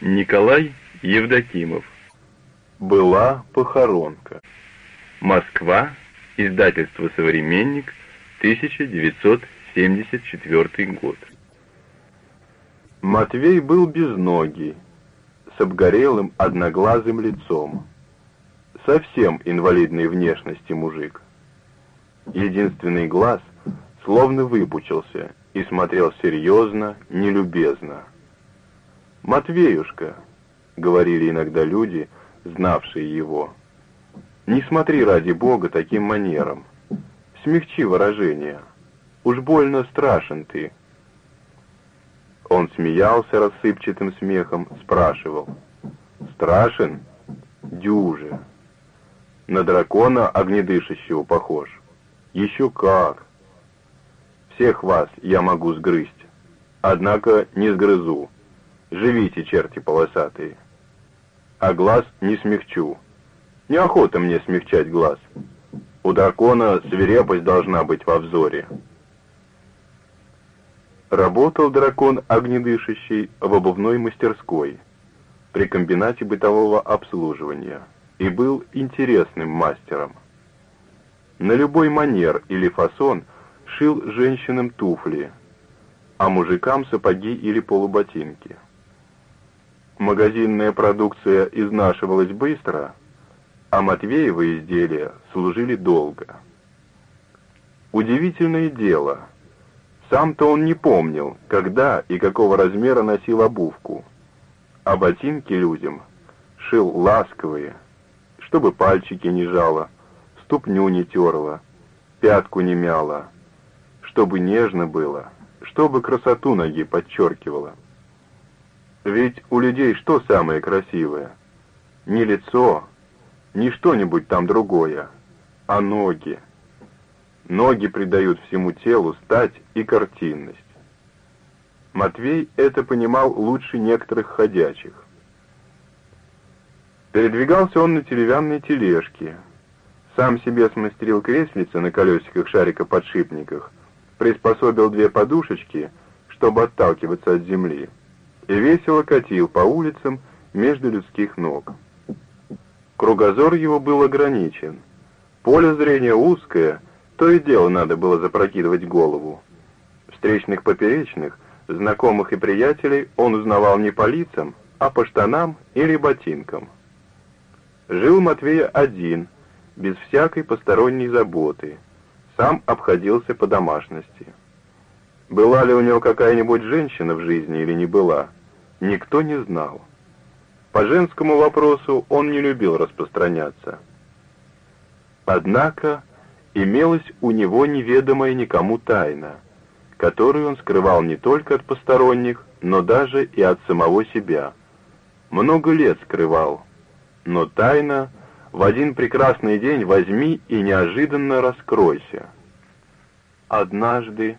Николай Евдокимов. Была похоронка. Москва. Издательство «Современник», 1974 год. Матвей был безногий, с обгорелым одноглазым лицом. Совсем инвалидной внешности мужик. Единственный глаз словно выпучился и смотрел серьезно, нелюбезно. «Матвеюшка», — говорили иногда люди, знавшие его, — «не смотри ради Бога таким манером. Смягчи выражение. Уж больно страшен ты». Он смеялся рассыпчатым смехом, спрашивал. «Страшен? Дюже. На дракона огнедышащего похож. Еще как. Всех вас я могу сгрызть, однако не сгрызу. Живите, черти полосатые. А глаз не смягчу. Неохота мне смягчать глаз. У дракона свирепость должна быть во взоре. Работал дракон огнедышащий в обувной мастерской при комбинате бытового обслуживания и был интересным мастером. На любой манер или фасон шил женщинам туфли, а мужикам сапоги или полуботинки магазинная продукция изнашивалась быстро, а Матвеевы изделия служили долго. Удивительное дело. Сам-то он не помнил, когда и какого размера носил обувку, а ботинки людям шил ласковые, чтобы пальчики не жало, ступню не терло, пятку не мяло, чтобы нежно было, чтобы красоту ноги подчеркивало. Ведь у людей что самое красивое? Не лицо, не что-нибудь там другое, а ноги. Ноги придают всему телу стать и картинность. Матвей это понимал лучше некоторых ходячих. Передвигался он на деревянной тележке. Сам себе смастерил креслице на колесиках шарика-подшипниках, приспособил две подушечки, чтобы отталкиваться от земли и весело катил по улицам между людских ног. Кругозор его был ограничен. Поле зрения узкое, то и дело надо было запрокидывать голову. Встречных поперечных, знакомых и приятелей он узнавал не по лицам, а по штанам или ботинкам. Жил Матвей один, без всякой посторонней заботы, сам обходился по домашности. Была ли у него какая-нибудь женщина в жизни или не была — никто не знал. По женскому вопросу он не любил распространяться. Однако имелась у него неведомая никому тайна, которую он скрывал не только от посторонних, но даже и от самого себя. Много лет скрывал, но тайна в один прекрасный день возьми и неожиданно раскройся. Однажды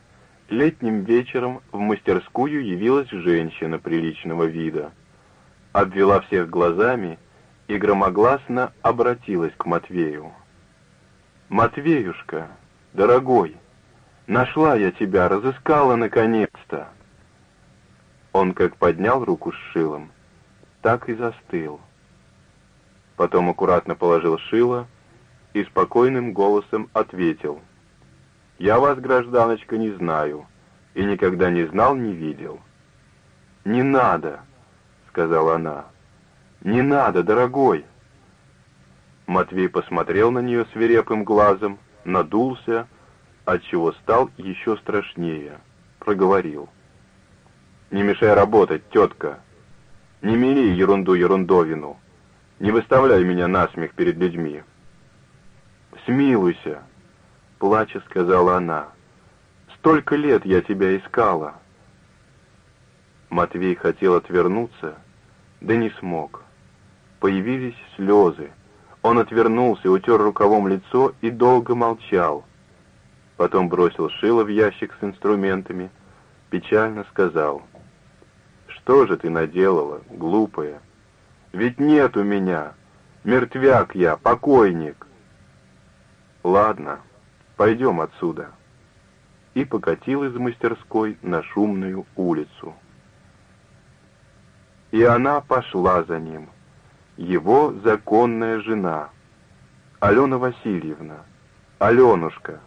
Летним вечером в мастерскую явилась женщина приличного вида. Обвела всех глазами и громогласно обратилась к Матвею. «Матвеюшка, дорогой, нашла я тебя, разыскала наконец-то!» Он как поднял руку с шилом, так и застыл. Потом аккуратно положил шило и спокойным голосом ответил — я вас, гражданочка, не знаю, и никогда не знал, не видел». «Не надо», — сказала она. «Не надо, дорогой». Матвей посмотрел на нее свирепым глазом, надулся, отчего стал еще страшнее, проговорил. «Не мешай работать, тетка. Не мели ерунду ерундовину. Не выставляй меня насмех перед людьми. Смилуйся, плача сказала она. «Столько лет я тебя искала!» Матвей хотел отвернуться, да не смог. Появились слезы. Он отвернулся, утер рукавом лицо и долго молчал. Потом бросил шило в ящик с инструментами, печально сказал. «Что же ты наделала, глупая? Ведь нет у меня. Мертвяк я, покойник». «Ладно», Пойдем отсюда!» И покатил из мастерской на шумную улицу. И она пошла за ним, его законная жена, Алена Васильевна, Аленушка.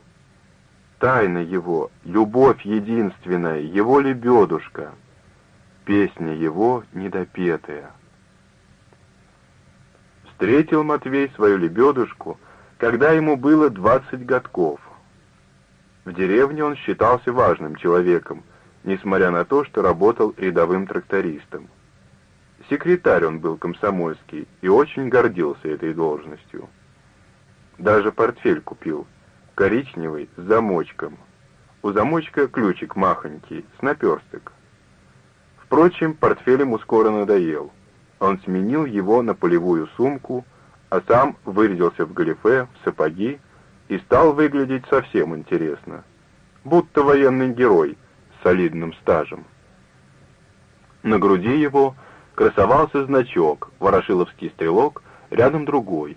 Тайна его, любовь единственная, его лебедушка, песня его недопетая. Встретил Матвей свою лебедушку, когда ему было двадцать годков. В деревне он считался важным человеком, несмотря на то, что работал рядовым трактористом. Секретарь он был комсомольский и очень гордился этой должностью. Даже портфель купил, коричневый, с замочком. У замочка ключик махонький, с наперсток. Впрочем, портфель ему скоро надоел. Он сменил его на полевую сумку, а сам вырядился в галифе, в сапоги и стал выглядеть совсем интересно, будто военный герой с солидным стажем. На груди его красовался значок «Ворошиловский стрелок», рядом другой,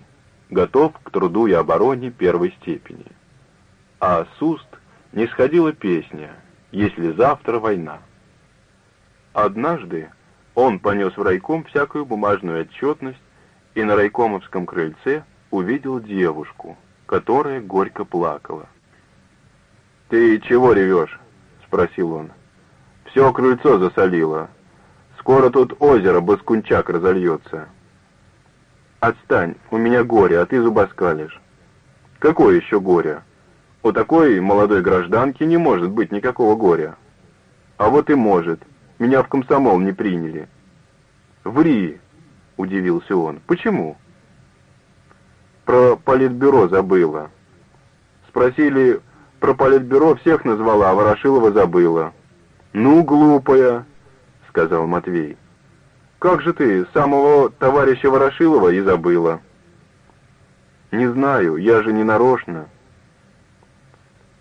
готов к труду и обороне первой степени. А с уст не сходила песня «Если завтра война». Однажды он понес в райком всякую бумажную отчетность и на райкомовском крыльце увидел девушку, которая горько плакала. «Ты чего ревешь?» — спросил он. «Все крыльцо засолило. Скоро тут озеро Баскунчак разольется». «Отстань, у меня горе, а ты зубоскалишь». «Какое еще горе? У такой молодой гражданки не может быть никакого горя». «А вот и может. Меня в комсомол не приняли». «Ври!» — удивился он. «Почему?» «Про политбюро забыла». Спросили, про политбюро всех назвала, а Ворошилова забыла. «Ну, глупая», — сказал Матвей. «Как же ты самого товарища Ворошилова и забыла?» «Не знаю, я же не нарочно».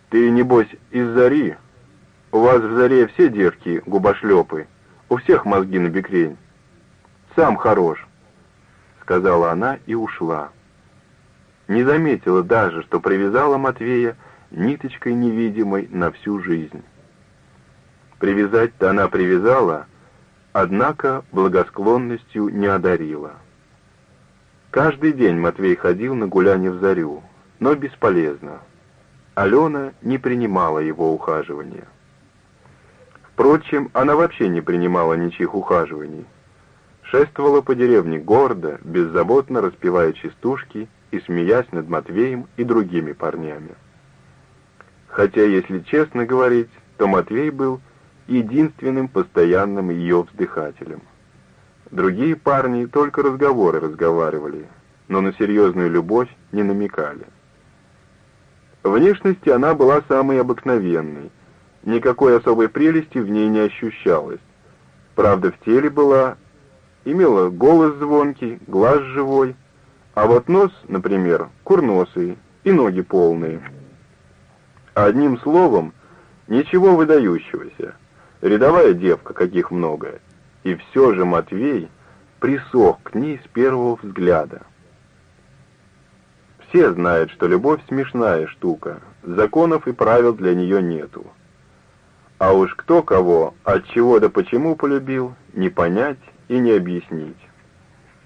«Ты, небось, из Зари? У вас в Заре все девки губошлепы, у всех мозги на бекрень. Сам хорош», — сказала она и ушла. Не заметила даже, что привязала Матвея ниточкой невидимой на всю жизнь. Привязать-то она привязала, однако благосклонностью не одарила. Каждый день Матвей ходил на гуляние в зарю, но бесполезно. Алена не принимала его ухаживания. Впрочем, она вообще не принимала ничьих ухаживаний. Шествовала по деревне гордо, беззаботно распевая частушки и смеясь над Матвеем и другими парнями. Хотя, если честно говорить, то Матвей был единственным постоянным ее вздыхателем. Другие парни только разговоры разговаривали, но на серьезную любовь не намекали. Внешности она была самой обыкновенной, никакой особой прелести в ней не ощущалось. Правда, в теле была, имела голос звонкий, глаз живой, а вот нос, например, курносый и ноги полные. Одним словом, ничего выдающегося. Рядовая девка, каких много. И все же Матвей присох к ней с первого взгляда. Все знают, что любовь смешная штука, законов и правил для нее нету. А уж кто кого, от чего да почему полюбил, не понять и не объяснить.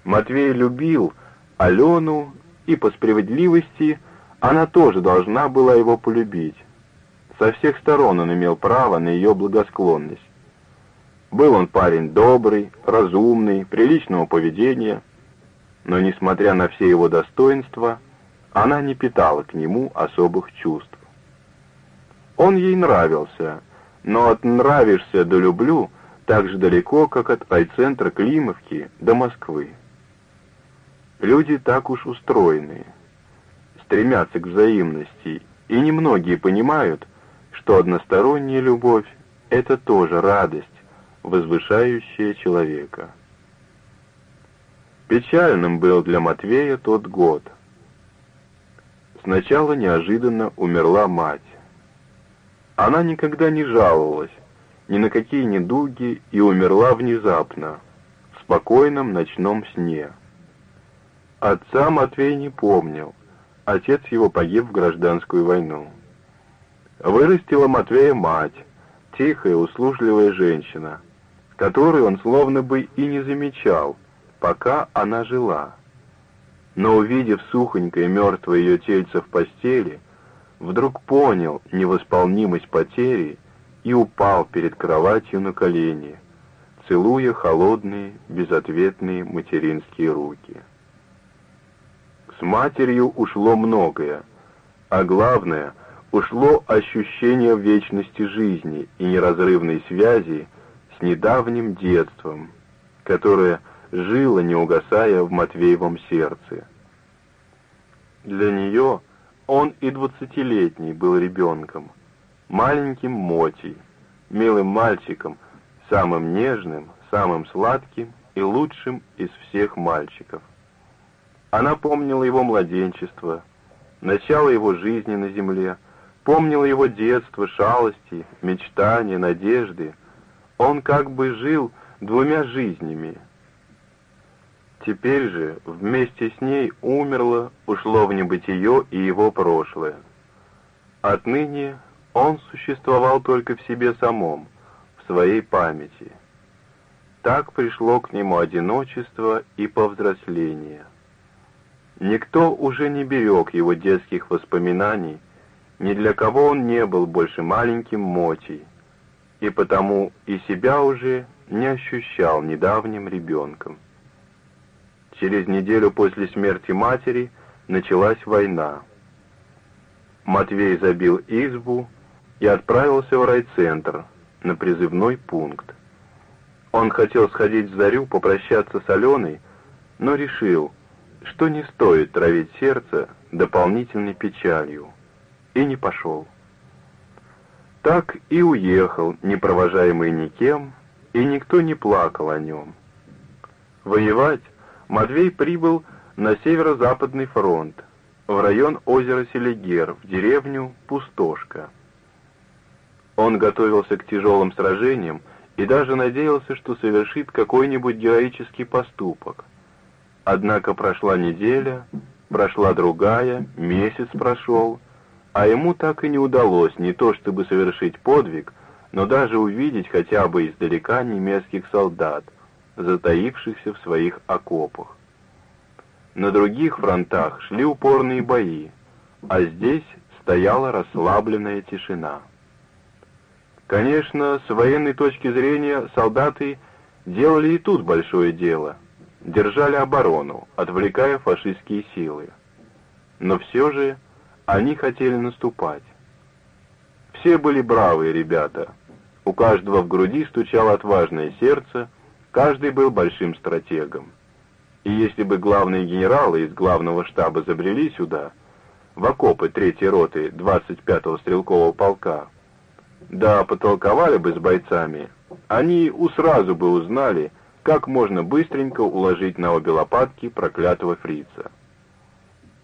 Матвей любил Алену, и по справедливости – она тоже должна была его полюбить. Со всех сторон он имел право на ее благосклонность. Был он парень добрый, разумный, приличного поведения, но, несмотря на все его достоинства, она не питала к нему особых чувств. Он ей нравился, но от «нравишься» до «люблю» так же далеко, как от райцентра Климовки до Москвы. Люди так уж устроенные стремятся к взаимности, и немногие понимают, что односторонняя любовь — это тоже радость, возвышающая человека. Печальным был для Матвея тот год. Сначала неожиданно умерла мать. Она никогда не жаловалась, ни на какие недуги, и умерла внезапно, в спокойном ночном сне. Отца Матвей не помнил, Отец его погиб в гражданскую войну. Вырастила Матвея мать, тихая, услужливая женщина, которую он словно бы и не замечал, пока она жила. Но увидев сухонькое мертвое ее тельце в постели, вдруг понял невосполнимость потери и упал перед кроватью на колени, целуя холодные, безответные материнские руки. Матерью ушло многое, а главное, ушло ощущение вечности жизни и неразрывной связи с недавним детством, которое жило, не угасая в Матвеевом сердце. Для нее он и двадцатилетний был ребенком, маленьким Мотей, милым мальчиком, самым нежным, самым сладким и лучшим из всех мальчиков. Она помнила его младенчество, начало его жизни на земле, помнила его детство, шалости, мечтания, надежды. Он как бы жил двумя жизнями. Теперь же вместе с ней умерло, ушло в небытие и его прошлое. Отныне он существовал только в себе самом, в своей памяти. Так пришло к нему одиночество и повзросление. Никто уже не берег его детских воспоминаний, ни для кого он не был больше маленьким Мотей, и потому и себя уже не ощущал недавним ребенком. Через неделю после смерти матери началась война. Матвей забил избу и отправился в райцентр, на призывной пункт. Он хотел сходить в Зарю, попрощаться с Аленой, но решил, что не стоит травить сердце дополнительной печалью, и не пошел. Так и уехал, не провожаемый никем, и никто не плакал о нем. Воевать Матвей прибыл на северо-западный фронт, в район озера Селигер, в деревню Пустошка. Он готовился к тяжелым сражениям и даже надеялся, что совершит какой-нибудь героический поступок. Однако прошла неделя, прошла другая, месяц прошел, а ему так и не удалось не то чтобы совершить подвиг, но даже увидеть хотя бы издалека немецких солдат, затаившихся в своих окопах. На других фронтах шли упорные бои, а здесь стояла расслабленная тишина. Конечно, с военной точки зрения солдаты делали и тут большое дело — держали оборону, отвлекая фашистские силы. Но все же они хотели наступать. Все были бравые ребята. У каждого в груди стучало отважное сердце, каждый был большим стратегом. И если бы главные генералы из главного штаба забрели сюда, в окопы третьей роты 25-го стрелкового полка, да потолковали бы с бойцами, они у сразу бы узнали, как можно быстренько уложить на обе лопатки проклятого фрица.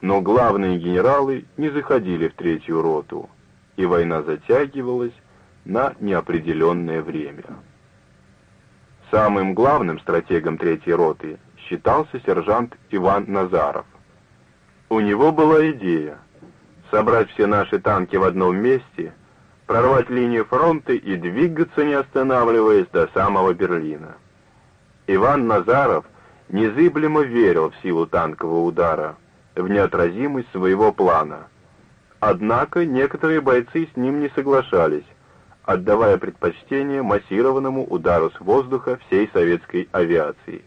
Но главные генералы не заходили в третью роту, и война затягивалась на неопределенное время. Самым главным стратегом третьей роты считался сержант Иван Назаров. У него была идея собрать все наши танки в одном месте, прорвать линию фронта и двигаться, не останавливаясь, до самого Берлина. Иван Назаров незыблемо верил в силу танкового удара, в неотразимость своего плана. Однако некоторые бойцы с ним не соглашались, отдавая предпочтение массированному удару с воздуха всей советской авиации.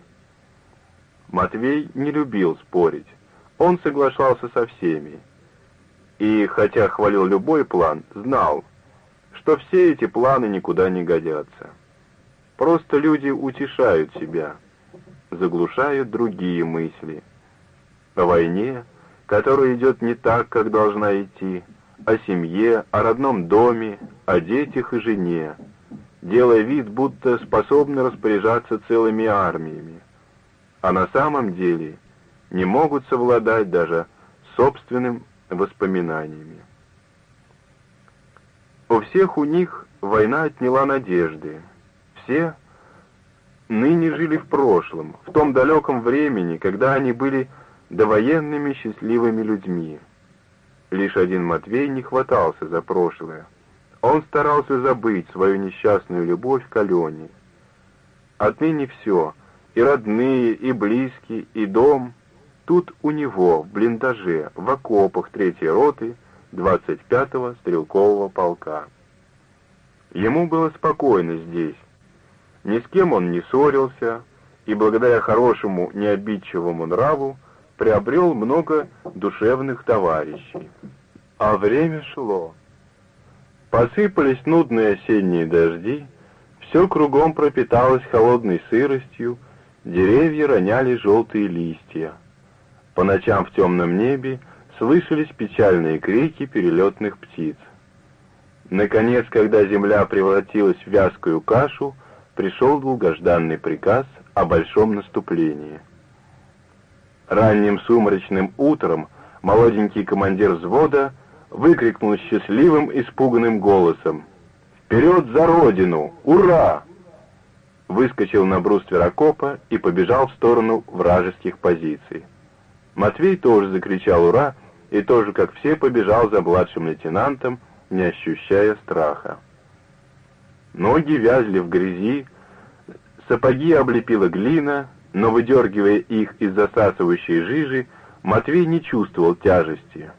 Матвей не любил спорить, он соглашался со всеми. И, хотя хвалил любой план, знал, что все эти планы никуда не годятся. Просто люди утешают себя, заглушают другие мысли. О войне, которая идет не так, как должна идти, о семье, о родном доме, о детях и жене, делая вид, будто способны распоряжаться целыми армиями. А на самом деле не могут совладать даже собственным воспоминаниями. У всех у них война отняла надежды, все ныне жили в прошлом, в том далеком времени, когда они были довоенными счастливыми людьми. Лишь один Матвей не хватался за прошлое. Он старался забыть свою несчастную любовь к Алене. Отныне все, и родные, и близкие, и дом, тут у него, в блиндаже, в окопах третьей роты 25-го стрелкового полка. Ему было спокойно здесь. Ни с кем он не ссорился, и благодаря хорошему, необидчивому нраву приобрел много душевных товарищей. А время шло. Посыпались нудные осенние дожди, все кругом пропиталось холодной сыростью, деревья роняли желтые листья. По ночам в темном небе слышались печальные крики перелетных птиц. Наконец, когда земля превратилась в вязкую кашу, пришел долгожданный приказ о большом наступлении. Ранним сумрачным утром молоденький командир взвода выкрикнул счастливым, испуганным голосом «Вперед за Родину! Ура!» Выскочил на бруствер окопа и побежал в сторону вражеских позиций. Матвей тоже закричал «Ура!» и тоже, как все, побежал за младшим лейтенантом, не ощущая страха. Ноги вязли в грязи, сапоги облепила глина, но, выдергивая их из засасывающей жижи, Матвей не чувствовал тяжести.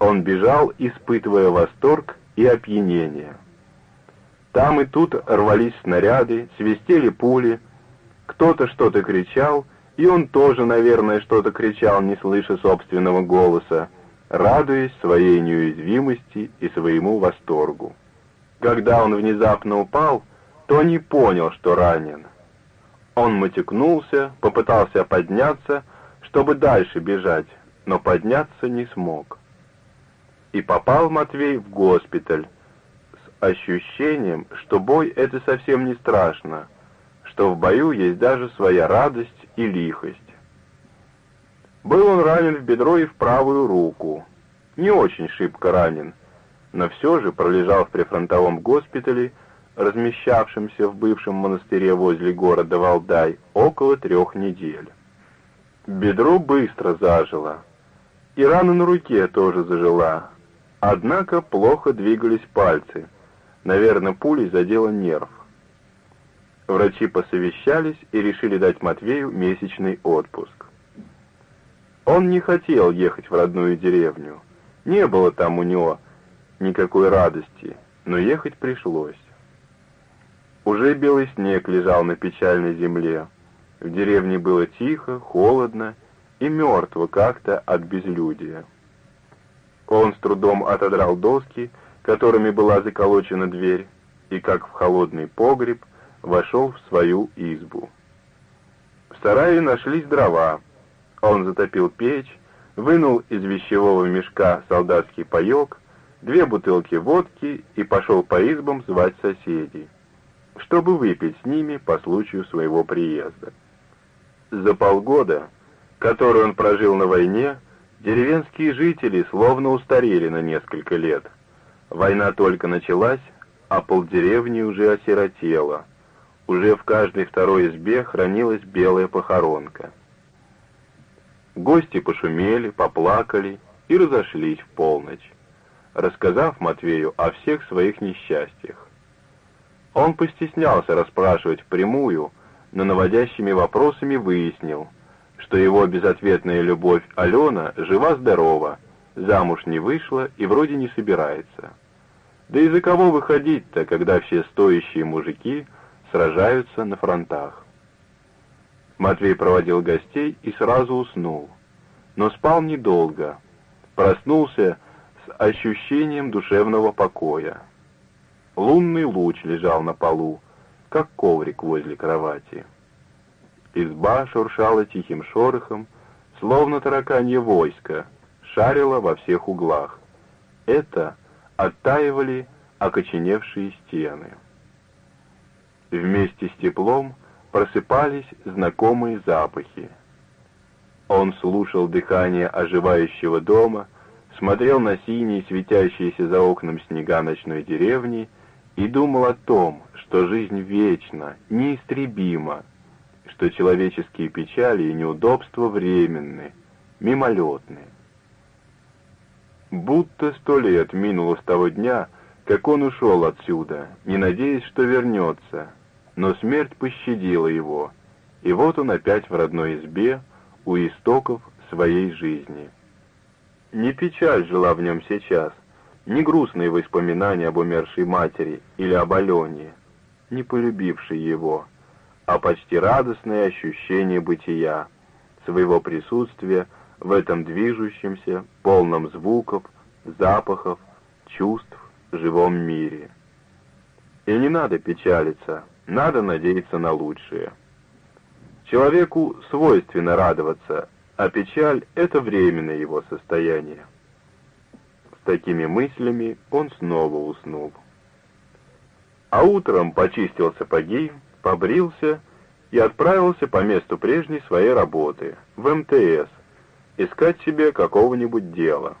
Он бежал, испытывая восторг и опьянение. Там и тут рвались снаряды, свистели пули, кто-то что-то кричал, и он тоже, наверное, что-то кричал, не слыша собственного голоса, радуясь своей неуязвимости и своему восторгу. Когда он внезапно упал, то не понял, что ранен. Он матекнулся, попытался подняться, чтобы дальше бежать, но подняться не смог. И попал Матвей в госпиталь с ощущением, что бой — это совсем не страшно, что в бою есть даже своя радость и лихость. Был он ранен в бедро и в правую руку. Не очень шибко ранен, но все же пролежал в прифронтовом госпитале, размещавшемся в бывшем монастыре возле города Валдай, около трех недель. Бедро быстро зажило, и рана на руке тоже зажила, однако плохо двигались пальцы. Наверное, пулей задела нерв. Врачи посовещались и решили дать Матвею месячный отпуск. Он не хотел ехать в родную деревню. Не было там у него никакой радости, но ехать пришлось. Уже белый снег лежал на печальной земле. В деревне было тихо, холодно и мертво как-то от безлюдия. Он с трудом отодрал доски, которыми была заколочена дверь, и, как в холодный погреб, вошел в свою избу. В сарае нашлись дрова, он затопил печь, вынул из вещевого мешка солдатский паек, две бутылки водки и пошел по избам звать соседей, чтобы выпить с ними по случаю своего приезда. За полгода, который он прожил на войне, деревенские жители словно устарели на несколько лет. Война только началась, а полдеревни уже осиротела. Уже в каждой второй избе хранилась белая похоронка. Гости пошумели, поплакали и разошлись в полночь, рассказав Матвею о всех своих несчастьях. Он постеснялся расспрашивать впрямую, но наводящими вопросами выяснил, что его безответная любовь Алена жива-здорова, замуж не вышла и вроде не собирается. Да и за кого выходить-то, когда все стоящие мужики сражаются на фронтах? Матвей проводил гостей и сразу уснул. Но спал недолго. Проснулся с ощущением душевного покоя. Лунный луч лежал на полу, как коврик возле кровати. Изба шуршала тихим шорохом, словно тараканье войско, шарила во всех углах. Это оттаивали окоченевшие стены. Вместе с теплом просыпались знакомые запахи. Он слушал дыхание оживающего дома, смотрел на синие, светящиеся за окном снега ночной деревни и думал о том, что жизнь вечна, неистребима, что человеческие печали и неудобства временны, мимолетны. Будто сто лет минуло с того дня, как он ушел отсюда, не надеясь, что вернется, но смерть пощадила его, и вот он опять в родной избе, у истоков своей жизни. Не печаль жила в нем сейчас, не грустные воспоминания об умершей матери или об Алене, не полюбившей его, а почти радостное ощущение бытия, своего присутствия в этом движущемся, полном звуков, запахов, чувств, живом мире. И не надо печалиться, надо надеяться на лучшее. Человеку свойственно радоваться, а печаль — это временное его состояние. Такими мыслями он снова уснул. А утром почистил сапоги, побрился и отправился по месту прежней своей работы, в МТС, искать себе какого-нибудь дела.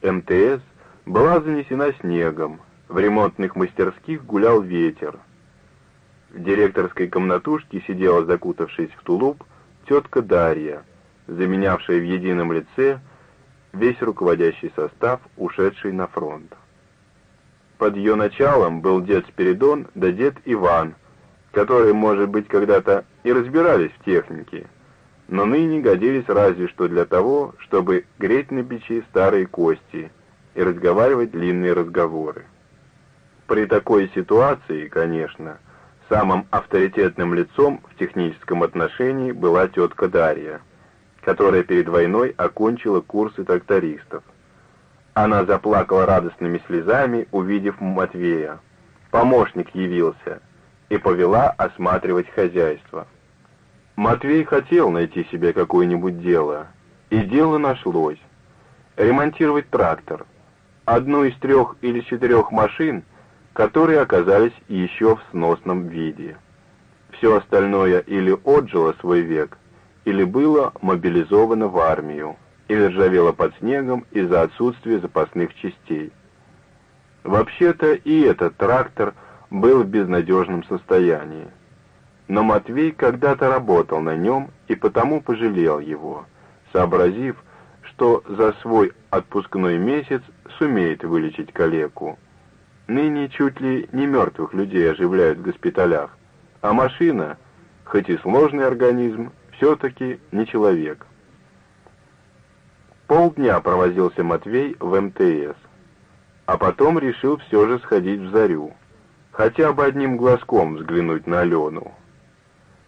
МТС была занесена снегом, в ремонтных мастерских гулял ветер. В директорской комнатушке сидела, закутавшись в тулуп, тетка Дарья, заменявшая в едином лице весь руководящий состав, ушедший на фронт. Под ее началом был дед Спиридон да дед Иван, которые, может быть, когда-то и разбирались в технике, но ныне годились разве что для того, чтобы греть на печи старые кости и разговаривать длинные разговоры. При такой ситуации, конечно, самым авторитетным лицом в техническом отношении была тетка Дарья, которая перед войной окончила курсы трактористов. Она заплакала радостными слезами, увидев Матвея. Помощник явился и повела осматривать хозяйство. Матвей хотел найти себе какое-нибудь дело, и дело нашлось. Ремонтировать трактор. Одну из трех или четырех машин, которые оказались еще в сносном виде. Все остальное или отжило свой век, или было мобилизовано в армию, или ржавело под снегом из-за отсутствия запасных частей. Вообще-то и этот трактор был в безнадежном состоянии. Но Матвей когда-то работал на нем и потому пожалел его, сообразив, что за свой отпускной месяц сумеет вылечить калеку. Ныне чуть ли не мертвых людей оживляют в госпиталях, а машина, хоть и сложный организм, все-таки не человек. Полдня провозился Матвей в МТС, а потом решил все же сходить в Зарю, хотя бы одним глазком взглянуть на Алену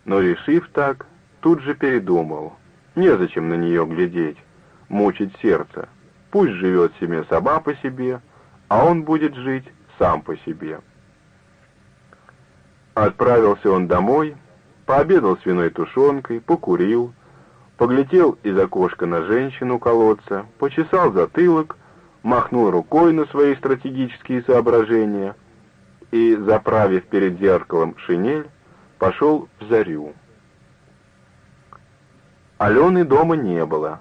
но, решив так, тут же передумал. Незачем на нее глядеть, мучить сердце. Пусть живет себе сама по себе, а он будет жить сам по себе. Отправился он домой, пообедал свиной тушенкой, покурил, поглядел из окошка на женщину колодца, почесал затылок, махнул рукой на свои стратегические соображения и, заправив перед зеркалом шинель, пошел в зарю. Алены дома не было.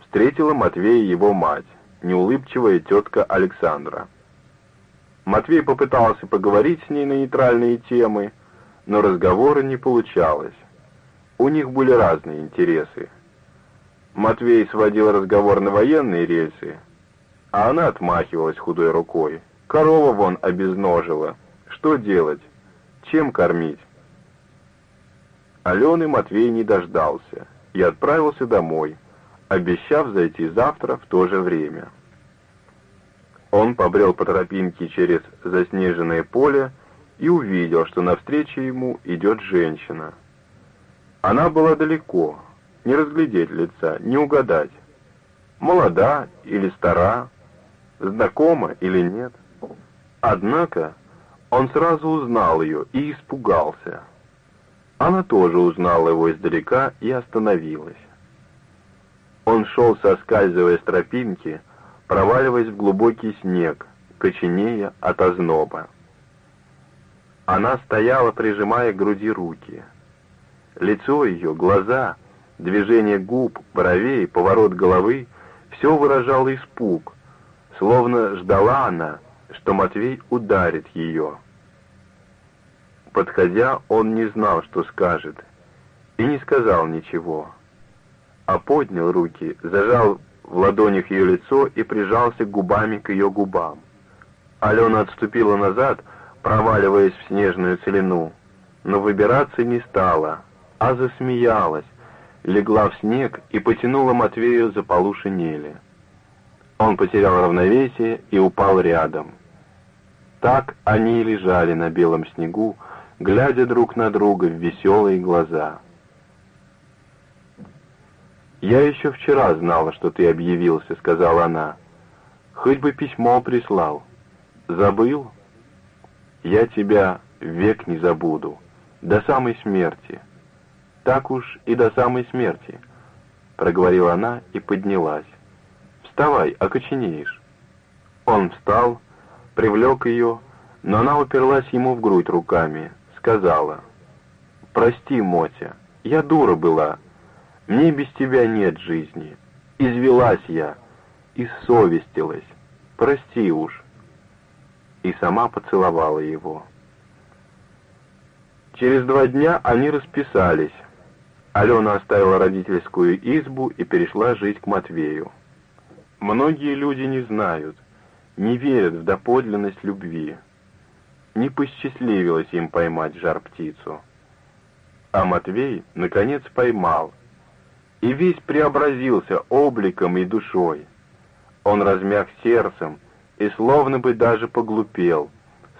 Встретила Матвея его мать, неулыбчивая тетка Александра. Матвей попытался поговорить с ней на нейтральные темы, но разговора не получалось. У них были разные интересы. Матвей сводил разговор на военные рельсы, а она отмахивалась худой рукой. Корова вон обезножила. Что делать? Чем кормить? Алены Матвей не дождался и отправился домой, обещав зайти завтра в то же время. Он побрел по тропинке через заснеженное поле и увидел, что навстречу ему идет женщина. Она была далеко, не разглядеть лица, не угадать. Молода или стара, знакома или нет. Однако он сразу узнал ее и испугался. Она тоже узнала его издалека и остановилась. Он шел, соскальзывая с тропинки, проваливаясь в глубокий снег, коченея от озноба. Она стояла, прижимая к груди руки. Лицо ее, глаза, движение губ, бровей, поворот головы — все выражало испуг, словно ждала она, что Матвей ударит ее. Подходя, он не знал, что скажет, и не сказал ничего, а поднял руки, зажал в ладонях ее лицо и прижался губами к ее губам. Алена отступила назад, проваливаясь в снежную целину, но выбираться не стала, а засмеялась, легла в снег и потянула Матвею за полу шинели. Он потерял равновесие и упал рядом. Так они и лежали на белом снегу, глядя друг на друга в веселые глаза. «Я еще вчера знала, что ты объявился», — сказала она. «Хоть бы письмо прислал. Забыл? Я тебя век не забуду, до самой смерти. Так уж и до самой смерти», — проговорила она и поднялась. «Вставай, окоченеешь». Он встал, привлек ее, но она уперлась ему в грудь руками, сказала, «Прости, Мотя, я дура была, мне без тебя нет жизни, извелась я, и совестилась, прости уж». И сама поцеловала его. Через два дня они расписались. Алена оставила родительскую избу и перешла жить к Матвею. Многие люди не знают, не верят в доподлинность любви. Не посчастливилось им поймать жар-птицу. А Матвей, наконец, поймал. И весь преобразился обликом и душой. Он размяк сердцем и словно бы даже поглупел,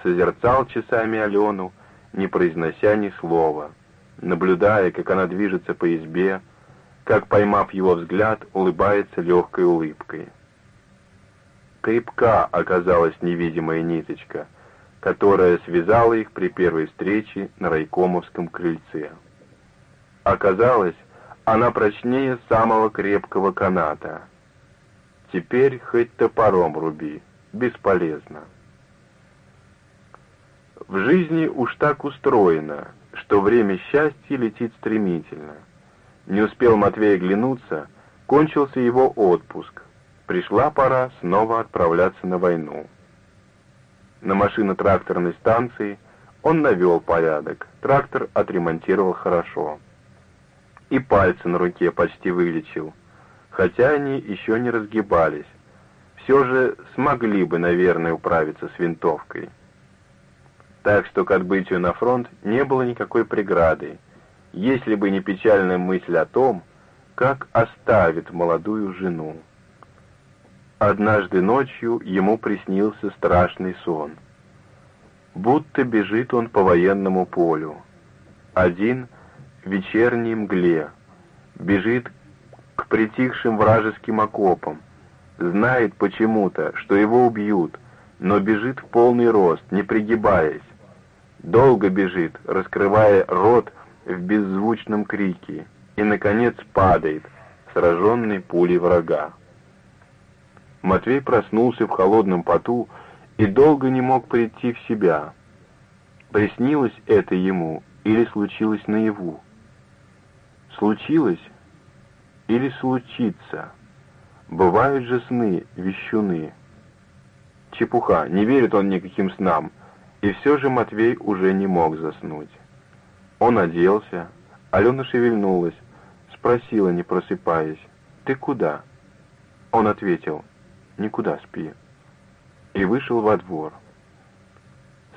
созерцал часами Алену, не произнося ни слова, наблюдая, как она движется по избе, как, поймав его взгляд, улыбается легкой улыбкой. Крепка оказалась невидимая ниточка, которая связала их при первой встрече на райкомовском крыльце. Оказалось, она прочнее самого крепкого каната. Теперь хоть топором руби, бесполезно. В жизни уж так устроено, что время счастья летит стремительно. Не успел Матвей оглянуться, кончился его отпуск. Пришла пора снова отправляться на войну. На машино-тракторной станции он навел порядок, трактор отремонтировал хорошо. И пальцы на руке почти вылечил, хотя они еще не разгибались. Все же смогли бы, наверное, управиться с винтовкой. Так что к отбытию на фронт не было никакой преграды, если бы не печальная мысль о том, как оставит молодую жену. Однажды ночью ему приснился страшный сон. Будто бежит он по военному полю. Один в вечерней мгле. Бежит к притихшим вражеским окопам. Знает почему-то, что его убьют, но бежит в полный рост, не пригибаясь. Долго бежит, раскрывая рот в беззвучном крике, и, наконец, падает, сраженный пулей врага. Матвей проснулся в холодном поту и долго не мог прийти в себя. Приснилось это ему или случилось наяву? Случилось или случится? Бывают же сны вещуны. Чепуха, не верит он никаким снам, и все же Матвей уже не мог заснуть. Он оделся, Алена шевельнулась, спросила, не просыпаясь, «Ты куда?» Он ответил, никуда спи. И вышел во двор.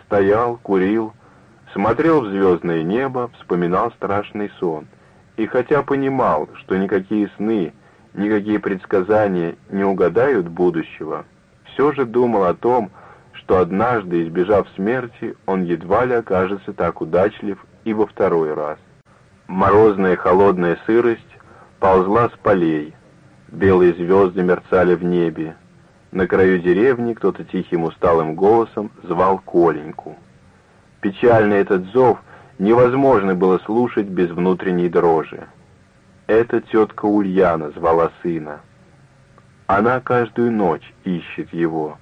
Стоял, курил, смотрел в звездное небо, вспоминал страшный сон. И хотя понимал, что никакие сны, никакие предсказания не угадают будущего, все же думал о том, что однажды, избежав смерти, он едва ли окажется так удачлив и во второй раз. Морозная холодная сырость ползла с полей, белые звезды мерцали в небе, на краю деревни кто-то тихим усталым голосом звал Коленьку. Печальный этот зов невозможно было слушать без внутренней дрожи. Это тетка Ульяна звала сына. Она каждую ночь ищет его.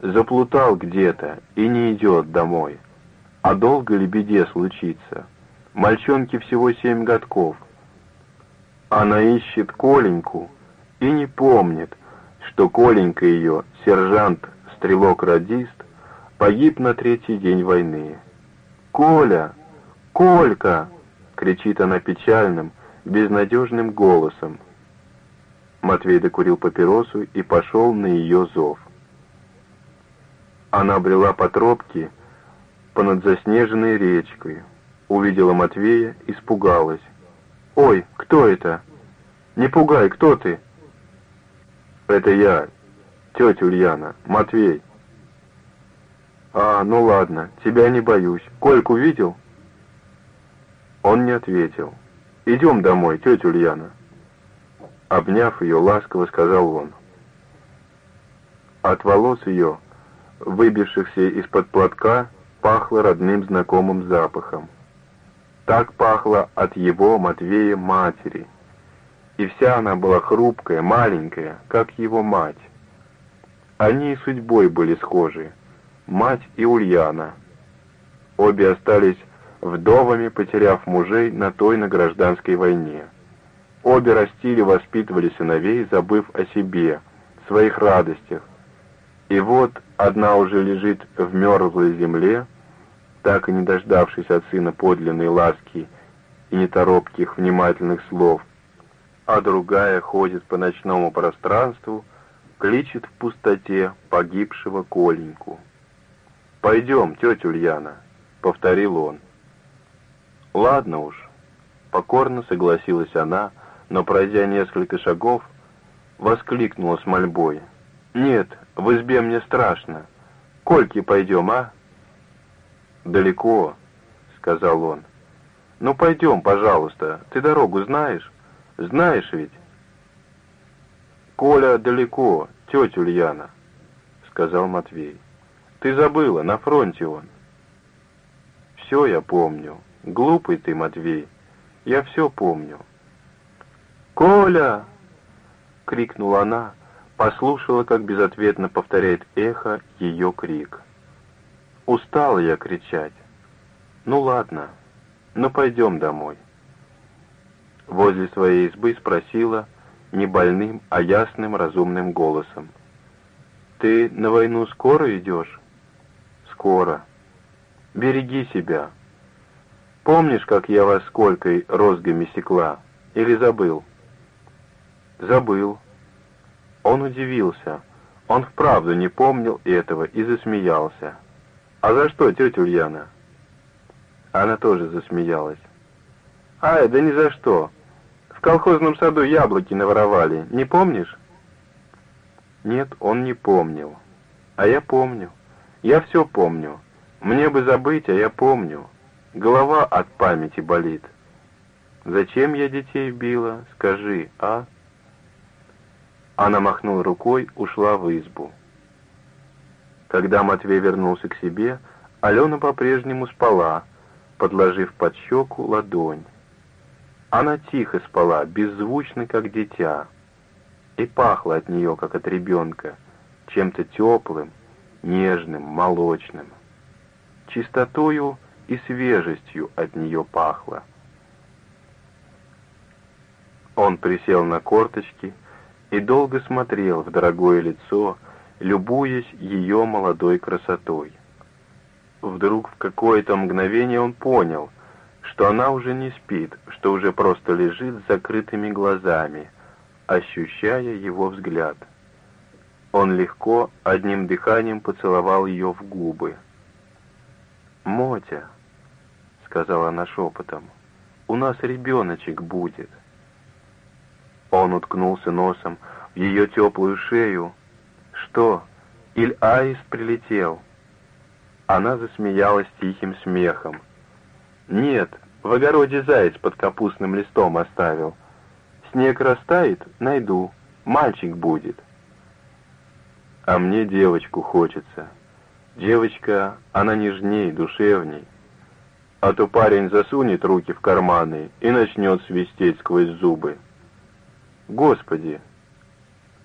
Заплутал где-то и не идет домой. А долго ли беде случится? Мальчонке всего семь годков. Она ищет Коленьку и не помнит, что Коленька ее, сержант, стрелок-радист, погиб на третий день войны. «Коля! Колька!» — кричит она печальным, безнадежным голосом. Матвей докурил папиросу и пошел на ее зов. Она брела по тропке, понад заснеженной речкой. увидела Матвея, испугалась. «Ой, кто это? Не пугай, кто ты?» «Это я, тетя Ульяна, Матвей». «А, ну ладно, тебя не боюсь. Кольку видел?» Он не ответил. «Идем домой, тетя Ульяна». Обняв ее, ласково сказал он. От волос ее, выбившихся из-под платка, пахло родным знакомым запахом. Так пахло от его, Матвея, матери. И вся она была хрупкая, маленькая, как его мать. Они и судьбой были схожи, мать и Ульяна. Обе остались вдовами, потеряв мужей на той на гражданской войне. Обе растили, воспитывали сыновей, забыв о себе, своих радостях. И вот одна уже лежит в мерзлой земле, так и не дождавшись от сына подлинной ласки и неторопких внимательных слов, а другая ходит по ночному пространству, кличет в пустоте погибшего Коленьку. «Пойдем, тетя Ульяна», — повторил он. «Ладно уж», — покорно согласилась она, но, пройдя несколько шагов, воскликнула с мольбой. «Нет, в избе мне страшно. Кольки пойдем, а?» «Далеко», — сказал он. «Ну, пойдем, пожалуйста. Ты дорогу знаешь? Знаешь ведь?» «Коля далеко, тетя Ульяна», — сказал Матвей. «Ты забыла, на фронте он». «Все я помню. Глупый ты, Матвей. Я все помню». «Коля!» — крикнула она, послушала, как безответно повторяет эхо ее крик. Устала я кричать. Ну ладно, ну пойдем домой. Возле своей избы спросила не больным, а ясным разумным голосом. Ты на войну скоро идешь? Скоро. Береги себя. Помнишь, как я вас сколькой розгами секла? Или забыл? Забыл. Он удивился. Он вправду не помнил этого и засмеялся. «А за что, тетя Ульяна?» Она тоже засмеялась. «Ай, да ни за что. В колхозном саду яблоки наворовали, не помнишь?» Нет, он не помнил. А я помню. Я все помню. Мне бы забыть, а я помню. Голова от памяти болит. Зачем я детей била, скажи, а? Она махнула рукой, ушла в избу. Когда Матвей вернулся к себе, Алена по-прежнему спала, подложив под щеку ладонь. Она тихо спала, беззвучно, как дитя, и пахло от нее, как от ребенка, чем-то теплым, нежным, молочным. Чистотою и свежестью от нее пахло. Он присел на корточки и долго смотрел в дорогое лицо, любуясь ее молодой красотой. Вдруг в какое-то мгновение он понял, что она уже не спит, что уже просто лежит с закрытыми глазами, ощущая его взгляд. Он легко, одним дыханием поцеловал ее в губы. «Мотя», — сказала она шепотом, — «у нас ребеночек будет». Он уткнулся носом в ее теплую шею, что? Иль аист прилетел?» Она засмеялась тихим смехом. «Нет, в огороде заяц под капустным листом оставил. Снег растает, найду, мальчик будет». «А мне девочку хочется. Девочка, она нежней, душевней. А то парень засунет руки в карманы и начнет свистеть сквозь зубы. Господи,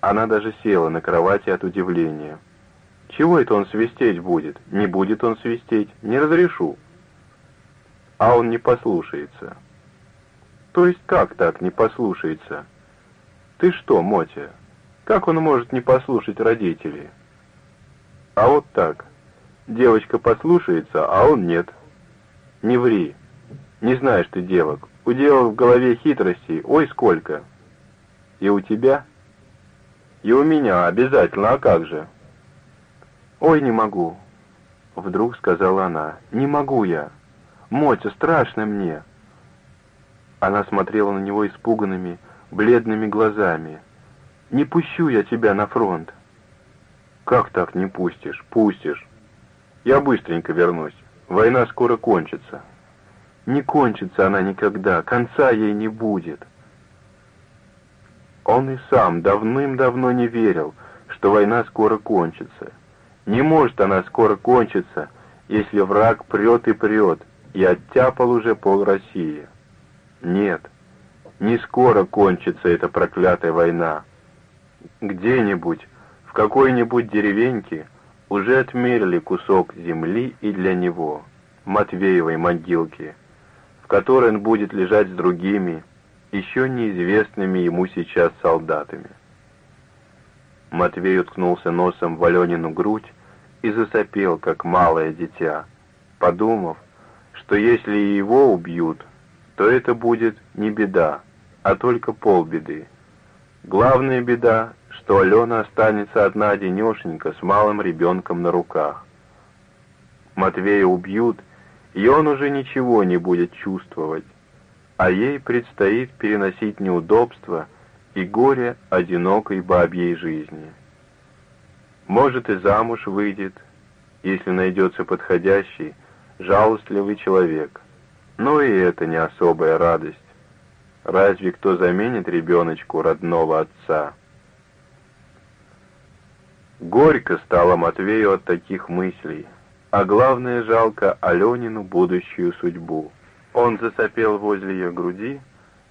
она даже села на кровати от удивления. Чего это он свистеть будет? Не будет он свистеть, не разрешу. А он не послушается. То есть как так не послушается? Ты что, Мотя? Как он может не послушать родителей? А вот так. Девочка послушается, а он нет. Не ври. Не знаешь ты девок. У девок в голове хитростей, ой, сколько. И у тебя... И у меня обязательно, а как же? Ой, не могу. Вдруг сказала она. Не могу я. Мотя, страшно мне!» Она смотрела на него испуганными, бледными глазами. «Не пущу я тебя на фронт!» «Как так не пустишь? Пустишь! Я быстренько вернусь. Война скоро кончится». «Не кончится она никогда, конца ей не будет». Он и сам давным-давно не верил, что война скоро кончится. Не может она скоро кончиться, если враг прет и прет, и оттяпал уже пол России. Нет, не скоро кончится эта проклятая война. Где-нибудь, в какой-нибудь деревеньке, уже отмерили кусок земли и для него, Матвеевой могилки, в которой он будет лежать с другими, еще неизвестными ему сейчас солдатами. Матвей уткнулся носом в Аленину грудь и засопел, как малое дитя, подумав, что если его убьют, то это будет не беда, а только полбеды. Главная беда, что Алена останется одна денешенька с малым ребенком на руках. Матвея убьют, и он уже ничего не будет чувствовать, а ей предстоит переносить неудобства и горе одинокой бабьей жизни. Может и замуж выйдет, если найдется подходящий, жалостливый человек. Но и это не особая радость. Разве кто заменит ребеночку родного отца? Горько стало Матвею от таких мыслей, а главное жалко Аленину будущую судьбу. Он засопел возле ее груди,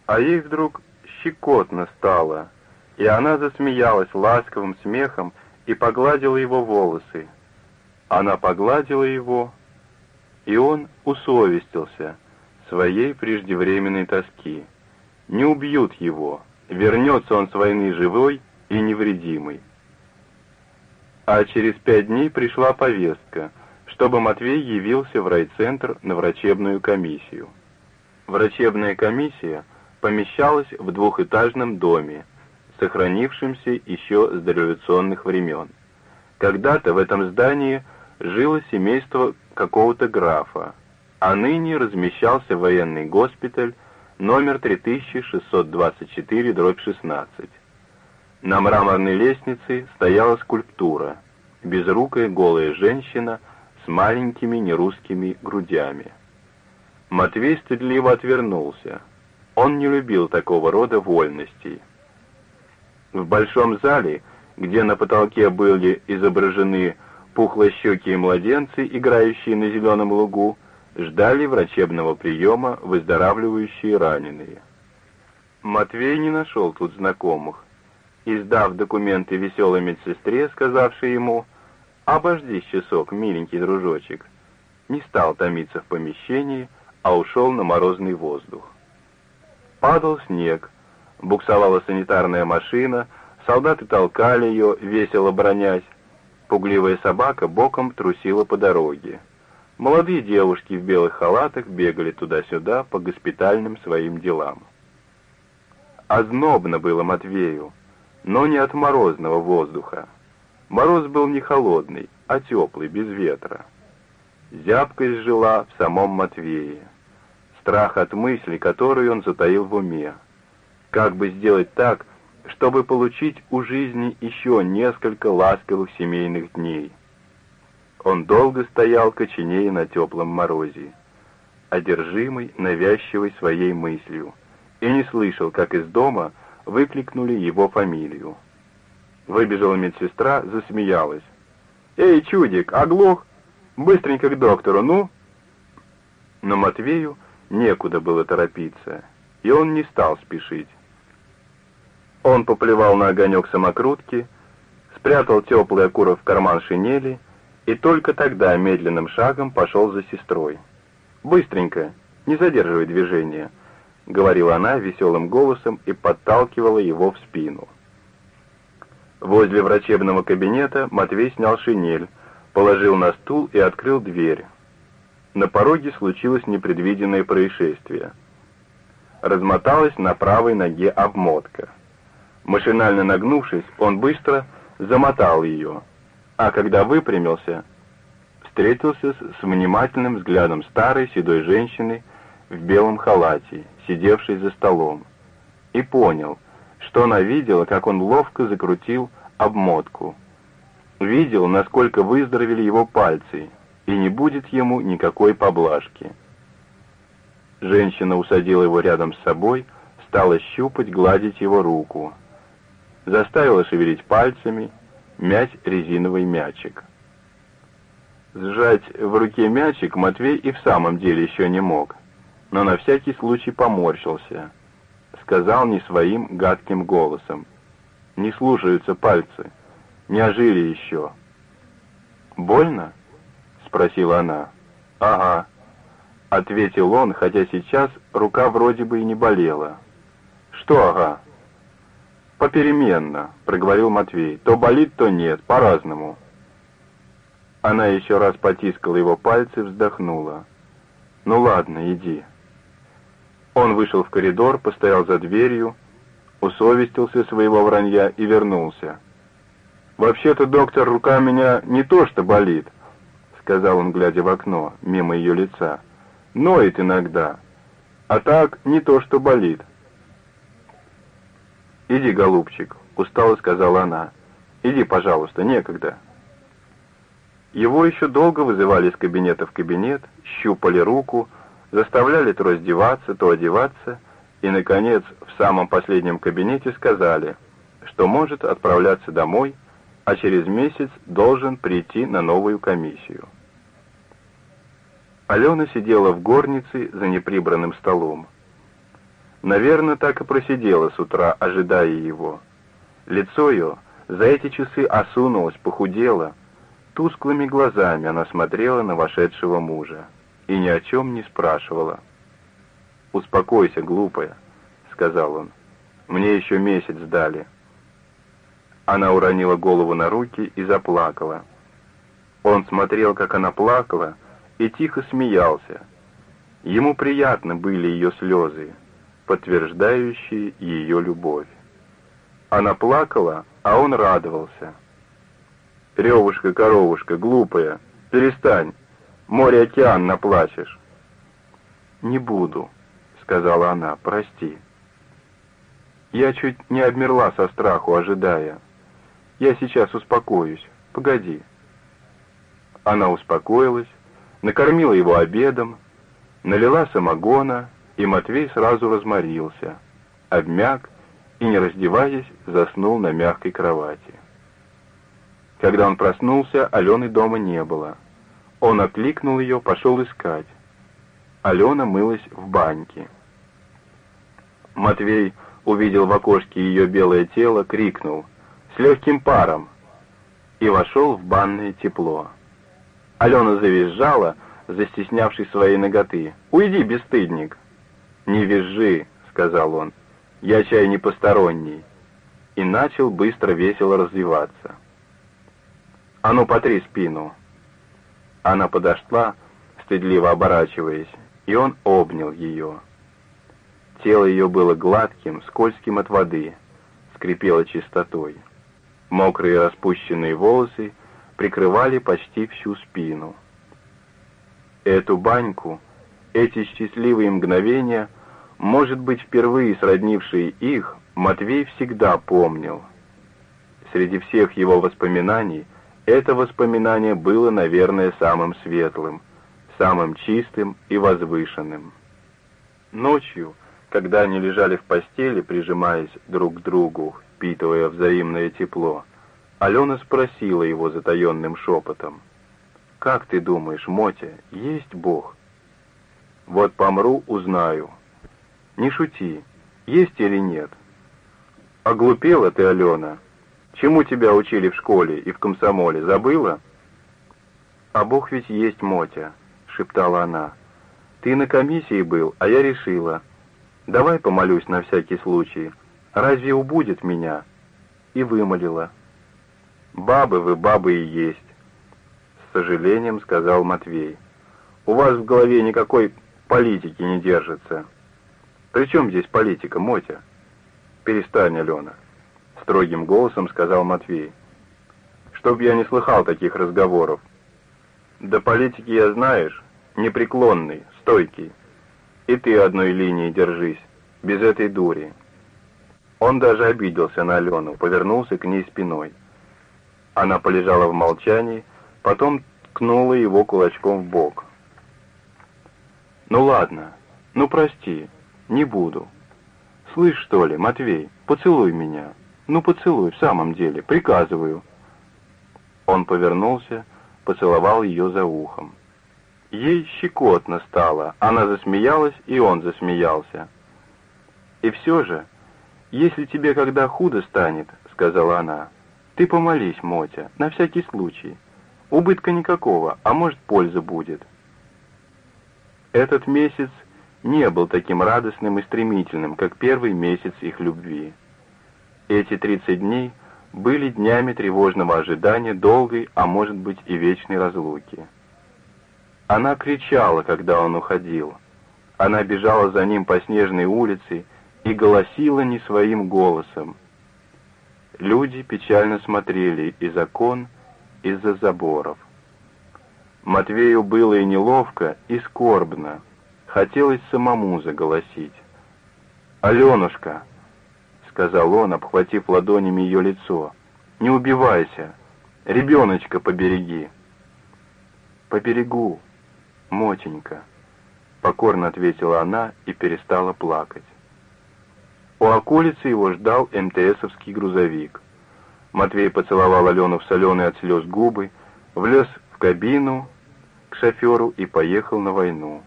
а ей вдруг щекотно стало, и она засмеялась ласковым смехом и погладила его волосы. Она погладила его, и он усовестился своей преждевременной тоски. Не убьют его, вернется он с войны живой и невредимый. А через пять дней пришла повестка, чтобы Матвей явился в райцентр на врачебную комиссию. Врачебная комиссия помещалась в двухэтажном доме, сохранившемся еще с дореволюционных времен. Когда-то в этом здании жило семейство какого-то графа, а ныне размещался военный госпиталь номер 3624-16. На мраморной лестнице стояла скульптура, безрукая голая женщина с маленькими нерусскими грудями. Матвей стыдливо отвернулся. Он не любил такого рода вольностей. В большом зале, где на потолке были изображены Пухлощекие младенцы, играющие на зеленом лугу, ждали врачебного приема выздоравливающие раненые. Матвей не нашел тут знакомых. Издав документы веселой медсестре, сказавшей ему «Обожди часок, миленький дружочек», не стал томиться в помещении, а ушел на морозный воздух. Падал снег, буксовала санитарная машина, солдаты толкали ее, весело бронясь, Пугливая собака боком трусила по дороге. Молодые девушки в белых халатах бегали туда-сюда по госпитальным своим делам. Ознобно было Матвею, но не от морозного воздуха. Мороз был не холодный, а теплый, без ветра. Зябкость жила в самом Матвее. Страх от мысли, которую он затаил в уме. Как бы сделать так, чтобы получить у жизни еще несколько ласковых семейных дней. Он долго стоял коченея на теплом морозе, одержимый, навязчивой своей мыслью, и не слышал, как из дома выкликнули его фамилию. Выбежала медсестра, засмеялась. «Эй, чудик, оглох! Быстренько к доктору, ну!» Но Матвею некуда было торопиться, и он не стал спешить. Он поплевал на огонек самокрутки, спрятал теплый окурок в карман шинели и только тогда медленным шагом пошел за сестрой. «Быстренько, не задерживай движение», — говорила она веселым голосом и подталкивала его в спину. Возле врачебного кабинета Матвей снял шинель, положил на стул и открыл дверь. На пороге случилось непредвиденное происшествие. Размоталась на правой ноге обмотка. Машинально нагнувшись, он быстро замотал ее, а когда выпрямился, встретился с, внимательным взглядом старой седой женщины в белом халате, сидевшей за столом, и понял, что она видела, как он ловко закрутил обмотку. Видел, насколько выздоровели его пальцы, и не будет ему никакой поблажки. Женщина усадила его рядом с собой, стала щупать, гладить его руку. Заставила шевелить пальцами, мять резиновый мячик. Сжать в руке мячик Матвей и в самом деле еще не мог, но на всякий случай поморщился. Сказал не своим гадким голосом. «Не слушаются пальцы, не ожили еще». «Больно?» — спросила она. «Ага», — ответил он, хотя сейчас рука вроде бы и не болела. «Что ага?» «Попеременно», — проговорил Матвей. «То болит, то нет, по-разному». Она еще раз потискала его пальцы, вздохнула. «Ну ладно, иди». Он вышел в коридор, постоял за дверью, усовестился своего вранья и вернулся. «Вообще-то, доктор, рука меня не то что болит», — сказал он, глядя в окно, мимо ее лица. «Ноет иногда. А так не то что болит». «Иди, голубчик», — устало сказала она. «Иди, пожалуйста, некогда». Его еще долго вызывали из кабинета в кабинет, щупали руку, заставляли то раздеваться, то одеваться, и, наконец, в самом последнем кабинете сказали, что может отправляться домой, а через месяц должен прийти на новую комиссию. Алена сидела в горнице за неприбранным столом. Наверное, так и просидела с утра, ожидая его. Лицо ее за эти часы осунулось, похудело. Тусклыми глазами она смотрела на вошедшего мужа и ни о чем не спрашивала. «Успокойся, глупая», — сказал он. «Мне еще месяц дали». Она уронила голову на руки и заплакала. Он смотрел, как она плакала, и тихо смеялся. Ему приятны были ее слезы, подтверждающие ее любовь. Она плакала, а он радовался. «Ревушка, коровушка, глупая, перестань, море-океан наплачешь». «Не буду», — сказала она, — «прости». Я чуть не обмерла со страху, ожидая. Я сейчас успокоюсь, погоди. Она успокоилась, накормила его обедом, налила самогона, и Матвей сразу разморился, обмяк и, не раздеваясь, заснул на мягкой кровати. Когда он проснулся, Алены дома не было. Он окликнул ее, пошел искать. Алена мылась в баньке. Матвей увидел в окошке ее белое тело, крикнул «С легким паром!» и вошел в банное тепло. Алена завизжала, застеснявшись своей ноготы. «Уйди, бесстыдник!» «Не визжи», — сказал он, — «я чай не посторонний», и начал быстро весело развиваться. «А ну, потри спину». Она подошла, стыдливо оборачиваясь, и он обнял ее. Тело ее было гладким, скользким от воды, скрипело чистотой. Мокрые распущенные волосы прикрывали почти всю спину. Эту баньку эти счастливые мгновения, может быть, впервые сроднившие их, Матвей всегда помнил. Среди всех его воспоминаний это воспоминание было, наверное, самым светлым, самым чистым и возвышенным. Ночью, когда они лежали в постели, прижимаясь друг к другу, впитывая взаимное тепло, Алена спросила его затаенным шепотом, «Как ты думаешь, Мотя, есть Бог?» Вот помру, узнаю. Не шути, есть или нет. Оглупела ты, Алена. Чему тебя учили в школе и в комсомоле, забыла? А Бог ведь есть, Мотя, шептала она. Ты на комиссии был, а я решила. Давай помолюсь на всякий случай. Разве убудет меня? И вымолила. Бабы вы, бабы и есть, с сожалением сказал Матвей. У вас в голове никакой политики не держится. При чем здесь политика, Мотя? Перестань, Алена, строгим голосом сказал Матвей. Чтоб я не слыхал таких разговоров. Да политики я знаешь, непреклонный, стойкий. И ты одной линии держись, без этой дури. Он даже обиделся на Алену, повернулся к ней спиной. Она полежала в молчании, потом ткнула его кулачком в бок. «Ну ладно, ну прости, не буду. Слышь, что ли, Матвей, поцелуй меня. Ну поцелуй, в самом деле, приказываю». Он повернулся, поцеловал ее за ухом. Ей щекотно стало, она засмеялась, и он засмеялся. «И все же, если тебе когда худо станет, — сказала она, — ты помолись, Мотя, на всякий случай. Убытка никакого, а может, польза будет. Этот месяц не был таким радостным и стремительным, как первый месяц их любви. Эти 30 дней были днями тревожного ожидания долгой, а может быть и вечной разлуки. Она кричала, когда он уходил. Она бежала за ним по снежной улице и голосила не своим голосом. Люди печально смотрели из окон, из-за заборов. Матвею было и неловко, и скорбно. Хотелось самому заголосить. «Аленушка!» — сказал он, обхватив ладонями ее лицо. «Не убивайся! Ребеночка побереги!» «Поберегу, Мотенька!» — покорно ответила она и перестала плакать. У околицы его ждал МТСовский грузовик. Матвей поцеловал Алену в соленые от слез губы, влез в кабину к шоферу и поехал на войну.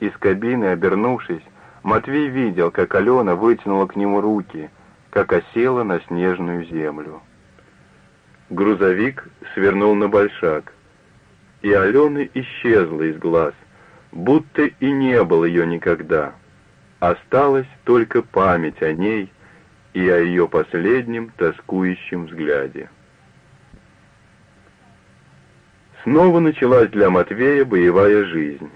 Из кабины, обернувшись, Матвей видел, как Алена вытянула к нему руки, как осела на снежную землю. Грузовик свернул на большак, и Алены исчезла из глаз, будто и не было ее никогда. Осталась только память о ней — и о ее последнем тоскующем взгляде. Снова началась для Матвея боевая жизнь.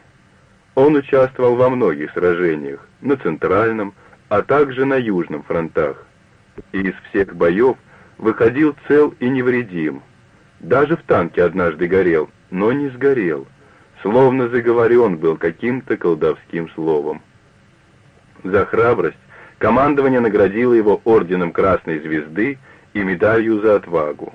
Он участвовал во многих сражениях, на Центральном, а также на Южном фронтах. И из всех боев выходил цел и невредим. Даже в танке однажды горел, но не сгорел, словно заговорен был каким-то колдовским словом. За храбрость Командование наградило его орденом Красной Звезды и медалью за отвагу.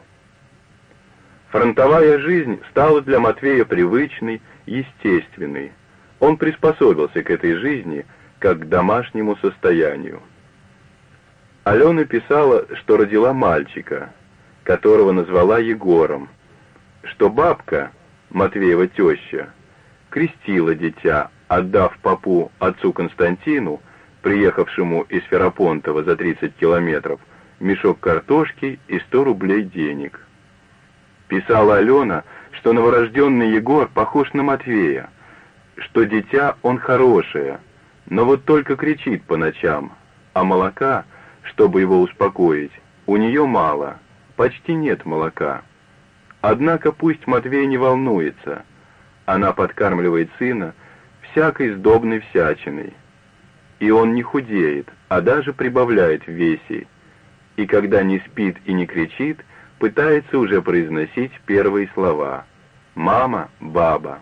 Фронтовая жизнь стала для Матвея привычной, естественной. Он приспособился к этой жизни, как к домашнему состоянию. Алена писала, что родила мальчика, которого назвала Егором, что бабка, Матвеева теща, крестила дитя, отдав папу отцу Константину приехавшему из Ферапонтова за 30 километров, мешок картошки и 100 рублей денег. Писала Алена, что новорожденный Егор похож на Матвея, что дитя он хорошее, но вот только кричит по ночам, а молока, чтобы его успокоить, у нее мало, почти нет молока. Однако пусть Матвей не волнуется, она подкармливает сына всякой сдобной всячиной, и он не худеет, а даже прибавляет в весе, и когда не спит и не кричит, пытается уже произносить первые слова «мама», «баба».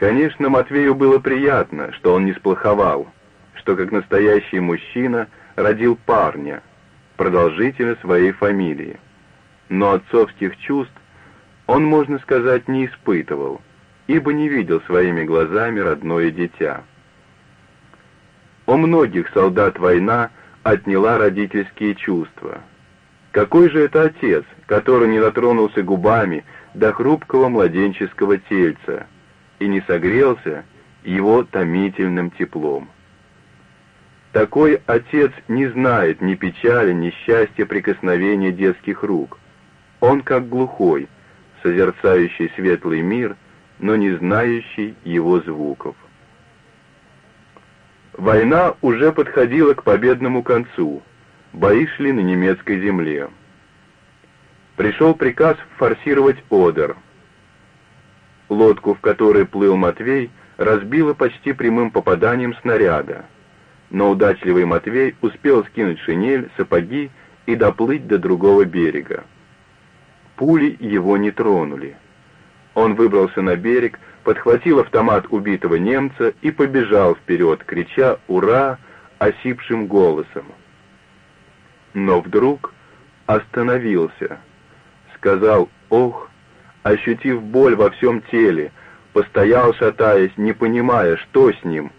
Конечно, Матвею было приятно, что он не сплоховал, что как настоящий мужчина родил парня, продолжителя своей фамилии. Но отцовских чувств он, можно сказать, не испытывал, ибо не видел своими глазами родное дитя. У многих солдат война отняла родительские чувства. Какой же это отец, который не дотронулся губами до хрупкого младенческого тельца и не согрелся его томительным теплом? Такой отец не знает ни печали, ни счастья прикосновения детских рук. Он как глухой, созерцающий светлый мир, но не знающий его звуков. Война уже подходила к победному концу. Бои шли на немецкой земле. Пришел приказ форсировать Одер. Лодку, в которой плыл Матвей, разбило почти прямым попаданием снаряда. Но удачливый Матвей успел скинуть шинель, сапоги и доплыть до другого берега. пули его не тронули. Он выбрался на берег, подхватил автомат убитого немца и побежал вперед, крича «Ура!» осипшим голосом. Но вдруг остановился, сказал «Ох!», ощутив боль во всем теле, постоял, шатаясь, не понимая, что с ним,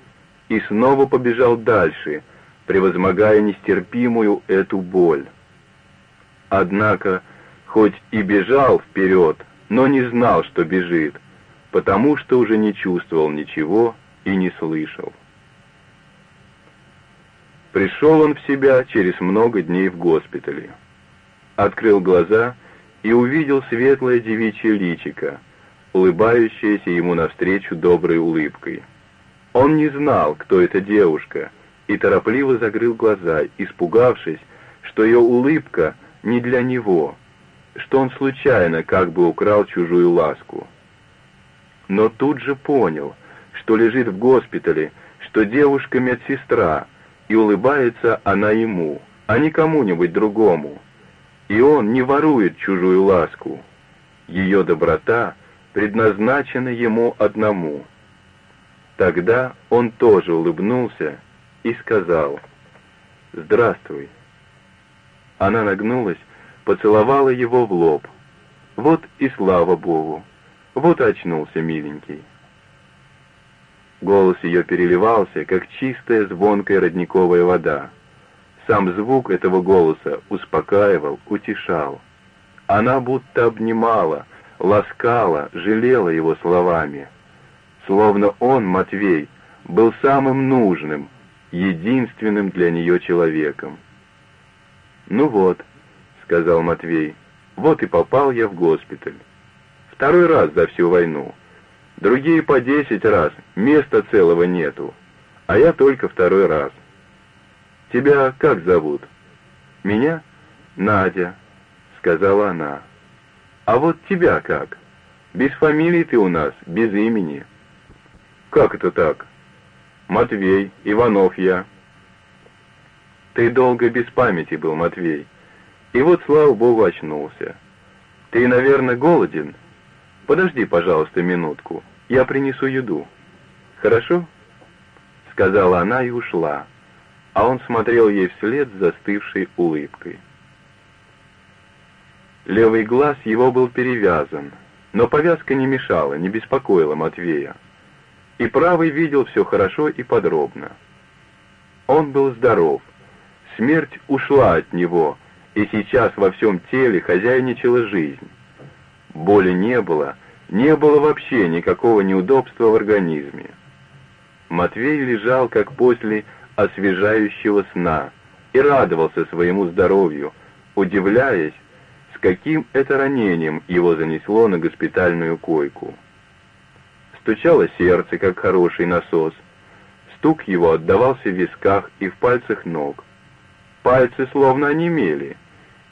и снова побежал дальше, превозмогая нестерпимую эту боль. Однако, хоть и бежал вперед, но не знал, что бежит, потому что уже не чувствовал ничего и не слышал. Пришел он в себя через много дней в госпитале. Открыл глаза и увидел светлое девичье личико, улыбающееся ему навстречу доброй улыбкой. Он не знал, кто эта девушка, и торопливо закрыл глаза, испугавшись, что ее улыбка не для него, что он случайно как бы украл чужую ласку. Но тут же понял, что лежит в госпитале, что девушка медсестра, и улыбается она ему, а не кому-нибудь другому. И он не ворует чужую ласку. Ее доброта предназначена ему одному. Тогда он тоже улыбнулся и сказал «Здравствуй». Она нагнулась поцеловала его в лоб. Вот и слава Богу, вот очнулся миленький. Голос ее переливался, как чистая звонкая родниковая вода. Сам звук этого голоса успокаивал, утешал. Она будто обнимала, ласкала, жалела его словами. Словно он, Матвей, был самым нужным, единственным для нее человеком. Ну вот, сказал Матвей. «Вот и попал я в госпиталь. Второй раз за всю войну. Другие по десять раз, места целого нету. А я только второй раз. Тебя как зовут?» «Меня? Надя», — сказала она. «А вот тебя как? Без фамилии ты у нас, без имени». «Как это так?» «Матвей, Иванов я». «Ты долго без памяти был, Матвей. И вот, слава богу, очнулся. Ты, наверное, голоден? Подожди, пожалуйста, минутку. Я принесу еду. Хорошо? Сказала она и ушла, а он смотрел ей вслед с застывшей улыбкой. Левый глаз его был перевязан, но повязка не мешала, не беспокоила Матвея. И правый видел все хорошо и подробно. Он был здоров. Смерть ушла от него, и сейчас во всем теле хозяйничала жизнь. Боли не было, не было вообще никакого неудобства в организме. Матвей лежал как после освежающего сна и радовался своему здоровью, удивляясь, с каким это ранением его занесло на госпитальную койку. Стучало сердце, как хороший насос. Стук его отдавался в висках и в пальцах ног. Пальцы словно онемели,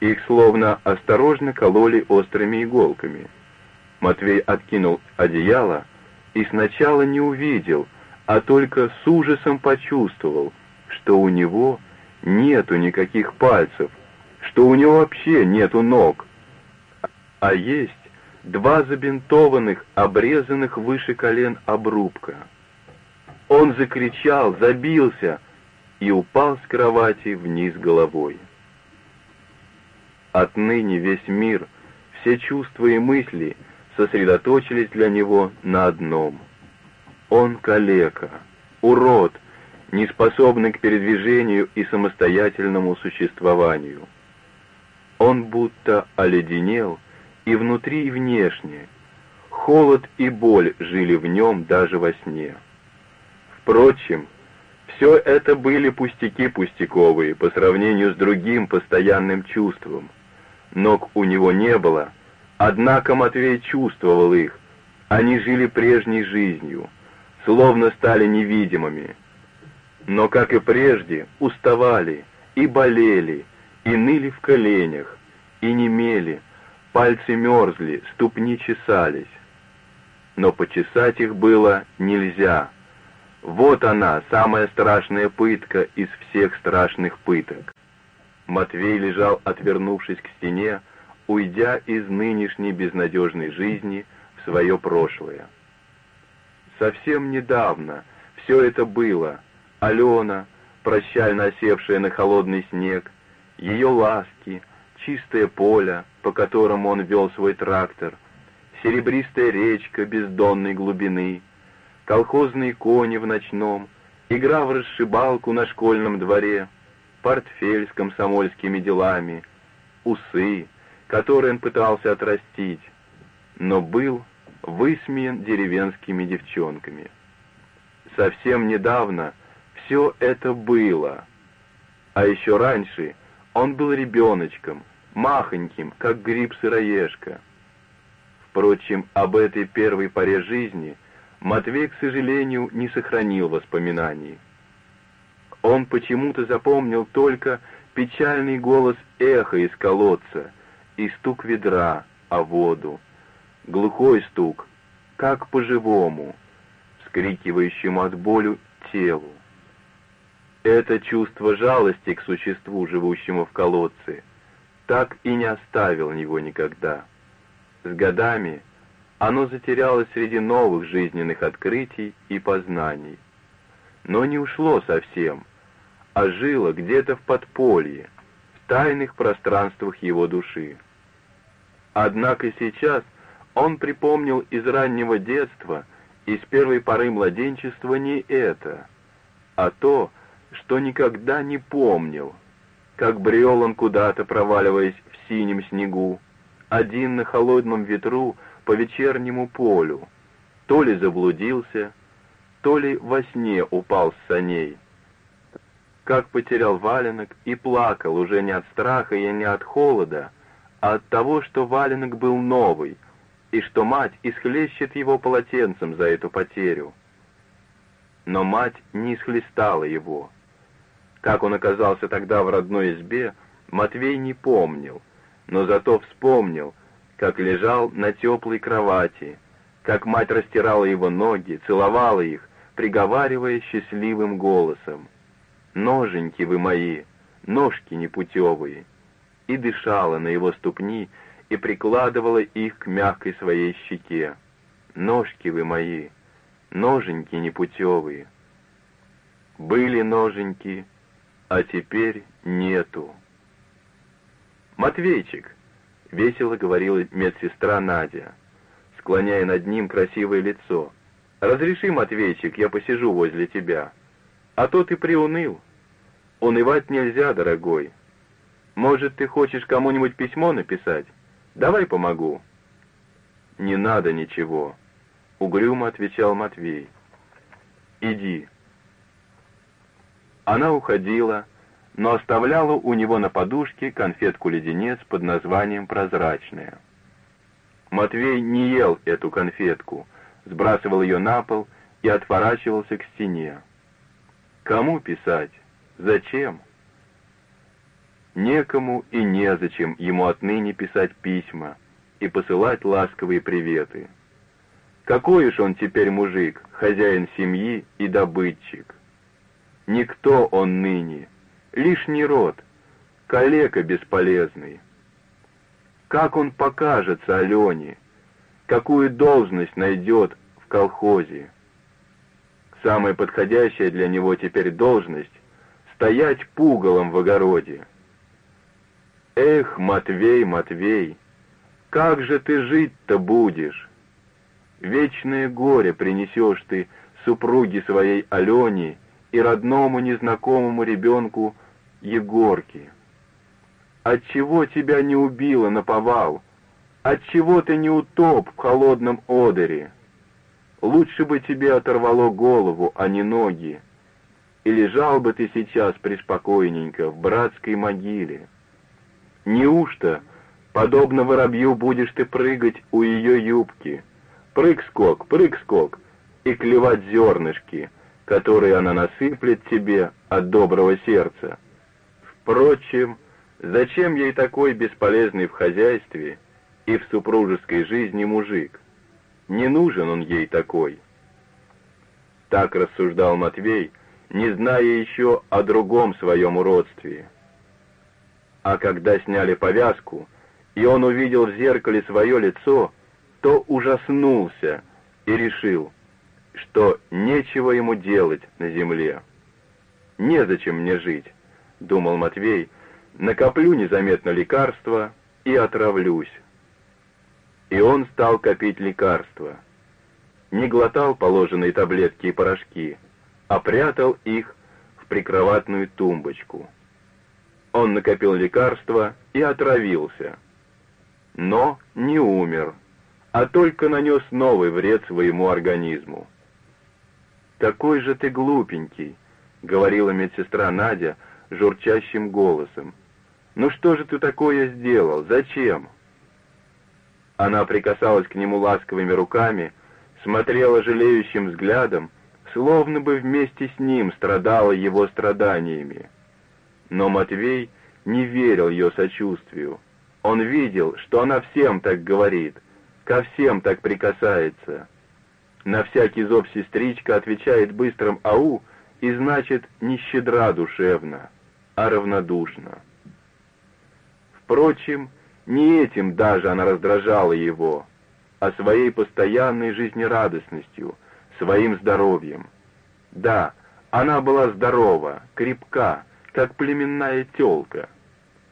их словно осторожно кололи острыми иголками. Матвей откинул одеяло и сначала не увидел, а только с ужасом почувствовал, что у него нету никаких пальцев, что у него вообще нету ног, а есть два забинтованных, обрезанных выше колен обрубка. Он закричал, забился, и упал с кровати вниз головой. Отныне весь мир, все чувства и мысли сосредоточились для него на одном. Он калека, урод, неспособный к передвижению и самостоятельному существованию. Он будто оледенел и внутри, и внешне. Холод и боль жили в нем даже во сне. Впрочем, все это были пустяки пустяковые по сравнению с другим постоянным чувством. Ног у него не было, однако Матвей чувствовал их. Они жили прежней жизнью, словно стали невидимыми. Но, как и прежде, уставали и болели, и ныли в коленях, и немели, пальцы мерзли, ступни чесались. Но почесать их было нельзя — вот она, самая страшная пытка из всех страшных пыток. Матвей лежал, отвернувшись к стене, уйдя из нынешней безнадежной жизни в свое прошлое. Совсем недавно все это было. Алена, прощально осевшая на холодный снег, ее ласки, чистое поле, по которому он вел свой трактор, серебристая речка бездонной глубины, колхозные кони в ночном, игра в расшибалку на школьном дворе, портфель с комсомольскими делами, усы, которые он пытался отрастить, но был высмеян деревенскими девчонками. Совсем недавно все это было, а еще раньше он был ребеночком, махоньким, как гриб-сыроежка. Впрочем, об этой первой поре жизни Матвей, к сожалению, не сохранил воспоминаний. Он почему-то запомнил только печальный голос эха из колодца и стук ведра о воду, глухой стук, как по-живому, вскрикивающему от болю телу. Это чувство жалости к существу, живущему в колодце, так и не оставил его никогда. С годами оно затерялось среди новых жизненных открытий и познаний. Но не ушло совсем, а жило где-то в подполье, в тайных пространствах его души. Однако сейчас он припомнил из раннего детства, из первой поры младенчества не это, а то, что никогда не помнил, как брел он куда-то, проваливаясь в синем снегу, один на холодном ветру по вечернему полю, то ли заблудился, то ли во сне упал с саней. Как потерял валенок и плакал уже не от страха и не от холода, а от того, что валенок был новый, и что мать исхлещет его полотенцем за эту потерю. Но мать не исхлестала его. Как он оказался тогда в родной избе, Матвей не помнил, но зато вспомнил, как лежал на теплой кровати, как мать растирала его ноги, целовала их, приговаривая счастливым голосом. «Ноженьки вы мои, ножки непутевые!» и дышала на его ступни и прикладывала их к мягкой своей щеке. «Ножки вы мои, ноженьки непутевые!» Были ноженьки, а теперь нету. «Матвейчик!» — весело говорила медсестра Надя, склоняя над ним красивое лицо. «Разреши, Матвейчик, я посижу возле тебя. А то ты приуныл. Унывать нельзя, дорогой. Может, ты хочешь кому-нибудь письмо написать? Давай помогу». «Не надо ничего», — угрюмо отвечал Матвей. «Иди». Она уходила, но оставляла у него на подушке конфетку-леденец под названием «Прозрачная». Матвей не ел эту конфетку, сбрасывал ее на пол и отворачивался к стене. Кому писать? Зачем? Некому и незачем ему отныне писать письма и посылать ласковые приветы. Какой уж он теперь мужик, хозяин семьи и добытчик. Никто он ныне, лишний род, калека бесполезный. Как он покажется Алене, какую должность найдет в колхозе? Самая подходящая для него теперь должность — стоять пугалом в огороде. Эх, Матвей, Матвей, как же ты жить-то будешь? Вечное горе принесешь ты супруге своей Алене и родному незнакомому ребенку Егорке. Отчего тебя не убило на повал? Отчего ты не утоп в холодном одере? Лучше бы тебе оторвало голову, а не ноги. И лежал бы ты сейчас преспокойненько в братской могиле. Неужто, подобно воробью, будешь ты прыгать у ее юбки? Прыг-скок, прыг-скок, и клевать зернышки — которые она насыплет тебе от доброго сердца. Впрочем, зачем ей такой бесполезный в хозяйстве и в супружеской жизни мужик? Не нужен он ей такой. Так рассуждал Матвей, не зная еще о другом своем уродстве. А когда сняли повязку, и он увидел в зеркале свое лицо, то ужаснулся и решил, что нечего ему делать на земле. «Незачем мне жить», — думал Матвей, — «накоплю незаметно лекарства и отравлюсь». И он стал копить лекарства. Не глотал положенные таблетки и порошки, а прятал их в прикроватную тумбочку. Он накопил лекарства и отравился. Но не умер, а только нанес новый вред своему организму. «Такой же ты глупенький», — говорила медсестра Надя журчащим голосом. «Ну что же ты такое сделал? Зачем?» Она прикасалась к нему ласковыми руками, смотрела жалеющим взглядом, словно бы вместе с ним страдала его страданиями. Но Матвей не верил ее сочувствию. Он видел, что она всем так говорит, ко всем так прикасается. На всякий зов сестричка отвечает быстрым «ау» и значит не щедра душевно, а равнодушно. Впрочем, не этим даже она раздражала его, а своей постоянной жизнерадостностью, своим здоровьем. Да, она была здорова, крепка, как племенная телка.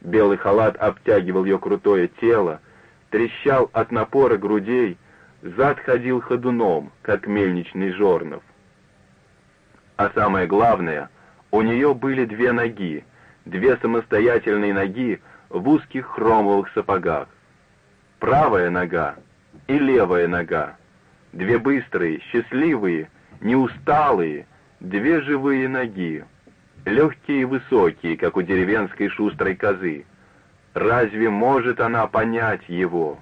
Белый халат обтягивал ее крутое тело, трещал от напора грудей, зад ходил ходуном, как мельничный жорнов. А самое главное, у нее были две ноги, две самостоятельные ноги, в узких хромовых сапогах. Правая нога и левая нога. Две быстрые, счастливые, неусталые, две живые ноги. Легкие и высокие, как у деревенской шустрой козы. Разве может она понять его?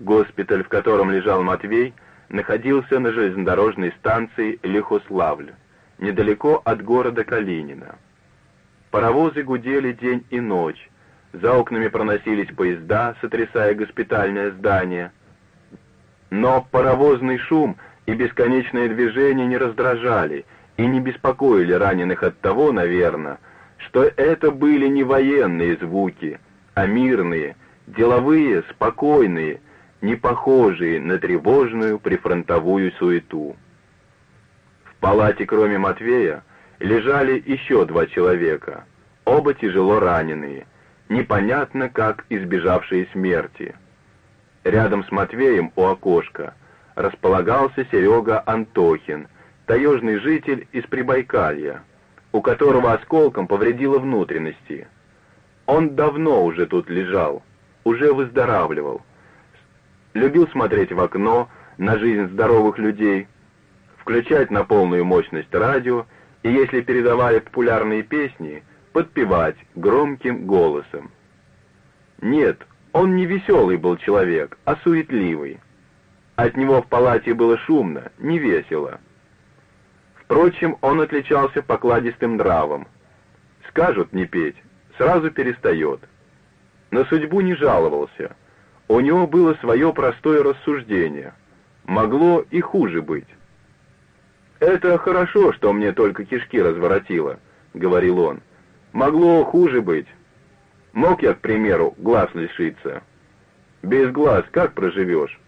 Госпиталь, в котором лежал Матвей, находился на железнодорожной станции Лихославль, недалеко от города Калинина. Паровозы гудели день и ночь. За окнами проносились поезда, сотрясая госпитальное здание. Но паровозный шум и бесконечное движение не раздражали и не беспокоили раненых от того, наверное, что это были не военные звуки, а мирные, деловые, спокойные, не похожие на тревожную прифронтовую суету. В палате, кроме Матвея, лежали еще два человека, оба тяжело раненые, непонятно как избежавшие смерти. Рядом с Матвеем у окошка располагался Серега Антохин, таежный житель из Прибайкалья, у которого осколком повредило внутренности. Он давно уже тут лежал, уже выздоравливал. Любил смотреть в окно на жизнь здоровых людей, включать на полную мощность радио и если передавали популярные песни, подпевать громким голосом. Нет, он не веселый был человек, а суетливый. От него в палате было шумно, не весело. Впрочем, он отличался покладистым нравом. Скажут не петь, сразу перестает. На судьбу не жаловался. У него было свое простое рассуждение. Могло и хуже быть. «Это хорошо, что мне только кишки разворотило», — говорил он. «Могло хуже быть. Мог я, к примеру, глаз лишиться? Без глаз как проживешь?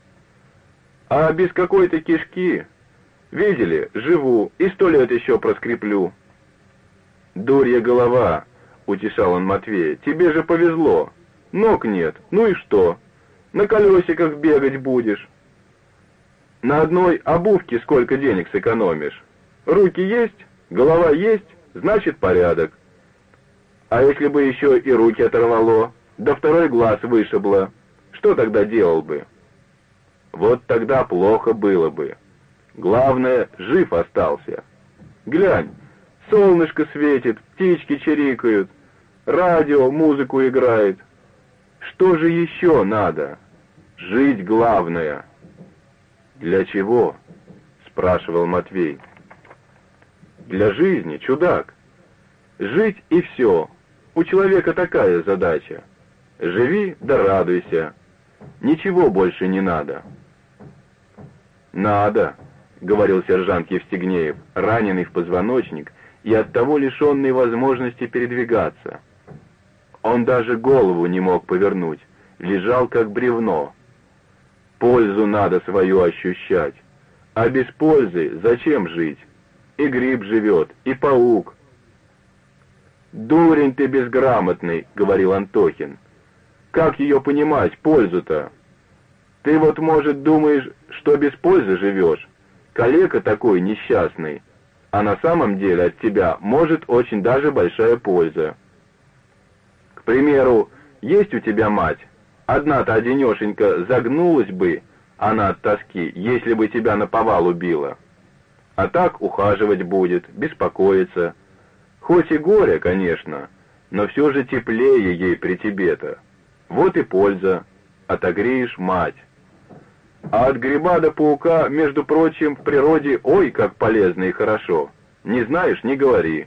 А без какой-то кишки? Видели, живу и сто лет еще проскреплю». «Дурья голова», — утешал он Матвея, — «тебе же повезло. Ног нет, ну и что? На колесиках бегать будешь». На одной обувке сколько денег сэкономишь? Руки есть, голова есть, значит порядок. А если бы еще и руки оторвало, да второй глаз вышибло, что тогда делал бы? Вот тогда плохо было бы. Главное, жив остался. Глянь, солнышко светит, птички чирикают, радио музыку играет. Что же еще надо? Жить главное. «Для чего?» — спрашивал Матвей. «Для жизни, чудак. Жить и все. У человека такая задача. Живи да радуйся. Ничего больше не надо». «Надо», — говорил сержант Евстигнеев, раненый в позвоночник и оттого лишенный возможности передвигаться. Он даже голову не мог повернуть, лежал как бревно. Пользу надо свою ощущать, а без пользы зачем жить? И гриб живет, и паук. «Дурень ты безграмотный», — говорил Антохин. «Как ее понимать, пользу-то? Ты вот, может, думаешь, что без пользы живешь? Калека такой несчастный, а на самом деле от тебя может очень даже большая польза. К примеру, есть у тебя мать, одна-то одинешенька загнулась бы, она от тоски, если бы тебя на повал убила. А так ухаживать будет, беспокоиться. Хоть и горе, конечно, но все же теплее ей при тебе-то. Вот и польза, отогреешь мать. А от гриба до паука, между прочим, в природе ой, как полезно и хорошо. Не знаешь, не говори.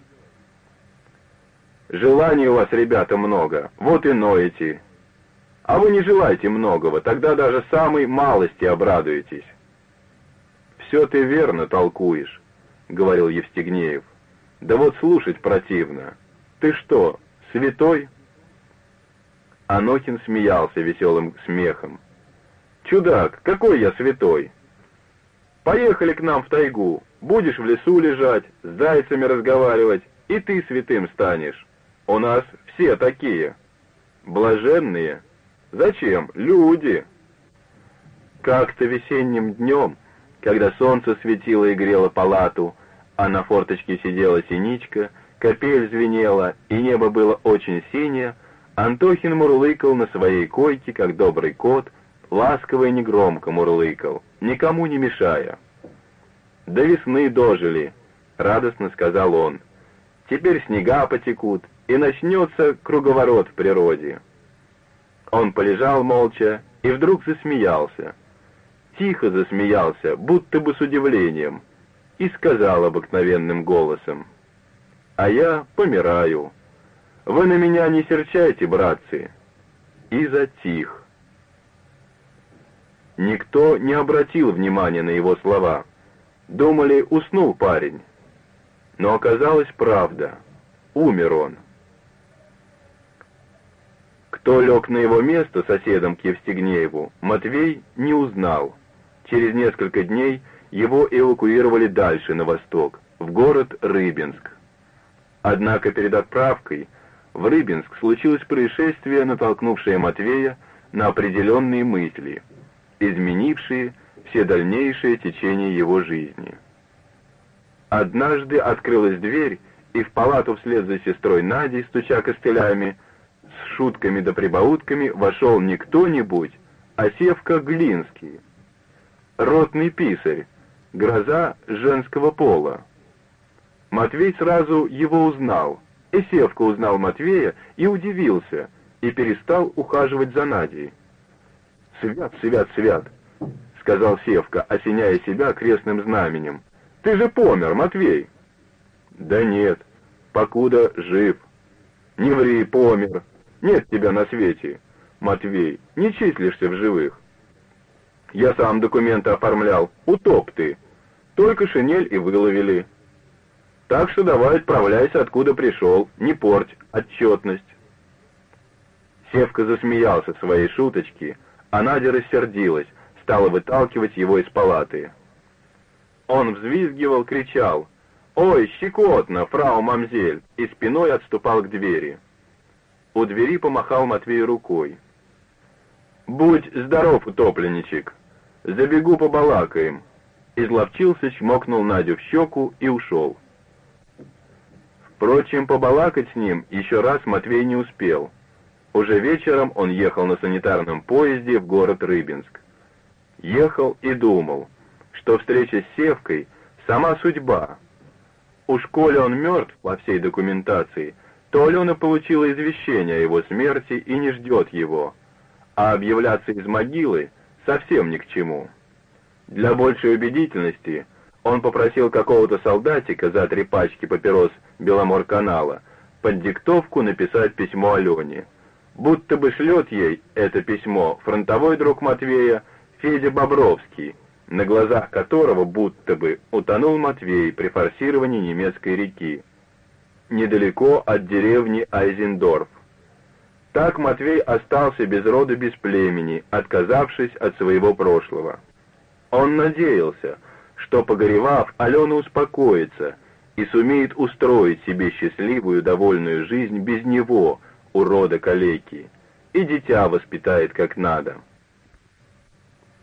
Желаний у вас, ребята, много, вот и ноете. А вы не желаете многого, тогда даже самой малости обрадуетесь. «Все ты верно толкуешь», — говорил Евстигнеев. «Да вот слушать противно. Ты что, святой?» Анохин смеялся веселым смехом. «Чудак, какой я святой! Поехали к нам в тайгу, будешь в лесу лежать, с зайцами разговаривать, и ты святым станешь. У нас все такие. Блаженные. Зачем? Люди!» Как-то весенним днем, когда солнце светило и грело палату, а на форточке сидела синичка, капель звенела, и небо было очень синее, Антохин мурлыкал на своей койке, как добрый кот, ласково и негромко мурлыкал, никому не мешая. «До весны дожили», — радостно сказал он. «Теперь снега потекут, и начнется круговорот в природе». Он полежал молча и вдруг засмеялся. Тихо засмеялся, будто бы с удивлением, и сказал обыкновенным голосом. «А я помираю. Вы на меня не серчайте, братцы». И затих. Никто не обратил внимания на его слова. Думали, уснул парень. Но оказалось правда. Умер он. Кто лег на его место соседом к Евстигнееву, Матвей не узнал. Через несколько дней его эвакуировали дальше, на восток, в город Рыбинск. Однако перед отправкой в Рыбинск случилось происшествие, натолкнувшее Матвея на определенные мысли – изменившие все дальнейшее течение его жизни. Однажды открылась дверь, и в палату вслед за сестрой Надей, стуча костылями, с шутками да прибаутками вошел не кто-нибудь, а Севка Глинский, ротный писарь, гроза женского пола. Матвей сразу его узнал, и Севка узнал Матвея и удивился, и перестал ухаживать за Надей. «Свят, свят, свят!» — сказал Севка, осеняя себя крестным знаменем. «Ты же помер, Матвей!» «Да нет, покуда жив. Не ври, помер. Нет тебя на свете, Матвей, не числишься в живых. Я сам документы оформлял, утоп ты. Только шинель и выловили. Так что давай отправляйся, откуда пришел, не порть отчетность». Севка засмеялся своей шуточки, — а Надя рассердилась, стала выталкивать его из палаты. Он взвизгивал, кричал «Ой, щекотно, фрау мамзель!» и спиной отступал к двери. У двери помахал Матвей рукой. «Будь здоров, утопленничек! Забегу побалакаем!» Изловчился, чмокнул Надю в щеку и ушел. Впрочем, побалакать с ним еще раз Матвей не успел — уже вечером он ехал на санитарном поезде в город Рыбинск. Ехал и думал, что встреча с Севкой — сама судьба. Уж коли он мертв по всей документации, то Алена получила извещение о его смерти и не ждет его, а объявляться из могилы совсем ни к чему. Для большей убедительности он попросил какого-то солдатика за три пачки папирос Беломор-канала под диктовку написать письмо Алене будто бы шлет ей это письмо фронтовой друг Матвея Федя Бобровский, на глазах которого будто бы утонул Матвей при форсировании немецкой реки, недалеко от деревни Айзендорф. Так Матвей остался без рода, без племени, отказавшись от своего прошлого. Он надеялся, что, погоревав, Алена успокоится и сумеет устроить себе счастливую, довольную жизнь без него, урода калеки, и дитя воспитает как надо.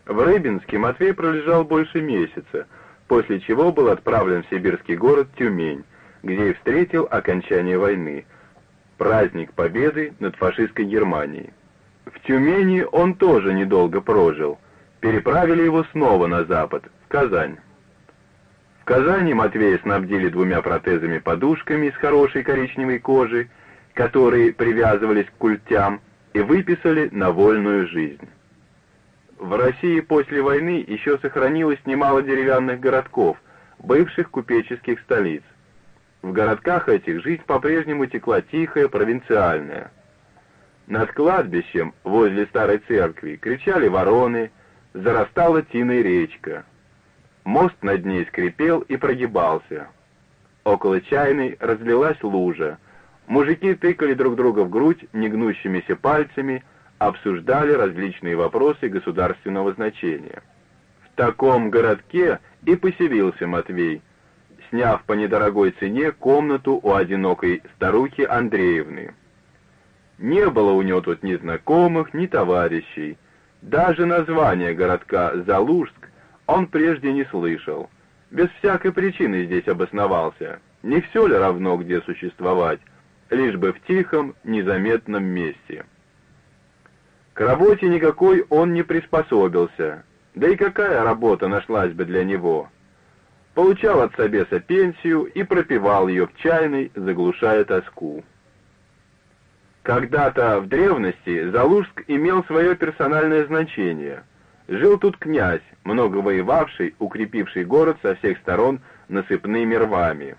В Рыбинске Матвей пролежал больше месяца, после чего был отправлен в сибирский город Тюмень, где и встретил окончание войны, праздник победы над фашистской Германией. В Тюмени он тоже недолго прожил, переправили его снова на запад, в Казань. В Казани Матвея снабдили двумя протезами-подушками из хорошей коричневой кожи, которые привязывались к культям, и выписали на вольную жизнь. В России после войны еще сохранилось немало деревянных городков, бывших купеческих столиц. В городках этих жизнь по-прежнему текла тихая, провинциальная. Над кладбищем, возле старой церкви, кричали вороны, зарастала тиной речка. Мост над ней скрипел и прогибался. Около чайной разлилась лужа, Мужики тыкали друг друга в грудь негнущимися пальцами, обсуждали различные вопросы государственного значения. В таком городке и поселился Матвей, сняв по недорогой цене комнату у одинокой старухи Андреевны. Не было у него тут ни знакомых, ни товарищей. Даже название городка Залужск он прежде не слышал. Без всякой причины здесь обосновался. Не все ли равно, где существовать? Лишь бы в тихом, незаметном месте. К работе никакой он не приспособился, да и какая работа нашлась бы для него? Получал от собеса пенсию и пропивал ее в чайной, заглушая тоску. Когда-то в древности Залужск имел свое персональное значение. Жил тут князь, много воевавший, укрепивший город со всех сторон насыпными рвами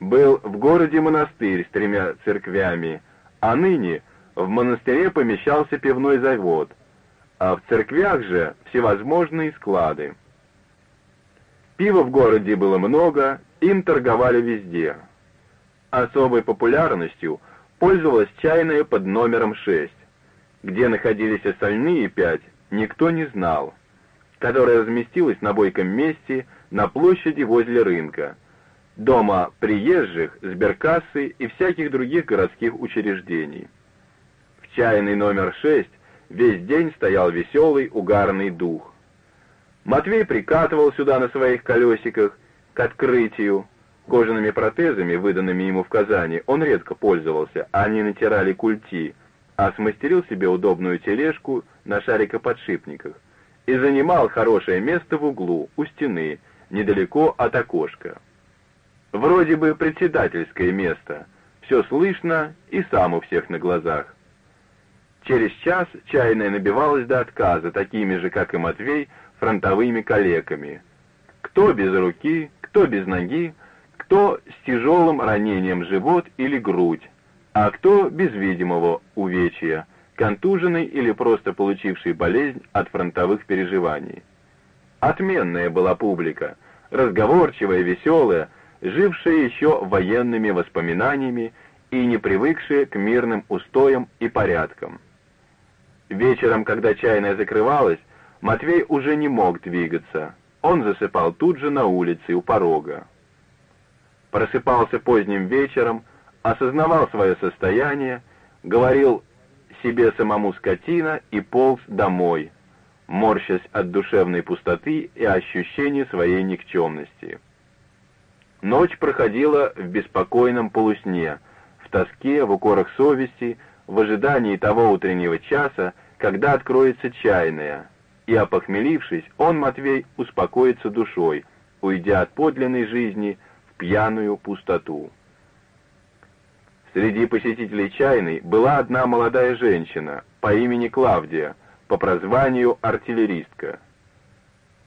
был в городе монастырь с тремя церквями, а ныне в монастыре помещался пивной завод, а в церквях же всевозможные склады. Пива в городе было много, им торговали везде. Особой популярностью пользовалась чайная под номером 6, где находились остальные пять, никто не знал, которая разместилась на бойком месте на площади возле рынка, дома приезжих, сберкассы и всяких других городских учреждений. В чайный номер 6 весь день стоял веселый угарный дух. Матвей прикатывал сюда на своих колесиках к открытию. Кожаными протезами, выданными ему в Казани, он редко пользовался, они натирали культи, а смастерил себе удобную тележку на шарикоподшипниках и занимал хорошее место в углу, у стены, недалеко от окошка. Вроде бы председательское место. Все слышно и сам у всех на глазах. Через час чайная набивалась до отказа, такими же, как и Матвей, фронтовыми калеками. Кто без руки, кто без ноги, кто с тяжелым ранением живот или грудь, а кто без видимого увечья, контуженный или просто получивший болезнь от фронтовых переживаний. Отменная была публика, разговорчивая, веселая, жившие еще военными воспоминаниями и не привыкшие к мирным устоям и порядкам. Вечером, когда чайная закрывалась, Матвей уже не мог двигаться. Он засыпал тут же на улице у порога. Просыпался поздним вечером, осознавал свое состояние, говорил себе самому скотина и полз домой, морщась от душевной пустоты и ощущения своей никчемности. Ночь проходила в беспокойном полусне, в тоске, в укорах совести, в ожидании того утреннего часа, когда откроется чайная. И, опохмелившись, он, Матвей, успокоится душой, уйдя от подлинной жизни в пьяную пустоту. Среди посетителей чайной была одна молодая женщина по имени Клавдия, по прозванию артиллеристка.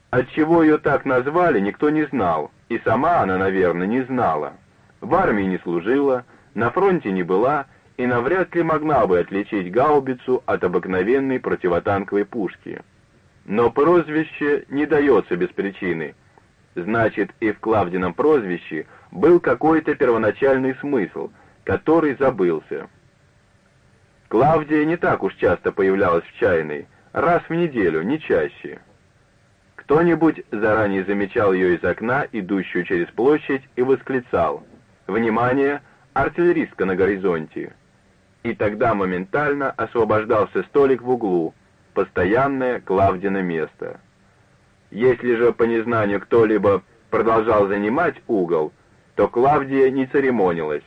Отчего ее так назвали, никто не знал, и сама она, наверное, не знала. В армии не служила, на фронте не была и навряд ли могла бы отличить гаубицу от обыкновенной противотанковой пушки. Но прозвище не дается без причины. Значит, и в Клавдином прозвище был какой-то первоначальный смысл, который забылся. Клавдия не так уж часто появлялась в чайной, раз в неделю, не чаще. Кто-нибудь заранее замечал ее из окна, идущую через площадь, и восклицал «Внимание! Артиллеристка на горизонте!» И тогда моментально освобождался столик в углу, постоянное Клавдино место. Если же по незнанию кто-либо продолжал занимать угол, то Клавдия не церемонилась,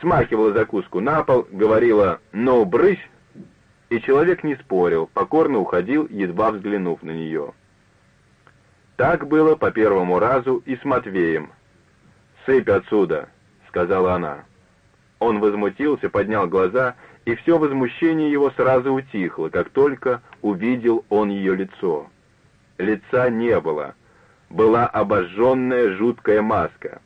смахивала закуску на пол, говорила «ну, брысь», и человек не спорил, покорно уходил, едва взглянув на нее. Так было по первому разу и с Матвеем. «Сыпь отсюда», — сказала она. Он возмутился, поднял глаза, и все возмущение его сразу утихло, как только увидел он ее лицо. Лица не было. Была обожженная жуткая маска.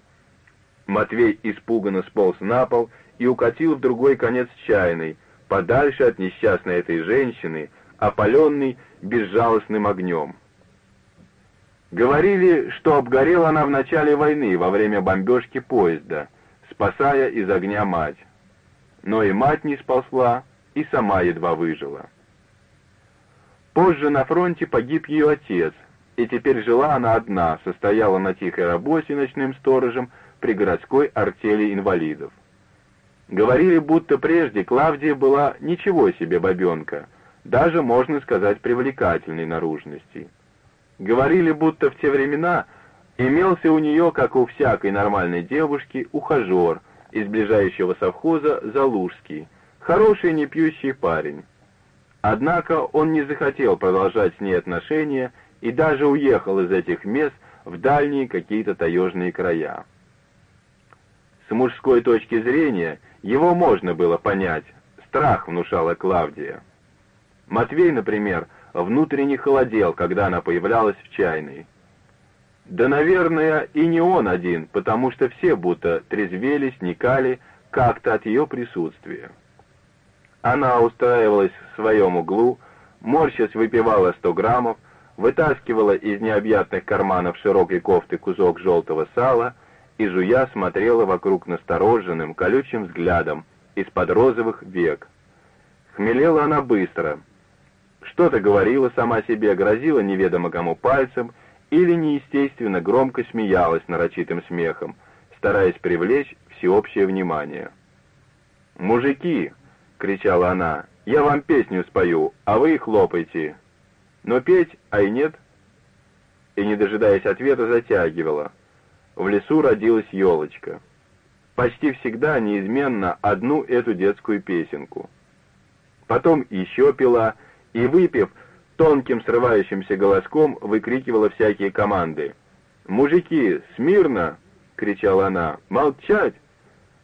Матвей испуганно сполз на пол и укатил в другой конец чайной, подальше от несчастной этой женщины, опаленной безжалостным огнем. Говорили, что обгорела она в начале войны, во время бомбежки поезда, спасая из огня мать. Но и мать не спасла, и сама едва выжила. Позже на фронте погиб ее отец, и теперь жила она одна, состояла на тихой работе ночным сторожем при городской артели инвалидов. Говорили, будто прежде Клавдия была ничего себе бабенка, даже, можно сказать, привлекательной наружности. Говорили, будто в те времена имелся у нее, как у всякой нормальной девушки, ухажер из ближайшего совхоза Залужский, хороший не пьющий парень. Однако он не захотел продолжать с ней отношения и даже уехал из этих мест в дальние какие-то таежные края. С мужской точки зрения его можно было понять, страх внушала Клавдия. Матвей, например, внутренне холодел, когда она появлялась в чайной. Да, наверное, и не он один, потому что все будто трезвели, сникали как-то от ее присутствия. Она устраивалась в своем углу, морщась выпивала сто граммов, вытаскивала из необъятных карманов широкой кофты кусок желтого сала и, жуя, смотрела вокруг настороженным, колючим взглядом из-под розовых век. Хмелела она быстро — что-то говорила сама себе, грозила неведомо кому пальцем или неестественно громко смеялась нарочитым смехом, стараясь привлечь всеобщее внимание. «Мужики!» — кричала она. «Я вам песню спою, а вы хлопайте!» Но петь, а и нет. И, не дожидаясь ответа, затягивала. В лесу родилась елочка. Почти всегда неизменно одну эту детскую песенку. Потом еще пила — и, выпив, тонким срывающимся голоском выкрикивала всякие команды. «Мужики, смирно!» — кричала она. «Молчать!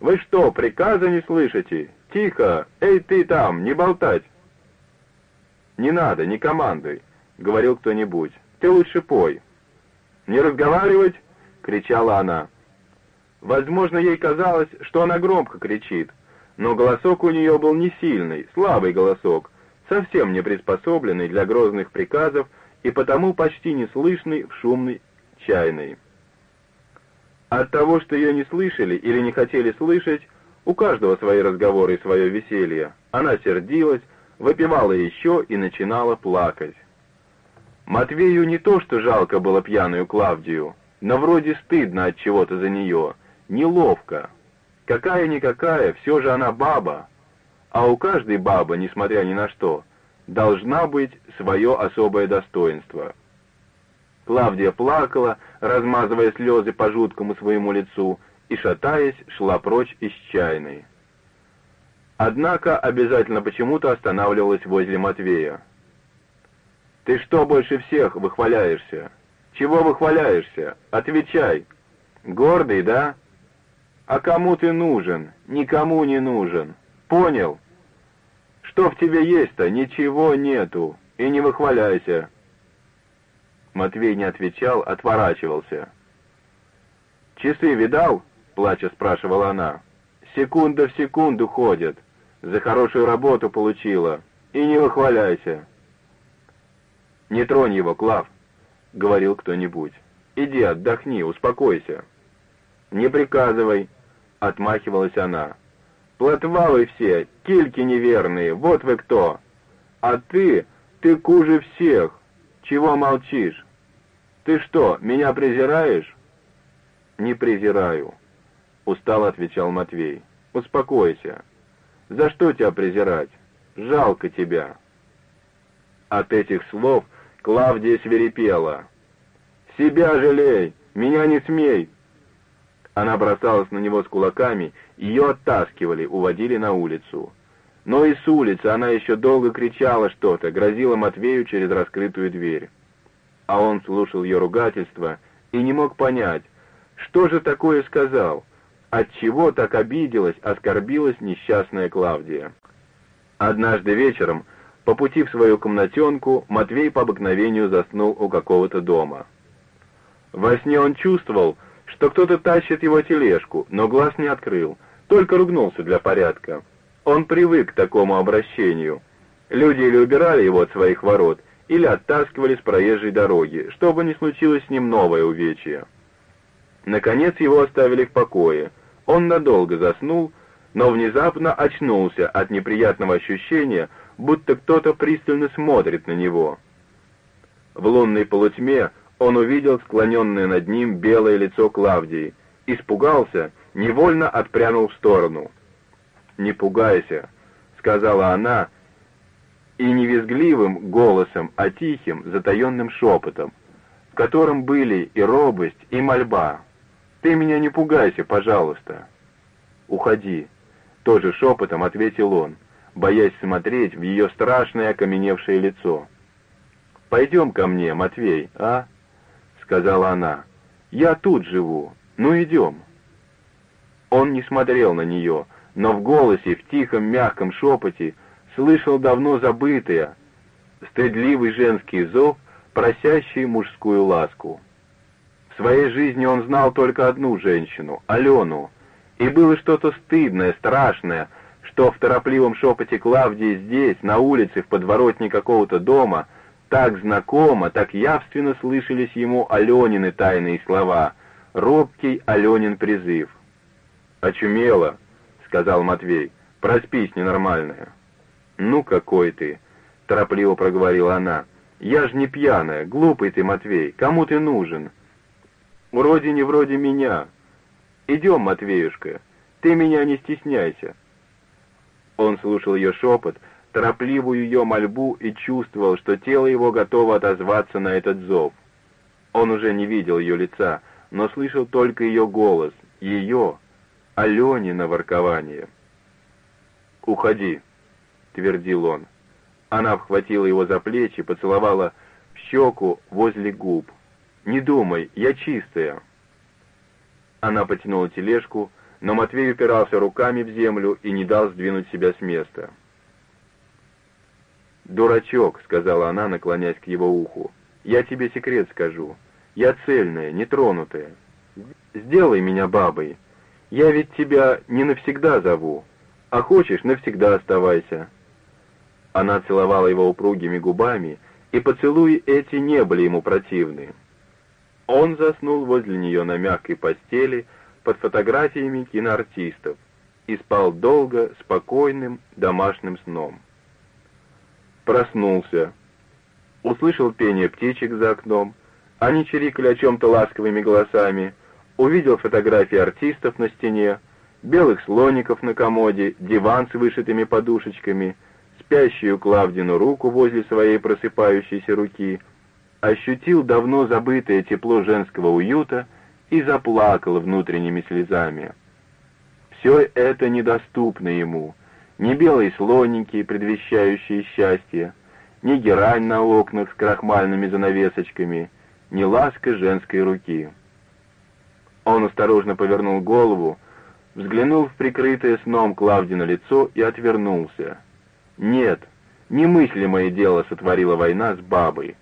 Вы что, приказа не слышите? Тихо! Эй, ты там, не болтать!» «Не надо, не командуй!» — говорил кто-нибудь. «Ты лучше пой!» «Не разговаривать!» — кричала она. Возможно, ей казалось, что она громко кричит, но голосок у нее был не сильный, слабый голосок — совсем не приспособленный для грозных приказов и потому почти не слышный в шумной чайной. От того, что ее не слышали или не хотели слышать, у каждого свои разговоры и свое веселье. Она сердилась, выпивала еще и начинала плакать. Матвею не то, что жалко было пьяную Клавдию, но вроде стыдно от чего-то за нее, неловко. Какая-никакая, все же она баба, а у каждой бабы, несмотря ни на что, должна быть свое особое достоинство. Клавдия плакала, размазывая слезы по жуткому своему лицу, и, шатаясь, шла прочь из чайной. Однако обязательно почему-то останавливалась возле Матвея. «Ты что больше всех выхваляешься? Чего выхваляешься? Отвечай! Гордый, да? А кому ты нужен? Никому не нужен!» Понял? Что в тебе есть-то? Ничего нету. И не выхваляйся. Матвей не отвечал, отворачивался. «Часы видал?» — плача спрашивала она. «Секунда в секунду ходят. За хорошую работу получила. И не выхваляйся». «Не тронь его, Клав», — говорил кто-нибудь. «Иди, отдохни, успокойся». «Не приказывай», — отмахивалась она. Плотва вы все, кильки неверные, вот вы кто. А ты, ты куже всех. Чего молчишь? Ты что, меня презираешь? Не презираю, устало отвечал Матвей. Успокойся. За что тебя презирать? Жалко тебя. От этих слов Клавдия свирепела. «Себя жалей! Меня не смей!» Она бросалась на него с кулаками, ее оттаскивали, уводили на улицу. Но и с улицы она еще долго кричала что-то, грозила Матвею через раскрытую дверь. А он слушал ее ругательство и не мог понять, что же такое сказал, отчего так обиделась, оскорбилась несчастная Клавдия. Однажды вечером, по пути в свою комнатенку, Матвей по обыкновению заснул у какого-то дома. Во сне он чувствовал, что кто-то тащит его тележку, но глаз не открыл, только ругнулся для порядка. Он привык к такому обращению. Люди или убирали его от своих ворот, или оттаскивали с проезжей дороги, чтобы не случилось с ним новое увечье. Наконец его оставили в покое. Он надолго заснул, но внезапно очнулся от неприятного ощущения, будто кто-то пристально смотрит на него. В лунной полутьме он увидел склоненное над ним белое лицо Клавдии, испугался, невольно отпрянул в сторону. «Не пугайся», — сказала она, и не визгливым голосом, а тихим, затаенным шепотом, в котором были и робость, и мольба. «Ты меня не пугайся, пожалуйста». «Уходи», — тоже шепотом ответил он, боясь смотреть в ее страшное окаменевшее лицо. «Пойдем ко мне, Матвей, а?» Сказала она. «Я тут живу. Ну, идем». Он не смотрел на нее, но в голосе, в тихом мягком шепоте слышал давно забытое, стыдливый женский зов, просящий мужскую ласку. В своей жизни он знал только одну женщину, Алену, и было что-то стыдное, страшное, что в торопливом шепоте Клавдии здесь, на улице, в подворотне какого-то дома — так знакомо, так явственно слышались ему Аленины тайные слова, робкий Аленин призыв. «Очумело», — сказал Матвей, — «проспись, ненормальная». «Ну какой ты», — торопливо проговорила она, — «я ж не пьяная, глупый ты, Матвей, кому ты нужен?» «Вроде не вроде меня. Идем, Матвеюшка, ты меня не стесняйся». Он слушал ее шепот, торопливую ее мольбу и чувствовал, что тело его готово отозваться на этот зов. Он уже не видел ее лица, но слышал только ее голос, ее, Аленина воркование. «Уходи», — твердил он. Она обхватила его за плечи, поцеловала в щеку возле губ. «Не думай, я чистая». Она потянула тележку, но Матвей упирался руками в землю и не дал сдвинуть себя с места. «Дурачок», — сказала она, наклоняясь к его уху, — «я тебе секрет скажу. Я цельная, нетронутая. Сделай меня бабой. Я ведь тебя не навсегда зову, а хочешь, навсегда оставайся». Она целовала его упругими губами, и поцелуи эти не были ему противны. Он заснул возле нее на мягкой постели под фотографиями киноартистов и спал долго, спокойным, домашним сном проснулся. Услышал пение птичек за окном, они чирикали о чем-то ласковыми голосами, увидел фотографии артистов на стене, белых слоников на комоде, диван с вышитыми подушечками, спящую Клавдину руку возле своей просыпающейся руки, ощутил давно забытое тепло женского уюта и заплакал внутренними слезами. Все это недоступно ему — ни белые слоники, предвещающие счастье, ни герань на окнах с крахмальными занавесочками, ни ласка женской руки. Он осторожно повернул голову, взглянул в прикрытое сном Клавдина лицо и отвернулся. Нет, немыслимое дело сотворила война с бабой.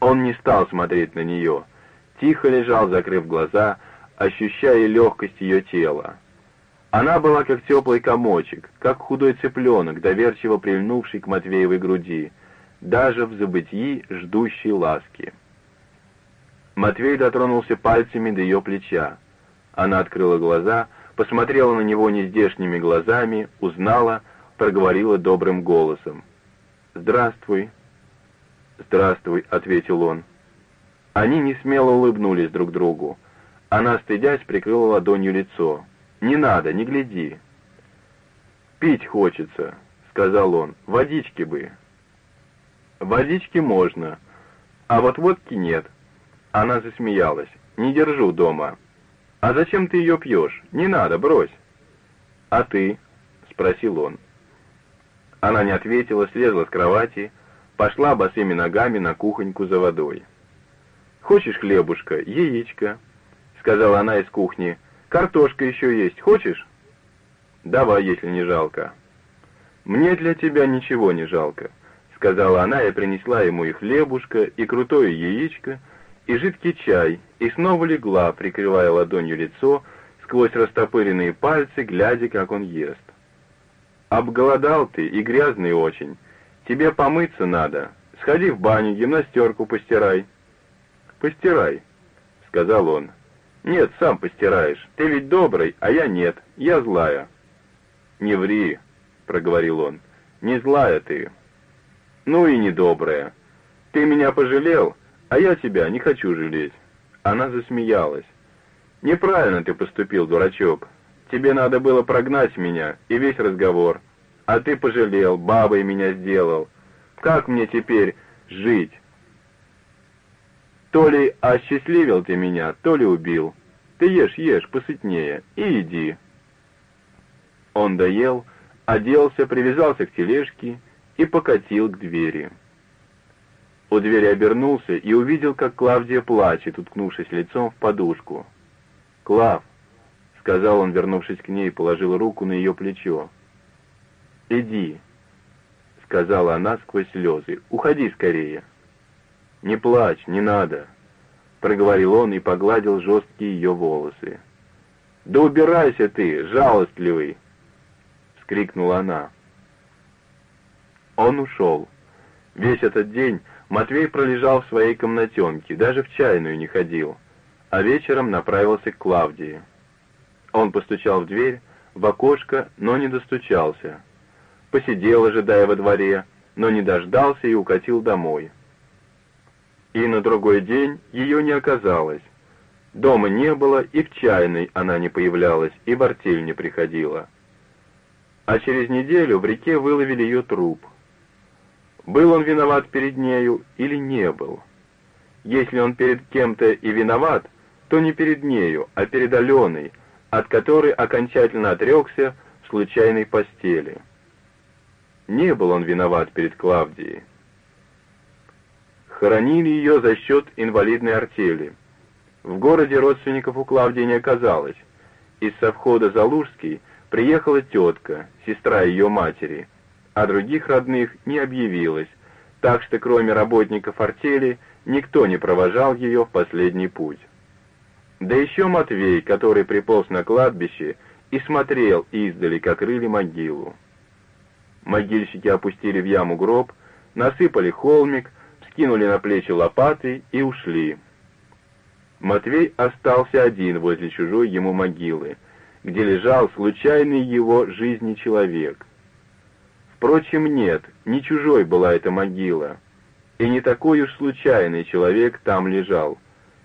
Он не стал смотреть на нее, тихо лежал, закрыв глаза, ощущая легкость ее тела. Она была как теплый комочек, как худой цыпленок, доверчиво прильнувший к Матвеевой груди, даже в забытии ждущей ласки. Матвей дотронулся пальцами до ее плеча. Она открыла глаза, посмотрела на него нездешними глазами, узнала, проговорила добрым голосом. «Здравствуй». «Здравствуй», — ответил он. Они не смело улыбнулись друг другу. Она, стыдясь, прикрыла ладонью лицо. «Не надо, не гляди». «Пить хочется», — сказал он. «Водички бы». «Водички можно, а вот водки нет». Она засмеялась. «Не держу дома». «А зачем ты ее пьешь? Не надо, брось». «А ты?» — спросил он. Она не ответила, слезла с кровати, пошла босыми ногами на кухоньку за водой. «Хочешь хлебушка? Яичко?» — сказала она из кухни. «Картошка еще есть. Хочешь?» «Давай, если не жалко». «Мне для тебя ничего не жалко», — сказала она и принесла ему и хлебушка, и крутое яичко, и жидкий чай, и снова легла, прикрывая ладонью лицо, сквозь растопыренные пальцы, глядя, как он ест. «Обголодал ты и грязный очень. Тебе помыться надо. Сходи в баню, гимнастерку постирай». «Постирай», — сказал он. «Нет, сам постираешь. Ты ведь добрый, а я нет. Я злая». «Не ври», — проговорил он. «Не злая ты». «Ну и недобрая. Ты меня пожалел, а я тебя не хочу жалеть». Она засмеялась. «Неправильно ты поступил, дурачок. Тебе надо было прогнать меня и весь разговор. А ты пожалел, бабой меня сделал. Как мне теперь жить?» То ли осчастливил ты меня, то ли убил. Ты ешь, ешь, посытнее, и иди. Он доел, оделся, привязался к тележке и покатил к двери. У двери обернулся и увидел, как Клавдия плачет, уткнувшись лицом в подушку. «Клав», — сказал он, вернувшись к ней, положил руку на ее плечо. «Иди», — сказала она сквозь слезы, — «уходи скорее». «Не плачь, не надо», — проговорил он и погладил жесткие ее волосы. «Да убирайся ты, жалостливый!» — вскрикнула она. Он ушел. Весь этот день Матвей пролежал в своей комнатенке, даже в чайную не ходил, а вечером направился к Клавдии. Он постучал в дверь, в окошко, но не достучался. Посидел, ожидая во дворе, но не дождался и укатил домой. И на другой день ее не оказалось. Дома не было, и в чайной она не появлялась, и в артель не приходила. А через неделю в реке выловили ее труп. Был он виноват перед нею или не был? Если он перед кем-то и виноват, то не перед нею, а перед Аленой, от которой окончательно отрекся в случайной постели. Не был он виноват перед Клавдией. Хоронили ее за счет инвалидной артели. В городе родственников у Клавдии не оказалось. Из совхода Залужский приехала тетка, сестра ее матери, а других родных не объявилось, так что кроме работников артели никто не провожал ее в последний путь. Да еще Матвей, который приполз на кладбище и смотрел издали, как рыли могилу. Могильщики опустили в яму гроб, насыпали холмик, кинули на плечи лопаты и ушли. Матвей остался один возле чужой ему могилы, где лежал случайный его жизни человек. Впрочем, нет, не чужой была эта могила, и не такой уж случайный человек там лежал.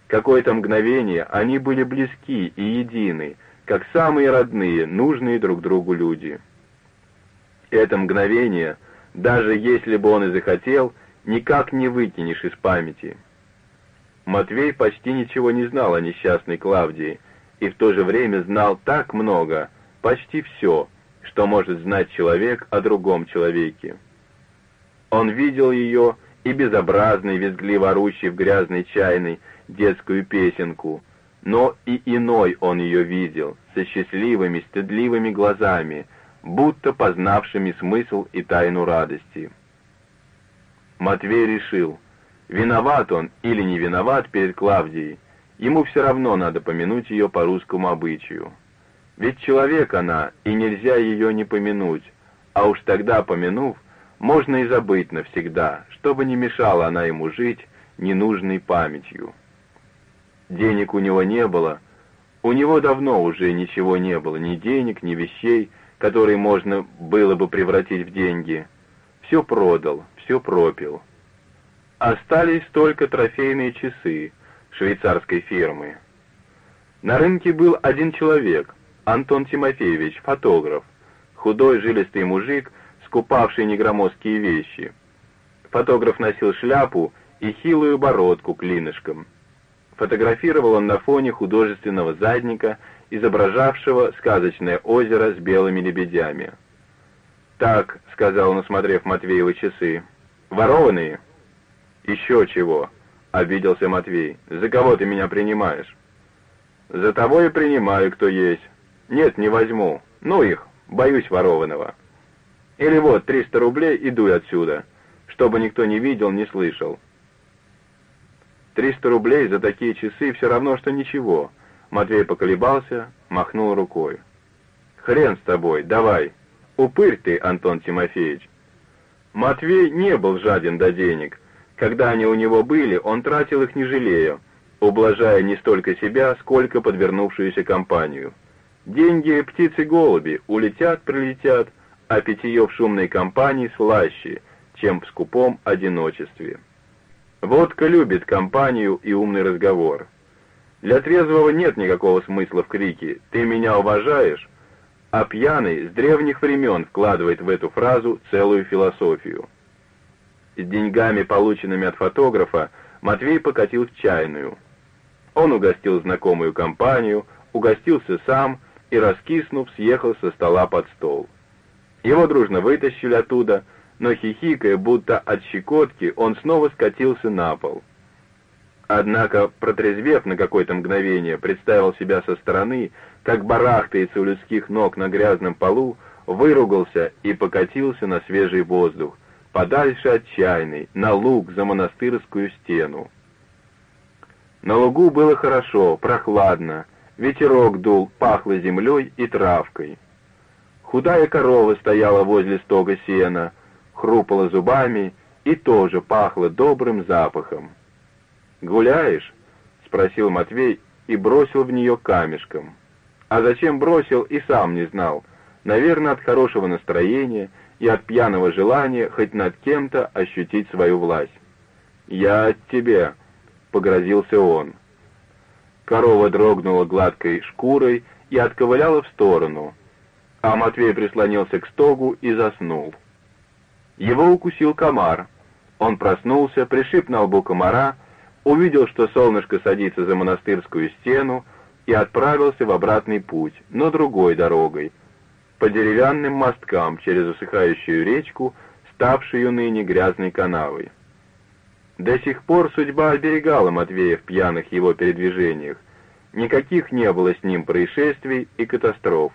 Какое-то мгновение они были близки и едины, как самые родные, нужные друг другу люди. Это мгновение, даже если бы он и захотел, никак не выкинешь из памяти. Матвей почти ничего не знал о несчастной Клавдии, и в то же время знал так много, почти все, что может знать человек о другом человеке. Он видел ее и безобразной, визгливо орущей в грязной чайной детскую песенку, но и иной он ее видел, со счастливыми, стыдливыми глазами, будто познавшими смысл и тайну радости. Матвей решил, виноват он или не виноват перед Клавдией, ему все равно надо помянуть ее по русскому обычаю. Ведь человек она, и нельзя ее не помянуть, а уж тогда, помянув, можно и забыть навсегда, чтобы не мешала она ему жить ненужной памятью. Денег у него не было, У него давно уже ничего не было, ни денег, ни вещей, которые можно было бы превратить в деньги. Все продал, все пропил. Остались только трофейные часы швейцарской фирмы. На рынке был один человек, Антон Тимофеевич, фотограф, худой жилистый мужик, скупавший негромоздкие вещи. Фотограф носил шляпу и хилую бородку клинышком. Фотографировал он на фоне художественного задника, изображавшего сказочное озеро с белыми лебедями. «Так», — сказал он, осмотрев Матвеева часы, — «ворованные?» «Еще чего», — обиделся Матвей. «За кого ты меня принимаешь?» «За того и принимаю, кто есть. Нет, не возьму. Ну их, боюсь ворованного. Или вот, 300 рублей, иду отсюда, чтобы никто не видел, не слышал». «Триста рублей за такие часы все равно, что ничего», Матвей поколебался, махнул рукой. «Хрен с тобой, давай. Упырь ты, Антон Тимофеевич». Матвей не был жаден до денег. Когда они у него были, он тратил их не жалея, ублажая не столько себя, сколько подвернувшуюся компанию. Деньги птицы-голуби, улетят, прилетят, а питье в шумной компании слаще, чем в скупом одиночестве. Водка любит компанию и умный разговор. Для трезвого нет никакого смысла в крике «ты меня уважаешь», а пьяный с древних времен вкладывает в эту фразу целую философию. С деньгами, полученными от фотографа, Матвей покатил в чайную. Он угостил знакомую компанию, угостился сам и, раскиснув, съехал со стола под стол. Его дружно вытащили оттуда, но хихикая, будто от щекотки, он снова скатился на пол. Однако, протрезвев на какое-то мгновение, представил себя со стороны, как барахтается у людских ног на грязном полу, выругался и покатился на свежий воздух, подальше от чайной, на луг за монастырскую стену. На лугу было хорошо, прохладно, ветерок дул, пахло землей и травкой. Худая корова стояла возле стога сена, хрупала зубами и тоже пахла добрым запахом. «Гуляешь?» — спросил Матвей и бросил в нее камешком. А зачем бросил, и сам не знал. Наверное, от хорошего настроения и от пьяного желания хоть над кем-то ощутить свою власть. «Я от тебя», — погрозился он. Корова дрогнула гладкой шкурой и отковыляла в сторону, а Матвей прислонился к стогу и заснул. Его укусил комар. Он проснулся, пришиб на лбу комара — увидел, что солнышко садится за монастырскую стену, и отправился в обратный путь, но другой дорогой, по деревянным мосткам через усыхающую речку, ставшую ныне грязной канавой. До сих пор судьба оберегала Матвея в пьяных его передвижениях. Никаких не было с ним происшествий и катастроф.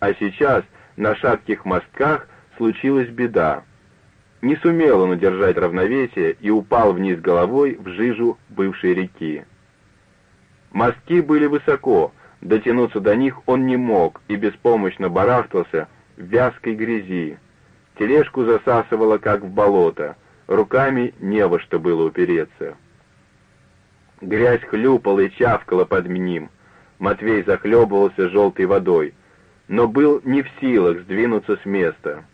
А сейчас на шатких мостках случилась беда. Не сумел он удержать равновесие и упал вниз головой в жижу бывшей реки. Мостки были высоко, дотянуться до них он не мог и беспомощно барахтался в вязкой грязи. Тележку засасывало, как в болото, руками не во что было упереться. Грязь хлюпала и чавкала под ним. Матвей захлебывался желтой водой, но был не в силах сдвинуться с места.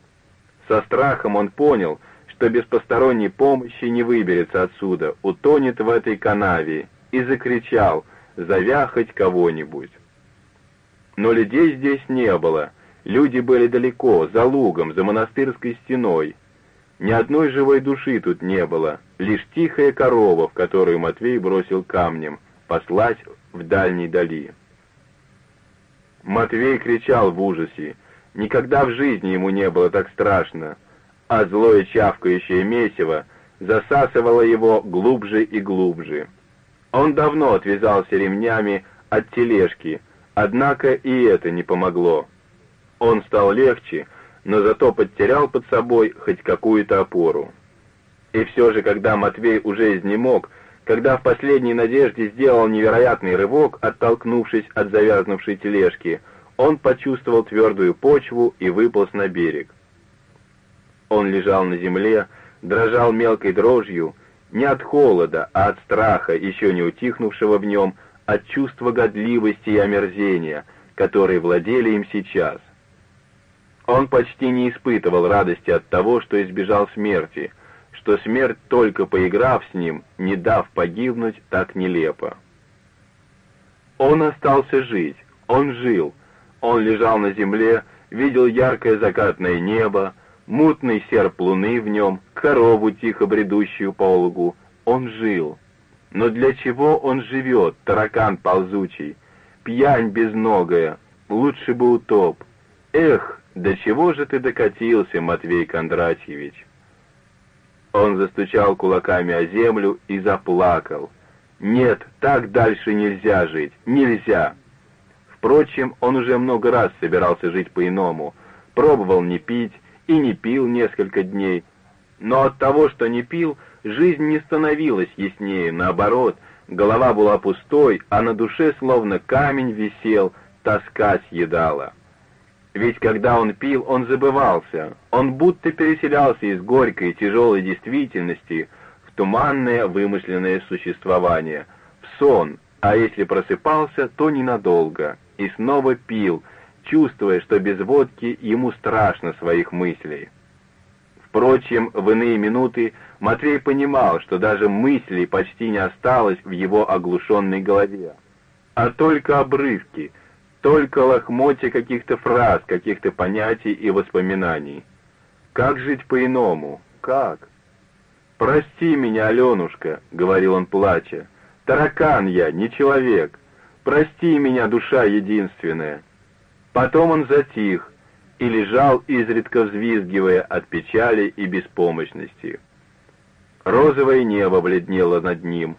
Со страхом он понял, что без посторонней помощи не выберется отсюда, утонет в этой канаве, и закричал, зовя хоть кого-нибудь. Но людей здесь не было, люди были далеко, за лугом, за монастырской стеной. Ни одной живой души тут не было, лишь тихая корова, в которую Матвей бросил камнем, послать в дальней дали. Матвей кричал в ужасе, Никогда в жизни ему не было так страшно, а злое чавкающее месиво засасывало его глубже и глубже. Он давно отвязался ремнями от тележки, однако и это не помогло. Он стал легче, но зато потерял под собой хоть какую-то опору. И все же, когда Матвей уже изнемог, когда в последней надежде сделал невероятный рывок, оттолкнувшись от завязнувшей тележки, он почувствовал твердую почву и выполз на берег. Он лежал на земле, дрожал мелкой дрожью, не от холода, а от страха, еще не утихнувшего в нем, от чувства годливости и омерзения, которые владели им сейчас. Он почти не испытывал радости от того, что избежал смерти, что смерть, только поиграв с ним, не дав погибнуть, так нелепо. Он остался жить, он жил, он лежал на земле, видел яркое закатное небо, мутный серп луны в нем, корову, тихо бредущую по лугу. Он жил. Но для чего он живет, таракан ползучий? Пьянь безногая, лучше бы утоп. Эх, до чего же ты докатился, Матвей Кондратьевич? Он застучал кулаками о землю и заплакал. Нет, так дальше нельзя жить, нельзя. Впрочем, он уже много раз собирался жить по-иному, пробовал не пить и не пил несколько дней, но от того, что не пил, жизнь не становилась яснее, наоборот, голова была пустой, а на душе словно камень висел, тоска съедала. Ведь когда он пил, он забывался, он будто переселялся из горькой тяжелой действительности в туманное вымышленное существование, в сон, а если просыпался, то ненадолго, и снова пил, чувствуя, что без водки ему страшно своих мыслей. Впрочем, в иные минуты Матвей понимал, что даже мыслей почти не осталось в его оглушенной голове, а только обрывки — только лохмотья каких-то фраз, каких-то понятий и воспоминаний. Как жить по-иному? Как? «Прости меня, Аленушка», — говорил он, плача. «Таракан я, не человек. Прости меня, душа единственная». Потом он затих и лежал, изредка взвизгивая от печали и беспомощности. Розовое небо бледнело над ним.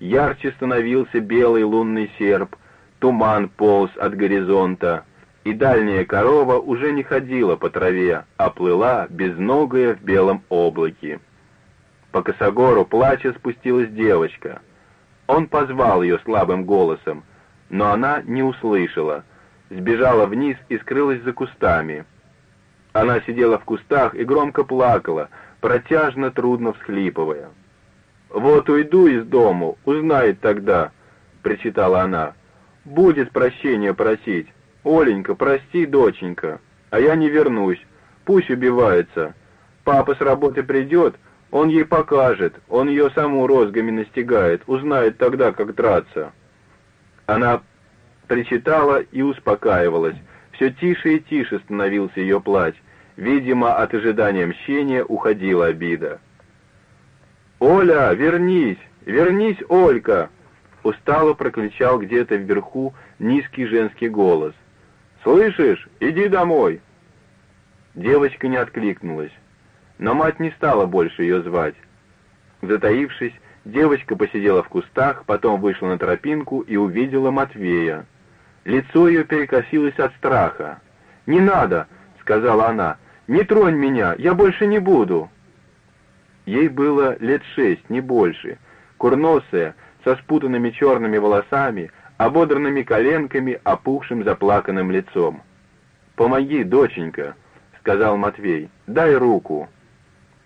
Ярче становился белый лунный серп — Туман полз от горизонта, и дальняя корова уже не ходила по траве, а плыла, безногая в белом облаке. По косогору плача спустилась девочка. Он позвал ее слабым голосом, но она не услышала, сбежала вниз и скрылась за кустами. Она сидела в кустах и громко плакала, протяжно, трудно всхлипывая. «Вот уйду из дому, узнает тогда», — причитала она будет прощения просить. Оленька, прости, доченька, а я не вернусь. Пусть убивается. Папа с работы придет, он ей покажет, он ее саму розгами настигает, узнает тогда, как драться. Она причитала и успокаивалась. Все тише и тише становился ее плач. Видимо, от ожидания мщения уходила обида. «Оля, вернись! Вернись, Олька!» Устало прокричал где-то вверху низкий женский голос. «Слышишь? Иди домой!» Девочка не откликнулась, но мать не стала больше ее звать. Затаившись, девочка посидела в кустах, потом вышла на тропинку и увидела Матвея. Лицо ее перекосилось от страха. «Не надо!» — сказала она. «Не тронь меня, я больше не буду!» Ей было лет шесть, не больше. Курносая, со спутанными черными волосами, ободранными коленками, опухшим заплаканным лицом. «Помоги, доченька», — сказал Матвей, — «дай руку».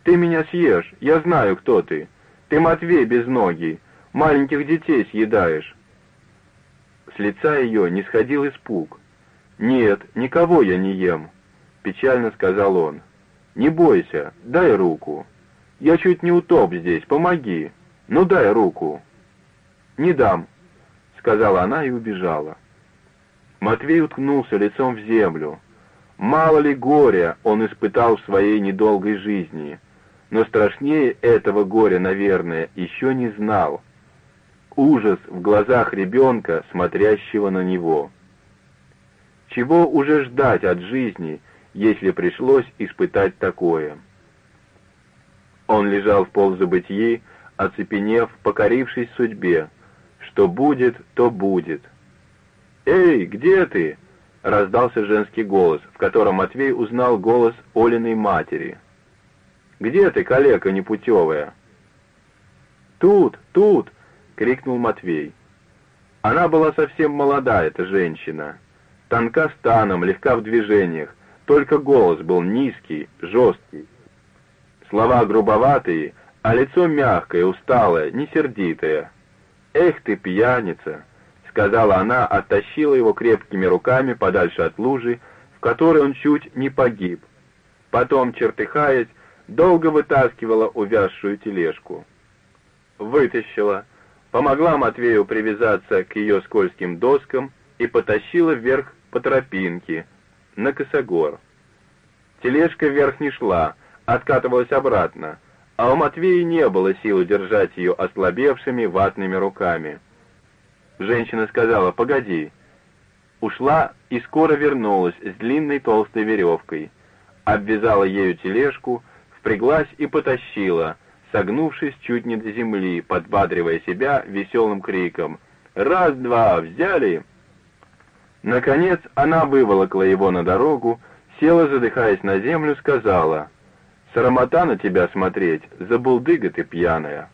«Ты меня съешь, я знаю, кто ты. Ты Матвей без ноги, маленьких детей съедаешь». С лица ее не сходил испуг. «Нет, никого я не ем», — печально сказал он. «Не бойся, дай руку. Я чуть не утоп здесь, помоги. Ну дай руку». «Не дам», — сказала она и убежала. Матвей уткнулся лицом в землю. Мало ли горя он испытал в своей недолгой жизни, но страшнее этого горя, наверное, еще не знал. Ужас в глазах ребенка, смотрящего на него. Чего уже ждать от жизни, если пришлось испытать такое? Он лежал в ползабытии, оцепенев, покорившись судьбе, что будет, то будет. «Эй, где ты?» — раздался женский голос, в котором Матвей узнал голос Олиной матери. «Где ты, калека непутевая?» «Тут, тут!» — крикнул Матвей. Она была совсем молода, эта женщина. Тонка станом, легка в движениях, только голос был низкий, жесткий. Слова грубоватые, а лицо мягкое, усталое, не сердитое. «Эх ты, пьяница!» — сказала она, оттащила его крепкими руками подальше от лужи, в которой он чуть не погиб. Потом, чертыхаясь, долго вытаскивала увязшую тележку. Вытащила, помогла Матвею привязаться к ее скользким доскам и потащила вверх по тропинке, на косогор. Тележка вверх не шла, откатывалась обратно, а у Матвея не было сил удержать ее ослабевшими ватными руками. Женщина сказала «Погоди». Ушла и скоро вернулась с длинной толстой веревкой, обвязала ею тележку, впряглась и потащила, согнувшись чуть не до земли, подбадривая себя веселым криком «Раз-два, взяли!». Наконец она выволокла его на дорогу, села, задыхаясь на землю, сказала «Срамота на тебя смотреть, забулдыга ты пьяная».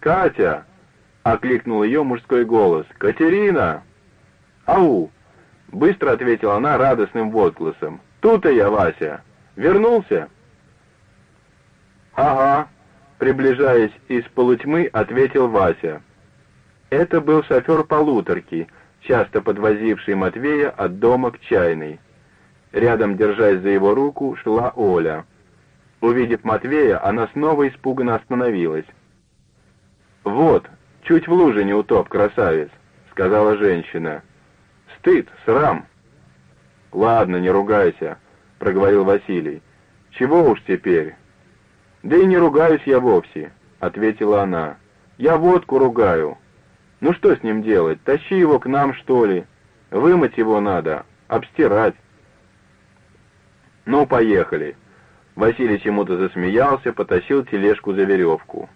«Катя!» — окликнул ее мужской голос. «Катерина!» «Ау!» — быстро ответила она радостным возгласом. «Тут-то я, Вася! Вернулся?» «Ага», — приближаясь из полутьмы, ответил Вася. Это был шофер полуторки, часто подвозивший Матвея от дома к чайной. Рядом, держась за его руку, шла Оля. Увидев Матвея, она снова испуганно остановилась. «Вот, чуть в луже не утоп, красавец», — сказала женщина. «Стыд, срам». «Ладно, не ругайся», — проговорил Василий. «Чего уж теперь?» «Да и не ругаюсь я вовсе», — ответила она. «Я водку ругаю. Ну что с ним делать? Тащи его к нам, что ли? Вымыть его надо, обстирать». «Ну, поехали». Василий чему-то засмеялся, потащил тележку за веревку.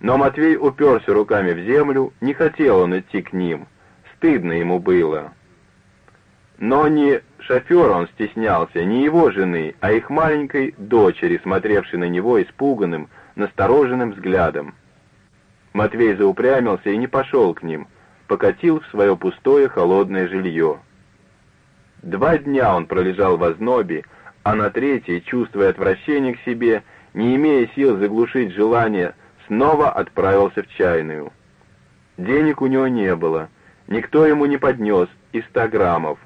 Но Матвей уперся руками в землю, не хотел он идти к ним. Стыдно ему было. Но не шофера он стеснялся, не его жены, а их маленькой дочери, смотревшей на него испуганным, настороженным взглядом. Матвей заупрямился и не пошел к ним, покатил в свое пустое холодное жилье. Два дня он пролежал в ознобе, а на третий, чувствуя отвращение к себе, не имея сил заглушить желание, снова отправился в чайную. Денег у него не было, никто ему не поднес и ста граммов.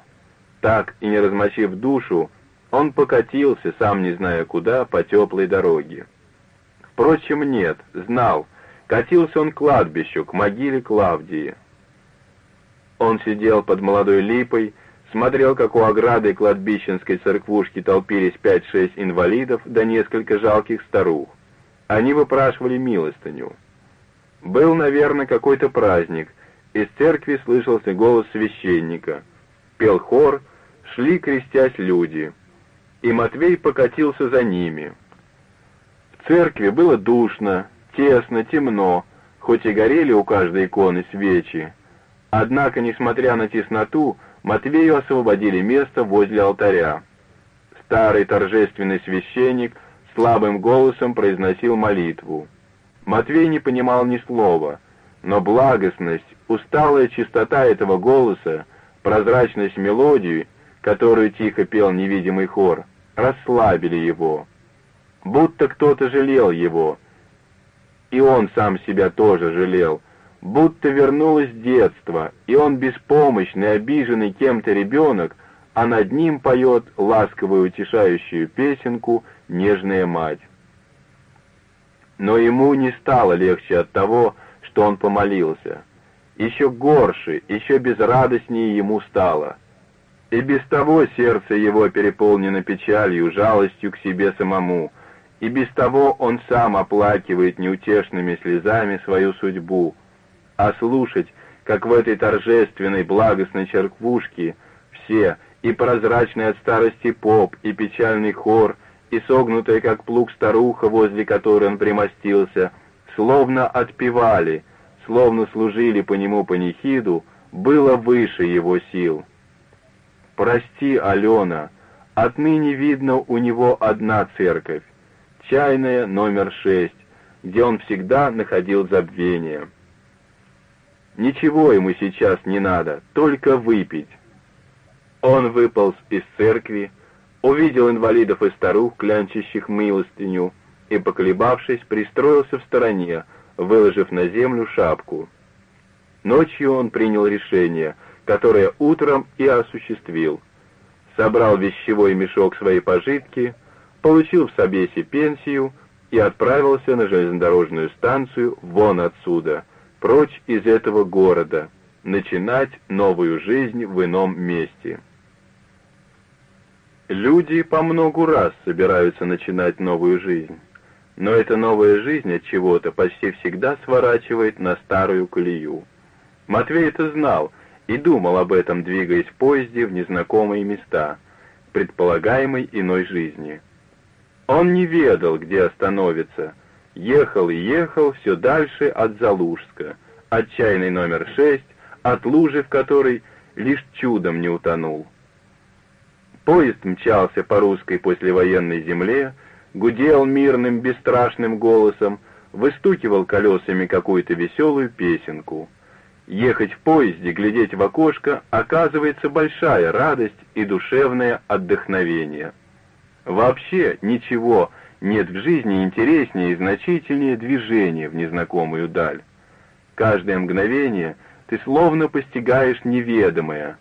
Так и не размочив душу, он покатился, сам не зная куда, по теплой дороге. Впрочем, нет, знал, катился он к кладбищу, к могиле Клавдии. Он сидел под молодой липой, смотрел, как у ограды кладбищенской церквушки толпились пять-шесть инвалидов да несколько жалких старух. Они выпрашивали милостыню. Был, наверное, какой-то праздник. Из церкви слышался голос священника. Пел хор, шли, крестясь люди, и Матвей покатился за ними. В церкви было душно, тесно, темно, хоть и горели у каждой иконы свечи. Однако, несмотря на тесноту, Матвею освободили место возле алтаря. Старый торжественный священник слабым голосом произносил молитву. Матвей не понимал ни слова, но благостность, усталая чистота этого голоса, прозрачность мелодии — которую тихо пел невидимый хор, расслабили его. Будто кто-то жалел его, и он сам себя тоже жалел, будто вернулось детство, и он беспомощный, обиженный кем-то ребенок, а над ним поет ласковую утешающую песенку «Нежная мать». Но ему не стало легче от того, что он помолился. Еще горше, еще безрадостнее ему стало — и без того сердце его переполнено печалью, жалостью к себе самому, и без того он сам оплакивает неутешными слезами свою судьбу. А слушать, как в этой торжественной благостной черквушке все, и прозрачный от старости поп, и печальный хор, и согнутая, как плуг старуха, возле которой он примостился, словно отпевали, словно служили по нему панихиду, было выше его сил. «Прости, Алена, отныне видно у него одна церковь, чайная номер шесть, где он всегда находил забвение. Ничего ему сейчас не надо, только выпить». Он выполз из церкви, увидел инвалидов и старух, клянчащих милостыню, и, поколебавшись, пристроился в стороне, выложив на землю шапку. Ночью он принял решение, которое утром и осуществил. Собрал вещевой мешок своей пожитки, получил в Собесе пенсию и отправился на железнодорожную станцию вон отсюда, прочь из этого города, начинать новую жизнь в ином месте. Люди по многу раз собираются начинать новую жизнь, но эта новая жизнь от чего-то почти всегда сворачивает на старую колею. Матвей это знал и думал об этом, двигаясь в поезде в незнакомые места, предполагаемой иной жизни. Он не ведал, где остановится. Ехал и ехал все дальше от Залужска, отчаянный номер шесть, от лужи, в которой лишь чудом не утонул. Поезд мчался по русской послевоенной земле, гудел мирным, бесстрашным голосом, выстукивал колесами какую-то веселую песенку. Ехать в поезде, глядеть в окошко, оказывается большая радость и душевное отдохновение. Вообще ничего нет в жизни интереснее и значительнее движения в незнакомую даль. Каждое мгновение ты словно постигаешь неведомое,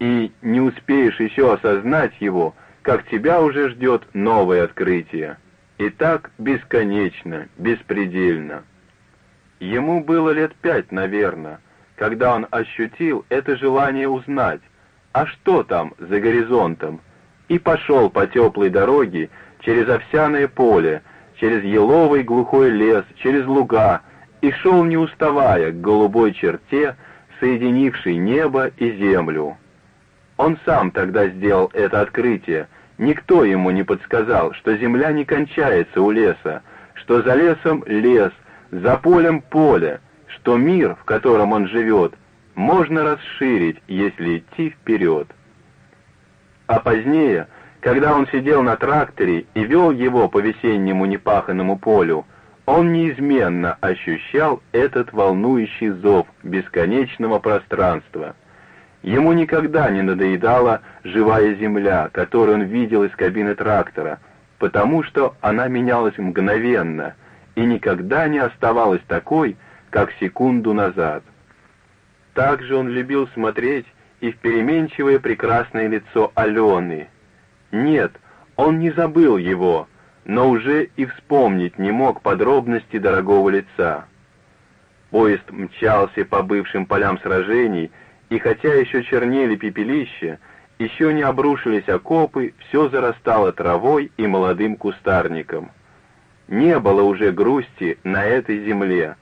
и не успеешь еще осознать его, как тебя уже ждет новое открытие. И так бесконечно, беспредельно. Ему было лет пять, наверное, когда он ощутил это желание узнать, а что там за горизонтом, и пошел по теплой дороге через овсяное поле, через еловый глухой лес, через луга, и шел не уставая к голубой черте, соединившей небо и землю. Он сам тогда сделал это открытие, никто ему не подсказал, что земля не кончается у леса, что за лесом лес, за полем поле, что мир, в котором он живет, можно расширить, если идти вперед. А позднее, когда он сидел на тракторе и вел его по весеннему непаханному полю, он неизменно ощущал этот волнующий зов бесконечного пространства. Ему никогда не надоедала живая земля, которую он видел из кабины трактора, потому что она менялась мгновенно и никогда не оставалась такой, как секунду назад. Также он любил смотреть и в переменчивое прекрасное лицо Алены. Нет, он не забыл его, но уже и вспомнить не мог подробности дорогого лица. Поезд мчался по бывшим полям сражений, и хотя еще чернели пепелища, еще не обрушились окопы, все зарастало травой и молодым кустарником. Не было уже грусти на этой земле,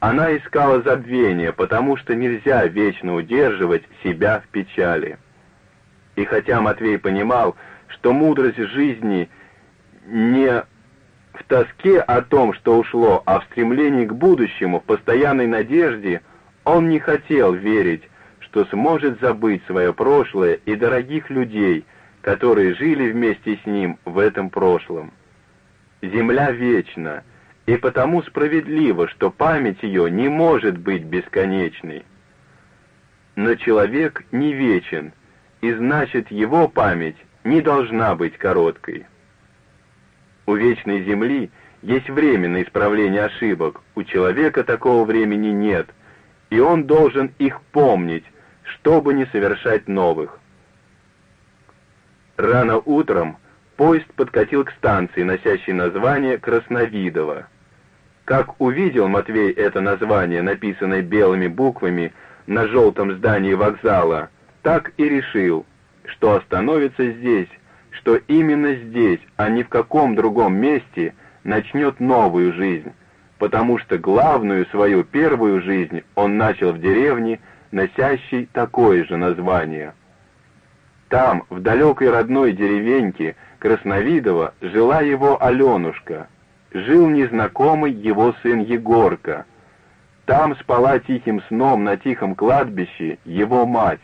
она искала забвения, потому что нельзя вечно удерживать себя в печали. И хотя Матвей понимал, что мудрость жизни не в тоске о том, что ушло, а в стремлении к будущему, в постоянной надежде, он не хотел верить, что сможет забыть свое прошлое и дорогих людей, которые жили вместе с ним в этом прошлом. Земля вечна, и потому справедливо, что память ее не может быть бесконечной. Но человек не вечен, и значит его память не должна быть короткой. У вечной земли есть время на исправление ошибок, у человека такого времени нет, и он должен их помнить, чтобы не совершать новых. Рано утром поезд подкатил к станции, носящей название Красновидово. Как увидел Матвей это название, написанное белыми буквами на желтом здании вокзала, так и решил, что остановится здесь, что именно здесь, а не в каком другом месте, начнет новую жизнь, потому что главную свою первую жизнь он начал в деревне, носящей такое же название. Там, в далекой родной деревеньке Красновидова, жила его Аленушка — жил незнакомый его сын Егорка. Там спала тихим сном на тихом кладбище его мать.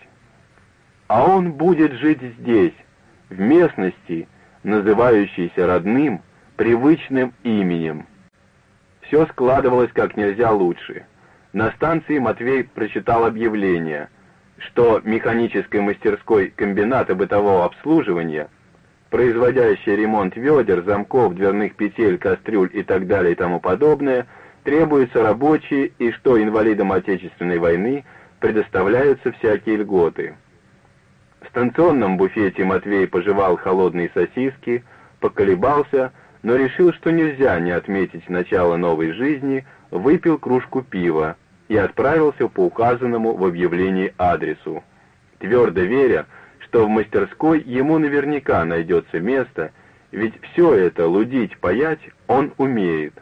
А он будет жить здесь, в местности, называющейся родным, привычным именем. Все складывалось как нельзя лучше. На станции Матвей прочитал объявление, что механической мастерской комбината бытового обслуживания – производящая ремонт ведер, замков, дверных петель, кастрюль и так далее и тому подобное, требуются рабочие и что инвалидам Отечественной войны предоставляются всякие льготы. В станционном буфете Матвей пожевал холодные сосиски, поколебался, но решил, что нельзя не отметить начало новой жизни, выпил кружку пива и отправился по указанному в объявлении адресу, твердо веря, что в мастерской ему наверняка найдется место, ведь все это, лудить, паять, он умеет.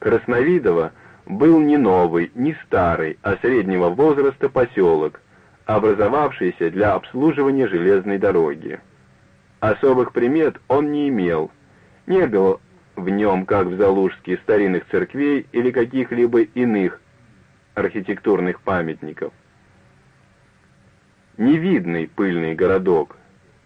Красновидово был не новый, не старый, а среднего возраста поселок, образовавшийся для обслуживания железной дороги. Особых примет он не имел, не было в нем, как в Залужске, старинных церквей или каких-либо иных архитектурных памятников невидный пыльный городок,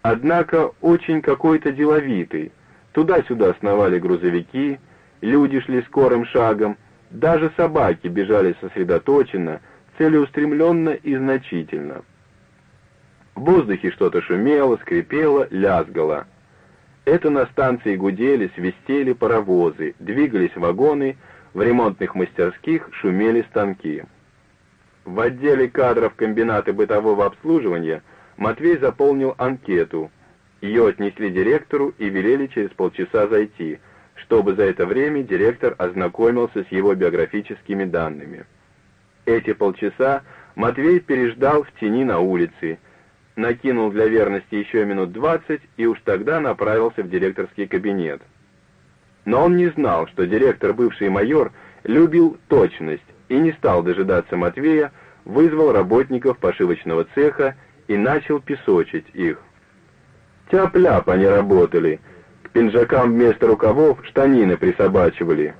однако очень какой-то деловитый. Туда-сюда сновали грузовики, люди шли скорым шагом, даже собаки бежали сосредоточенно, целеустремленно и значительно. В воздухе что-то шумело, скрипело, лязгало. Это на станции гудели, свистели паровозы, двигались вагоны, в ремонтных мастерских шумели станки. В отделе кадров комбината бытового обслуживания Матвей заполнил анкету. Ее отнесли директору и велели через полчаса зайти, чтобы за это время директор ознакомился с его биографическими данными. Эти полчаса Матвей переждал в тени на улице, накинул для верности еще минут двадцать и уж тогда направился в директорский кабинет. Но он не знал, что директор, бывший майор, любил точность, и не стал дожидаться Матвея, вызвал работников пошивочного цеха и начал песочить их. Тяп-ляп они работали, к пинжакам вместо рукавов штанины присобачивали.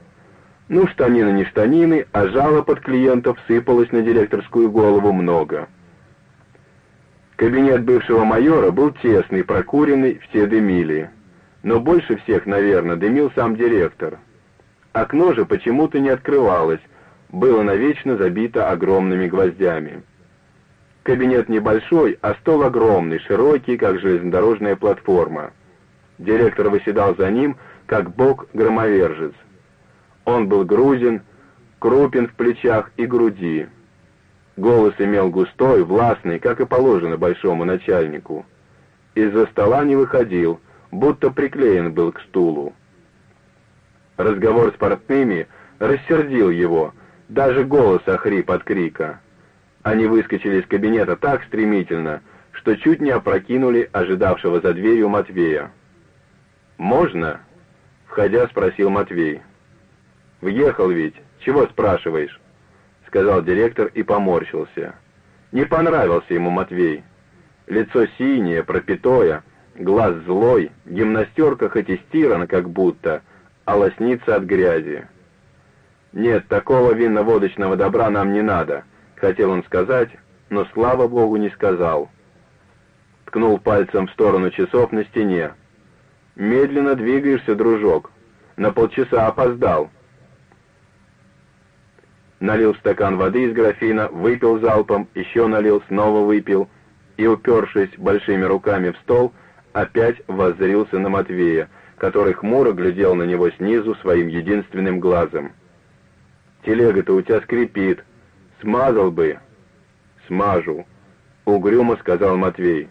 Ну, штанины не штанины, а жалоб от клиентов сыпалось на директорскую голову много. Кабинет бывшего майора был тесный, прокуренный, все дымили. Но больше всех, наверное, дымил сам директор. Окно же почему-то не открывалось, было навечно забито огромными гвоздями. Кабинет небольшой, а стол огромный, широкий, как железнодорожная платформа. Директор выседал за ним, как бог-громовержец. Он был грузин, крупен в плечах и груди. Голос имел густой, властный, как и положено большому начальнику. Из-за стола не выходил, будто приклеен был к стулу. Разговор с портными рассердил его — даже голос охрип от крика. Они выскочили из кабинета так стремительно, что чуть не опрокинули ожидавшего за дверью Матвея. «Можно?» — входя спросил Матвей. «Въехал ведь. Чего спрашиваешь?» — сказал директор и поморщился. Не понравился ему Матвей. Лицо синее, пропитое, глаз злой, гимнастерка хоть и стирана как будто, а лоснится от грязи. «Нет, такого винно-водочного добра нам не надо», — хотел он сказать, но, слава богу, не сказал. Ткнул пальцем в сторону часов на стене. «Медленно двигаешься, дружок. На полчаса опоздал». Налил стакан воды из графина, выпил залпом, еще налил, снова выпил и, упершись большими руками в стол, опять воззрился на Матвея, который хмуро глядел на него снизу своим единственным глазом. Телега-то у тебя скрипит. Смазал бы. Смажу. Угрюмо сказал Матвей.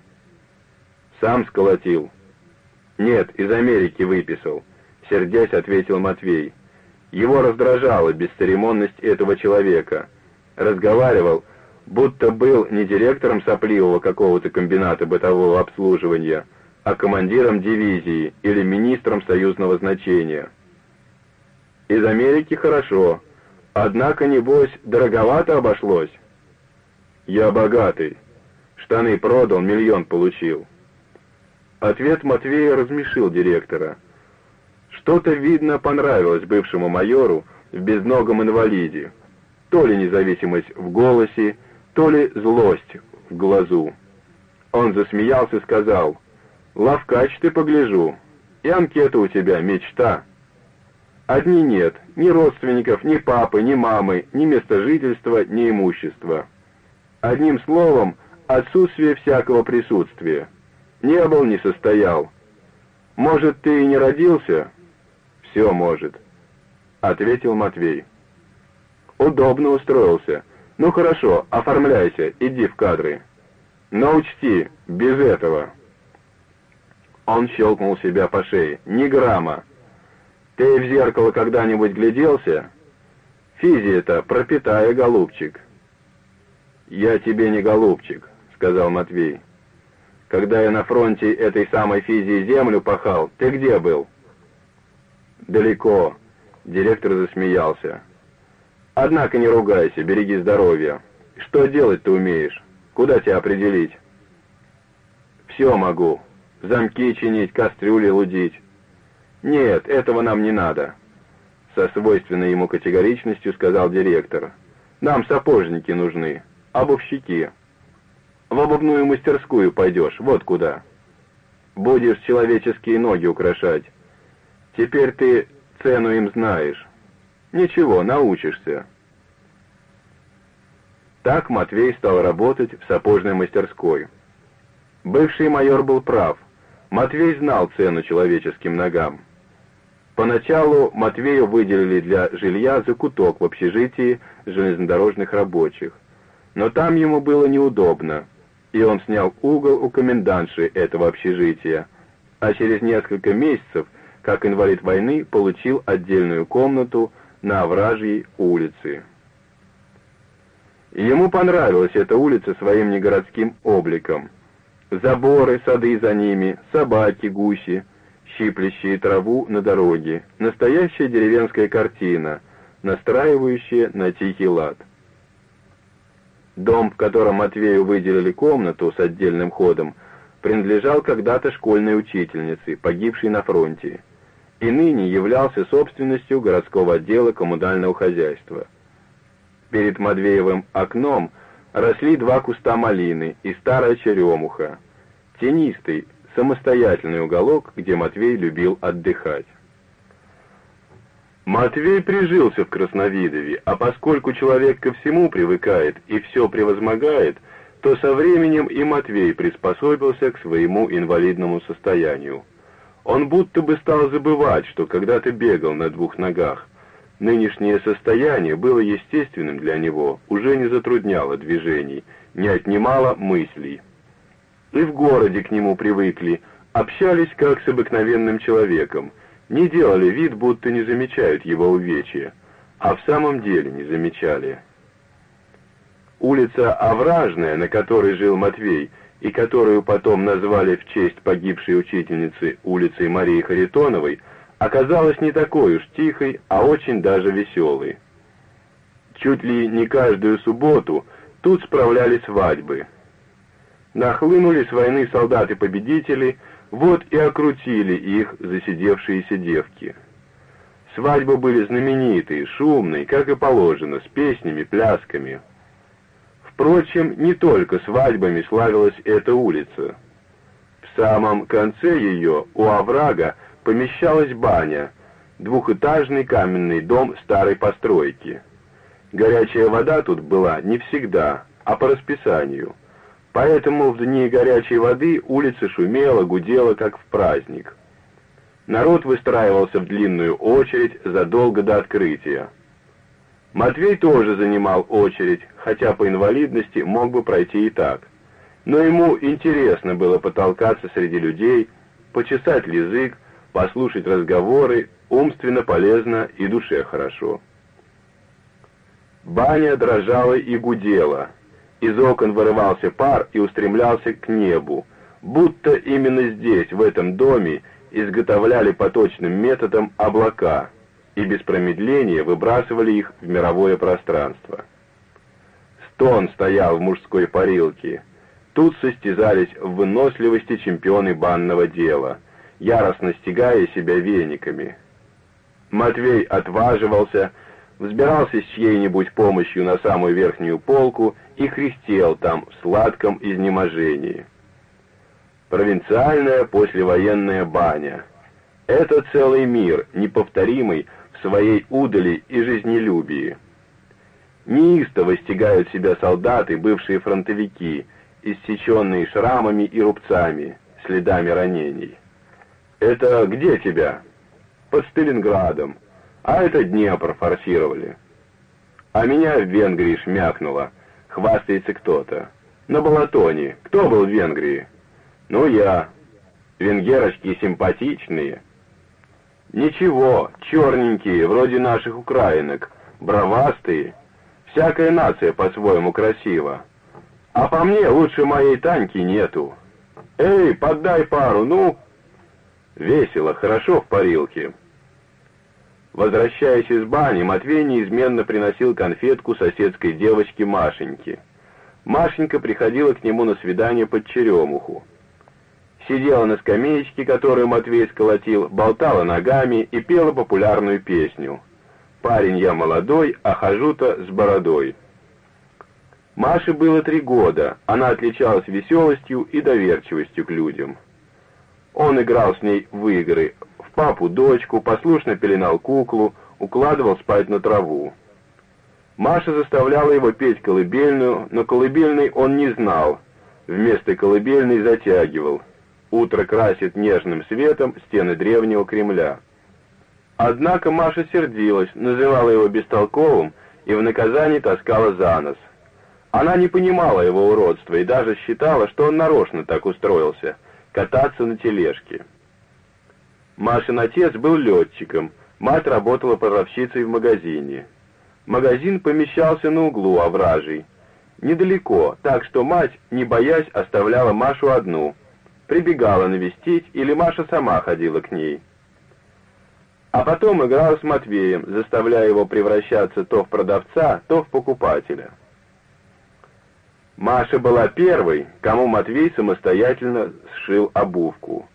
Сам сколотил. Нет, из Америки выписал. Сердясь, ответил Матвей. Его раздражала бесцеремонность этого человека. Разговаривал, будто был не директором сопливого какого-то комбината бытового обслуживания, а командиром дивизии или министром союзного значения. Из Америки хорошо, Однако, небось, дороговато обошлось. Я богатый. Штаны продал, миллион получил. Ответ Матвея размешил директора. Что-то, видно, понравилось бывшему майору в безногом инвалиде. То ли независимость в голосе, то ли злость в глазу. Он засмеялся и сказал, «Лавкач ты погляжу, и анкета у тебя мечта». Одни нет, ни родственников, ни папы, ни мамы, ни места жительства, ни имущества. Одним словом, отсутствие всякого присутствия. Не был, не состоял. Может, ты и не родился? Все может. ответил Матвей. «Удобно устроился. Ну хорошо, оформляйся, иди в кадры. Но учти, без этого». Он щелкнул себя по шее. «Ни грамма. Ты в зеркало когда-нибудь гляделся? Физия-то пропитая, голубчик». «Я тебе не голубчик», — сказал Матвей. «Когда я на фронте этой самой физии землю пахал, ты где был?» «Далеко», — директор засмеялся. «Однако не ругайся, береги здоровье. Что делать ты умеешь? Куда тебя определить?» «Все могу. Замки чинить, кастрюли лудить». «Нет, этого нам не надо», — со свойственной ему категоричностью сказал директор. «Нам сапожники нужны, обувщики. В обувную мастерскую пойдешь, вот куда. Будешь человеческие ноги украшать. Теперь ты цену им знаешь. Ничего, научишься». Так Матвей стал работать в сапожной мастерской. Бывший майор был прав. Матвей знал цену человеческим ногам. Поначалу Матвею выделили для жилья закуток в общежитии железнодорожных рабочих. Но там ему было неудобно, и он снял угол у комендантши этого общежития, а через несколько месяцев, как инвалид войны, получил отдельную комнату на Овражьей улице. Ему понравилась эта улица своим негородским обликом. Заборы, сады за ними, собаки, гуси — щиплящие траву на дороге, настоящая деревенская картина, настраивающая на тихий лад. Дом, в котором Матвею выделили комнату с отдельным ходом, принадлежал когда-то школьной учительнице, погибшей на фронте, и ныне являлся собственностью городского отдела коммунального хозяйства. Перед Матвеевым окном росли два куста малины и старая черемуха. Тенистый, самостоятельный уголок, где Матвей любил отдыхать. Матвей прижился в Красновидове, а поскольку человек ко всему привыкает и все превозмогает, то со временем и Матвей приспособился к своему инвалидному состоянию. Он будто бы стал забывать, что когда-то бегал на двух ногах. Нынешнее состояние было естественным для него, уже не затрудняло движений, не отнимало мыслей и в городе к нему привыкли, общались как с обыкновенным человеком, не делали вид, будто не замечают его увечья, а в самом деле не замечали. Улица Овражная, на которой жил Матвей, и которую потом назвали в честь погибшей учительницы улицей Марии Харитоновой, оказалась не такой уж тихой, а очень даже веселой. Чуть ли не каждую субботу тут справляли свадьбы, Нахлынули с войны солдаты-победители, вот и окрутили их засидевшиеся девки. Свадьбы были знаменитые, шумные, как и положено, с песнями, плясками. Впрочем, не только свадьбами славилась эта улица. В самом конце ее, у оврага, помещалась баня, двухэтажный каменный дом старой постройки. Горячая вода тут была не всегда, а по расписанию. Поэтому в дни горячей воды улица шумела, гудела, как в праздник. Народ выстраивался в длинную очередь задолго до открытия. Матвей тоже занимал очередь, хотя по инвалидности мог бы пройти и так. Но ему интересно было потолкаться среди людей, почесать язык, послушать разговоры, умственно полезно и душе хорошо. Баня дрожала и гудела, из окон вырывался пар и устремлялся к небу, будто именно здесь, в этом доме, изготовляли по точным методам облака и без промедления выбрасывали их в мировое пространство. Стон стоял в мужской парилке. Тут состязались в выносливости чемпионы банного дела, яростно стягая себя вениками. Матвей отваживался, взбирался с чьей-нибудь помощью на самую верхнюю полку и хрестел там в сладком изнеможении. Провинциальная послевоенная баня. Это целый мир, неповторимый в своей удали и жизнелюбии. Неистово стягают себя солдаты, бывшие фронтовики, иссеченные шрамами и рубцами, следами ранений. «Это где тебя?» «Под Сталинградом», А это Днепр форсировали. А меня в Венгрии шмякнуло. Хвастается кто-то. На Балатоне. Кто был в Венгрии? Ну, я. Венгерочки симпатичные. Ничего, черненькие, вроде наших украинок, бравастые. Всякая нация по-своему красива. А по мне лучше моей Таньки нету. Эй, поддай пару, ну! Весело, хорошо в парилке. Возвращаясь из бани, Матвей неизменно приносил конфетку соседской девочке Машеньке. Машенька приходила к нему на свидание под черемуху. Сидела на скамеечке, которую Матвей сколотил, болтала ногами и пела популярную песню. «Парень я молодой, а хожу-то с бородой». Маше было три года, она отличалась веселостью и доверчивостью к людям. Он играл с ней в игры, в папу-дочку, послушно пеленал куклу, укладывал спать на траву. Маша заставляла его петь колыбельную, но колыбельной он не знал, вместо колыбельной затягивал. Утро красит нежным светом стены древнего Кремля. Однако Маша сердилась, называла его бестолковым и в наказании таскала за нос. Она не понимала его уродства и даже считала, что он нарочно так устроился — кататься на тележке. Машин отец был летчиком, мать работала продавщицей в магазине. Магазин помещался на углу овражей, недалеко, так что мать, не боясь, оставляла Машу одну, прибегала навестить, или Маша сама ходила к ней. А потом играла с Матвеем, заставляя его превращаться то в продавца, то в покупателя. Маша была первой, кому Матвей самостоятельно сшил обувку.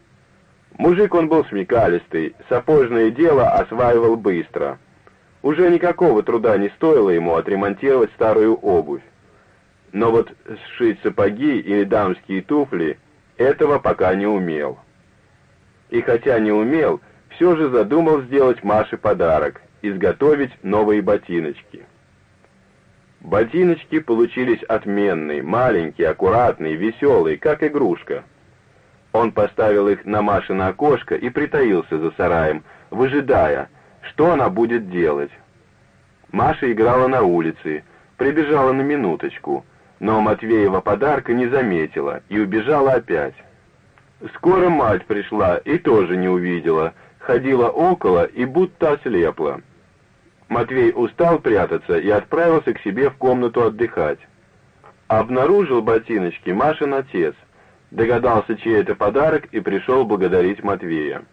Мужик он был смекалистый, сапожное дело осваивал быстро. Уже никакого труда не стоило ему отремонтировать старую обувь. Но вот сшить сапоги или дамские туфли этого пока не умел. И хотя не умел, все же задумал сделать Маше подарок — изготовить новые ботиночки. Ботиночки получились отменные, маленькие, аккуратные, веселые, как игрушка. Он поставил их на Машино окошко и притаился за сараем, выжидая, что она будет делать. Маша играла на улице, прибежала на минуточку, но Матвеева подарка не заметила и убежала опять. Скоро мать пришла и тоже не увидела, ходила около и будто ослепла. Матвей устал прятаться и отправился к себе в комнату отдыхать. Обнаружил ботиночки Машин отец, догадался, чей это подарок, и пришел благодарить Матвея.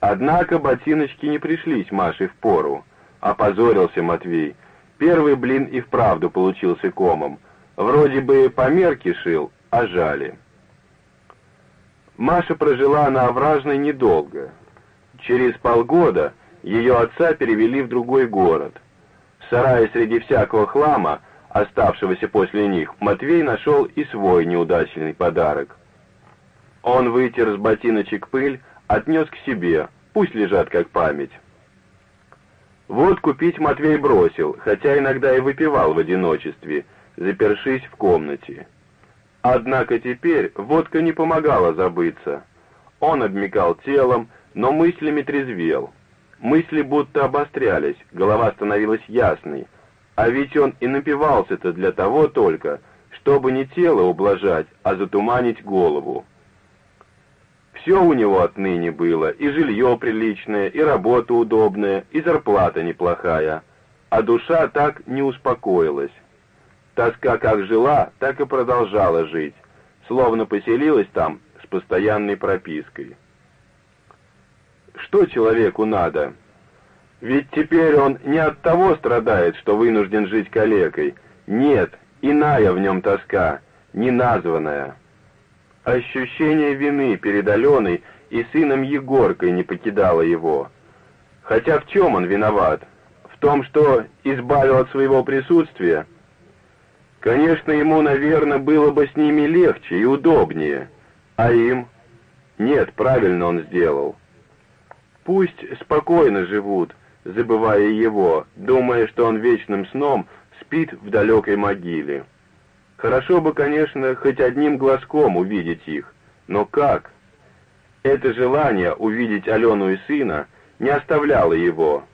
Однако ботиночки не пришлись Маше в пору. Опозорился Матвей. Первый блин и вправду получился комом. Вроде бы по мерке шил, а жали. Маша прожила на Овражной недолго. Через полгода ее отца перевели в другой город. В сарае среди всякого хлама, оставшегося после них, Матвей нашел и свой неудачный подарок. Он вытер с ботиночек пыль, отнес к себе, пусть лежат как память. Вот купить Матвей бросил, хотя иногда и выпивал в одиночестве, запершись в комнате. Однако теперь водка не помогала забыться. Он обмекал телом, но мыслями трезвел. Мысли будто обострялись, голова становилась ясной. А ведь он и напивался-то для того только, чтобы не тело ублажать, а затуманить голову. Все у него отныне было, и жилье приличное, и работа удобная, и зарплата неплохая. А душа так не успокоилась. Тоска как жила, так и продолжала жить, словно поселилась там с постоянной пропиской. Что человеку надо? Ведь теперь он не от того страдает, что вынужден жить калекой. Нет, иная в нем тоска, неназванная. Ощущение вины перед Аленой и сыном Егоркой не покидало его. Хотя в чем он виноват? В том, что избавил от своего присутствия? Конечно, ему, наверное, было бы с ними легче и удобнее. А им? Нет, правильно он сделал. Пусть спокойно живут, забывая его, думая, что он вечным сном спит в далекой могиле. Хорошо бы, конечно, хоть одним глазком увидеть их, но как? Это желание увидеть Алену и сына не оставляло его.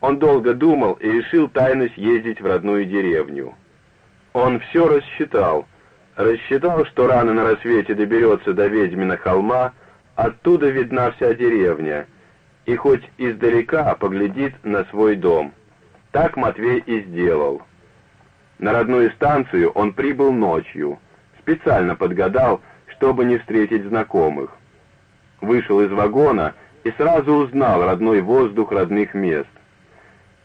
Он долго думал и решил тайно съездить в родную деревню. Он все рассчитал. Рассчитал, что рано на рассвете доберется до ведьмина холма, оттуда видна вся деревня, и хоть издалека поглядит на свой дом. Так Матвей и сделал. На родную станцию он прибыл ночью, специально подгадал, чтобы не встретить знакомых. Вышел из вагона и сразу узнал родной воздух родных мест.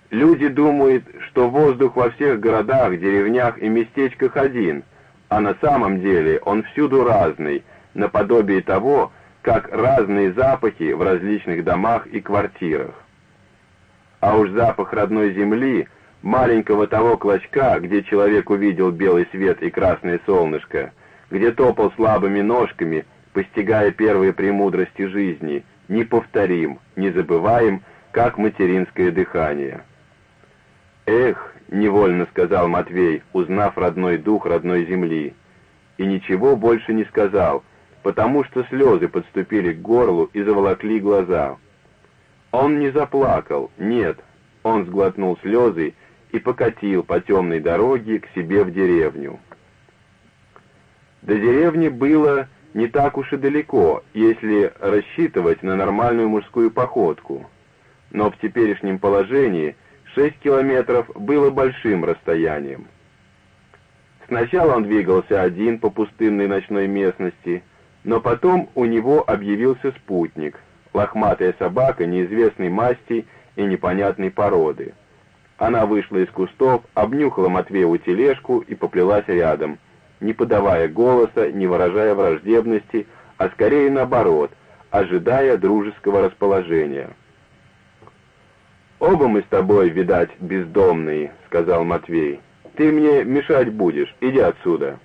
Люди думают, что воздух во всех городах, деревнях и местечках один, а на самом деле он всюду разный, наподобие того, как разные запахи в различных домах и квартирах. А уж запах родной земли, маленького того клочка, где человек увидел белый свет и красное солнышко, где топал слабыми ножками, постигая первые премудрости жизни, неповторим, незабываем, как материнское дыхание. «Эх», — невольно сказал Матвей, узнав родной дух родной земли, и ничего больше не сказал, потому что слезы подступили к горлу и заволокли глаза. Он не заплакал, нет, он сглотнул слезы и покатил по темной дороге к себе в деревню. До деревни было не так уж и далеко, если рассчитывать на нормальную мужскую походку. Но в теперешнем положении Шесть километров было большим расстоянием. Сначала он двигался один по пустынной ночной местности, но потом у него объявился спутник, лохматая собака неизвестной масти и непонятной породы. Она вышла из кустов, обнюхала Матвееву тележку и поплелась рядом, не подавая голоса, не выражая враждебности, а скорее наоборот, ожидая дружеского расположения. «Оба мы с тобой, видать, бездомные», — сказал Матвей. «Ты мне мешать будешь, иди отсюда».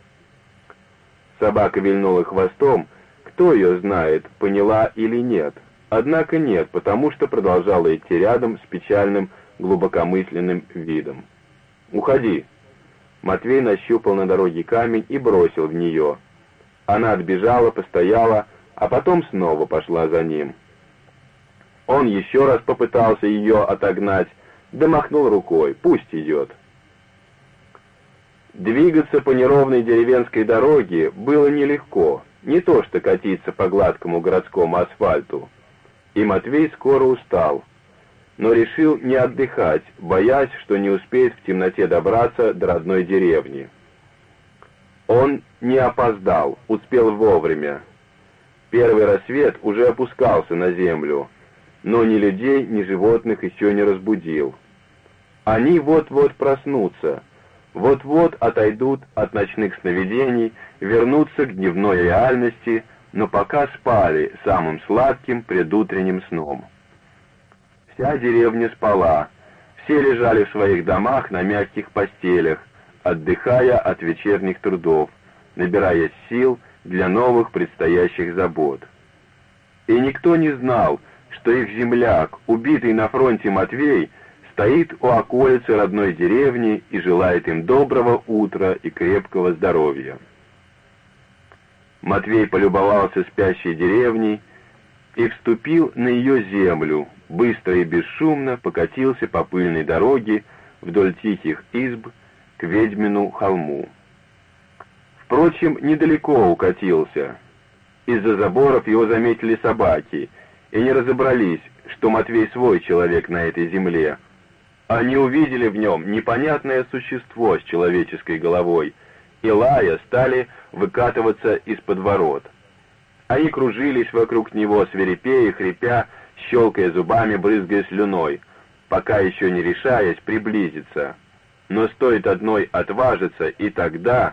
Собака вильнула хвостом, кто ее знает, поняла или нет. Однако нет, потому что продолжала идти рядом с печальным, глубокомысленным видом. «Уходи!» Матвей нащупал на дороге камень и бросил в нее. Она отбежала, постояла, а потом снова пошла за ним. Он еще раз попытался ее отогнать, да махнул рукой, пусть идет. Двигаться по неровной деревенской дороге было нелегко, не то что катиться по гладкому городскому асфальту. И Матвей скоро устал, но решил не отдыхать, боясь, что не успеет в темноте добраться до родной деревни. Он не опоздал, успел вовремя. Первый рассвет уже опускался на землю, но ни людей, ни животных еще не разбудил. Они вот-вот проснутся, вот-вот отойдут от ночных сновидений, вернутся к дневной реальности, но пока спали самым сладким предутренним сном. Вся деревня спала, все лежали в своих домах на мягких постелях, отдыхая от вечерних трудов, набирая сил для новых предстоящих забот. И никто не знал, что их земляк, убитый на фронте Матвей, стоит у околицы родной деревни и желает им доброго утра и крепкого здоровья. Матвей полюбовался спящей деревней и вступил на ее землю, быстро и бесшумно покатился по пыльной дороге вдоль тихих изб к ведьмину холму. Впрочем, недалеко укатился. Из-за заборов его заметили собаки — и не разобрались, что Матвей свой человек на этой земле. Они увидели в нем непонятное существо с человеческой головой, и лая стали выкатываться из-под ворот. Они кружились вокруг него, свирепея, хрипя, щелкая зубами, брызгая слюной, пока еще не решаясь приблизиться. Но стоит одной отважиться, и тогда,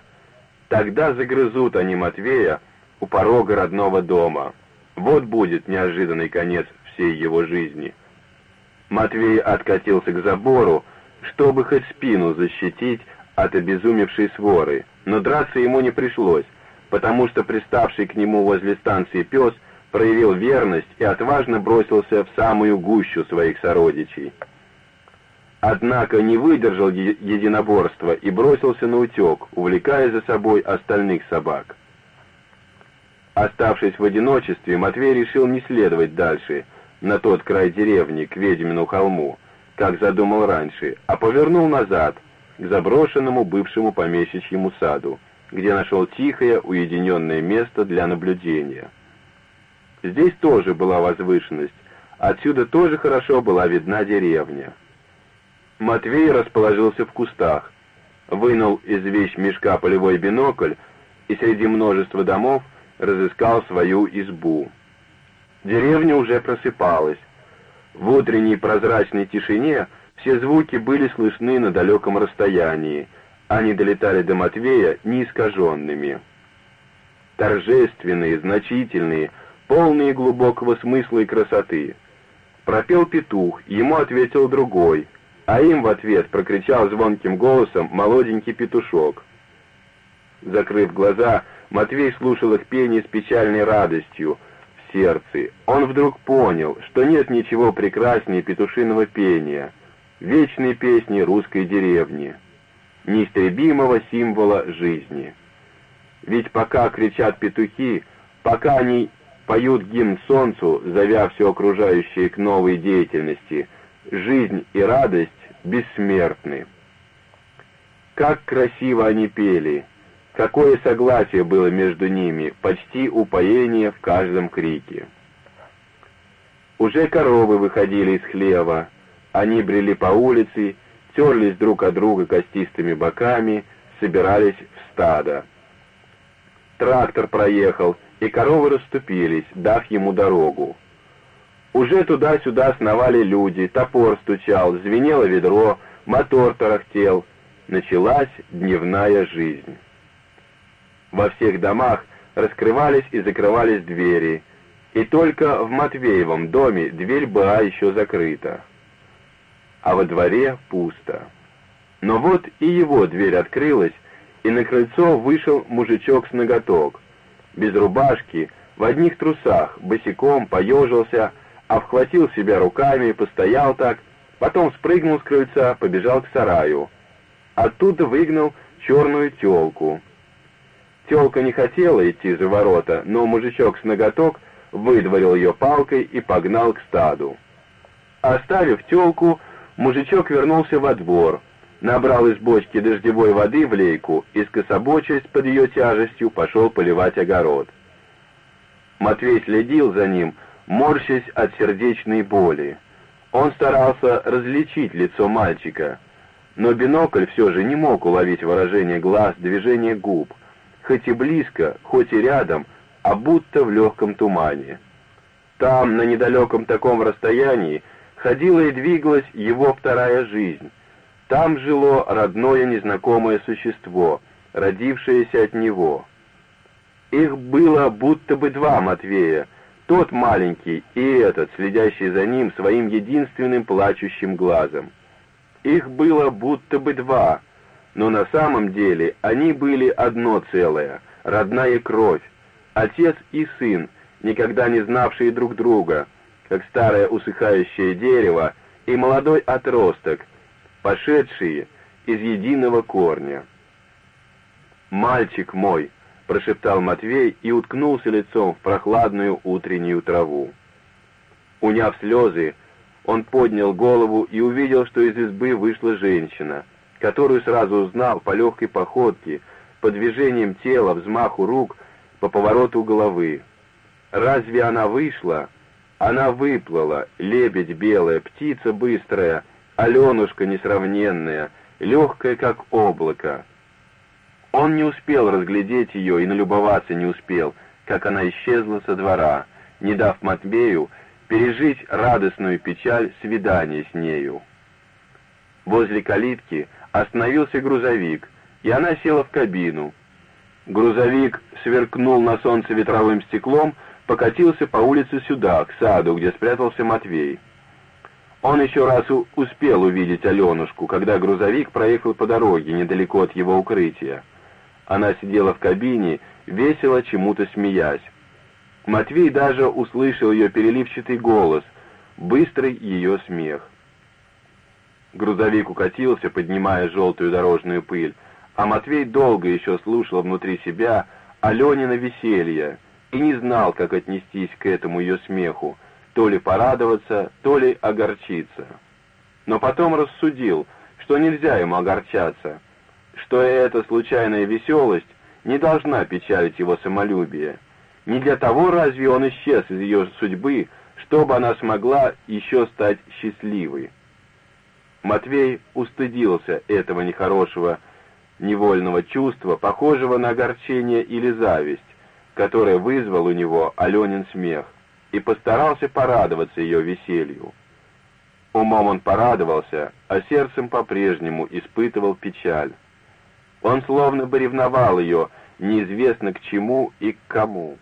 тогда загрызут они Матвея у порога родного дома. Вот будет неожиданный конец всей его жизни. Матвей откатился к забору, чтобы хоть спину защитить от обезумевшей своры, но драться ему не пришлось, потому что приставший к нему возле станции пес проявил верность и отважно бросился в самую гущу своих сородичей. Однако не выдержал единоборства и бросился на утек, увлекая за собой остальных собак. Оставшись в одиночестве, Матвей решил не следовать дальше, на тот край деревни, к ведьмину холму, как задумал раньше, а повернул назад, к заброшенному бывшему помещичьему саду, где нашел тихое, уединенное место для наблюдения. Здесь тоже была возвышенность, отсюда тоже хорошо была видна деревня. Матвей расположился в кустах, вынул из вещмешка полевой бинокль и среди множества домов разыскал свою избу. Деревня уже просыпалась. В утренней прозрачной тишине все звуки были слышны на далеком расстоянии, они долетали до Матвея неискаженными. Торжественные, значительные, полные глубокого смысла и красоты. Пропел петух, ему ответил другой, а им в ответ прокричал звонким голосом молоденький петушок. Закрыв глаза, Матвей слушал их пение с печальной радостью сердце. Он вдруг понял, что нет ничего прекраснее петушиного пения, вечной песни русской деревни, неистребимого символа жизни. Ведь пока кричат петухи, пока они поют гимн солнцу, зовя все окружающее к новой деятельности, жизнь и радость бессмертны. Как красиво они пели, какое согласие было между ними, почти упоение в каждом крике. Уже коровы выходили из хлева, они брели по улице, терлись друг от друга костистыми боками, собирались в стадо. Трактор проехал, и коровы расступились, дав ему дорогу. Уже туда-сюда сновали люди, топор стучал, звенело ведро, мотор тарахтел. Началась дневная жизнь. Во всех домах раскрывались и закрывались двери, и только в Матвеевом доме дверь была еще закрыта. А во дворе пусто. Но вот и его дверь открылась, и на крыльцо вышел мужичок с ноготок без рубашки, в одних трусах, босиком, поежился, обхватил себя руками, постоял так, потом спрыгнул с крыльца, побежал к сараю. Оттуда выгнал черную телку. Телка не хотела идти за ворота, но мужичок с ноготок выдворил ее палкой и погнал к стаду. Оставив телку, мужичок вернулся во двор, набрал из бочки дождевой воды в лейку и, скособочась под ее тяжестью, пошел поливать огород. Матвей следил за ним, морщась от сердечной боли. Он старался различить лицо мальчика, но бинокль все же не мог уловить выражение глаз, движение губ, хоть и близко, хоть и рядом, а будто в легком тумане. Там, на недалеком таком расстоянии, ходила и двигалась его вторая жизнь — там жило родное незнакомое существо, родившееся от него. Их было будто бы два Матвея, тот маленький и этот, следящий за ним своим единственным плачущим глазом. Их было будто бы два, но на самом деле они были одно целое, родная кровь, отец и сын, никогда не знавшие друг друга, как старое усыхающее дерево и молодой отросток — пошедшие из единого корня. «Мальчик мой!» — прошептал Матвей и уткнулся лицом в прохладную утреннюю траву. Уняв слезы, он поднял голову и увидел, что из избы вышла женщина, которую сразу узнал по легкой походке, по движениям тела, взмаху рук, по повороту головы. Разве она вышла? Она выплыла, лебедь белая, птица быстрая — Аленушка несравненная, легкая, как облако. Он не успел разглядеть ее и налюбоваться не успел, как она исчезла со двора, не дав Матвею пережить радостную печаль свидания с нею. Возле калитки остановился грузовик, и она села в кабину. Грузовик сверкнул на солнце ветровым стеклом, покатился по улице сюда, к саду, где спрятался Матвей. Он еще раз успел увидеть Аленушку, когда грузовик проехал по дороге недалеко от его укрытия. Она сидела в кабине, весело чему-то смеясь. Матвей даже услышал ее переливчатый голос, быстрый ее смех. Грузовик укатился, поднимая желтую дорожную пыль, а Матвей долго еще слушал внутри себя Аленина веселье и не знал, как отнестись к этому ее смеху, то ли порадоваться, то ли огорчиться. но потом рассудил, что нельзя ему огорчаться, что эта случайная веселость не должна печалить его самолюбие. Не для того разве он исчез из ее судьбы, чтобы она смогла еще стать счастливой. Матвей устыдился этого нехорошего невольного чувства, похожего на огорчение или зависть, которое вызвал у него Аленин смех, и постарался порадоваться ее веселью. Умом он порадовался, а сердцем по-прежнему испытывал печаль. Он словно бы ревновал ее, неизвестно к чему и к кому.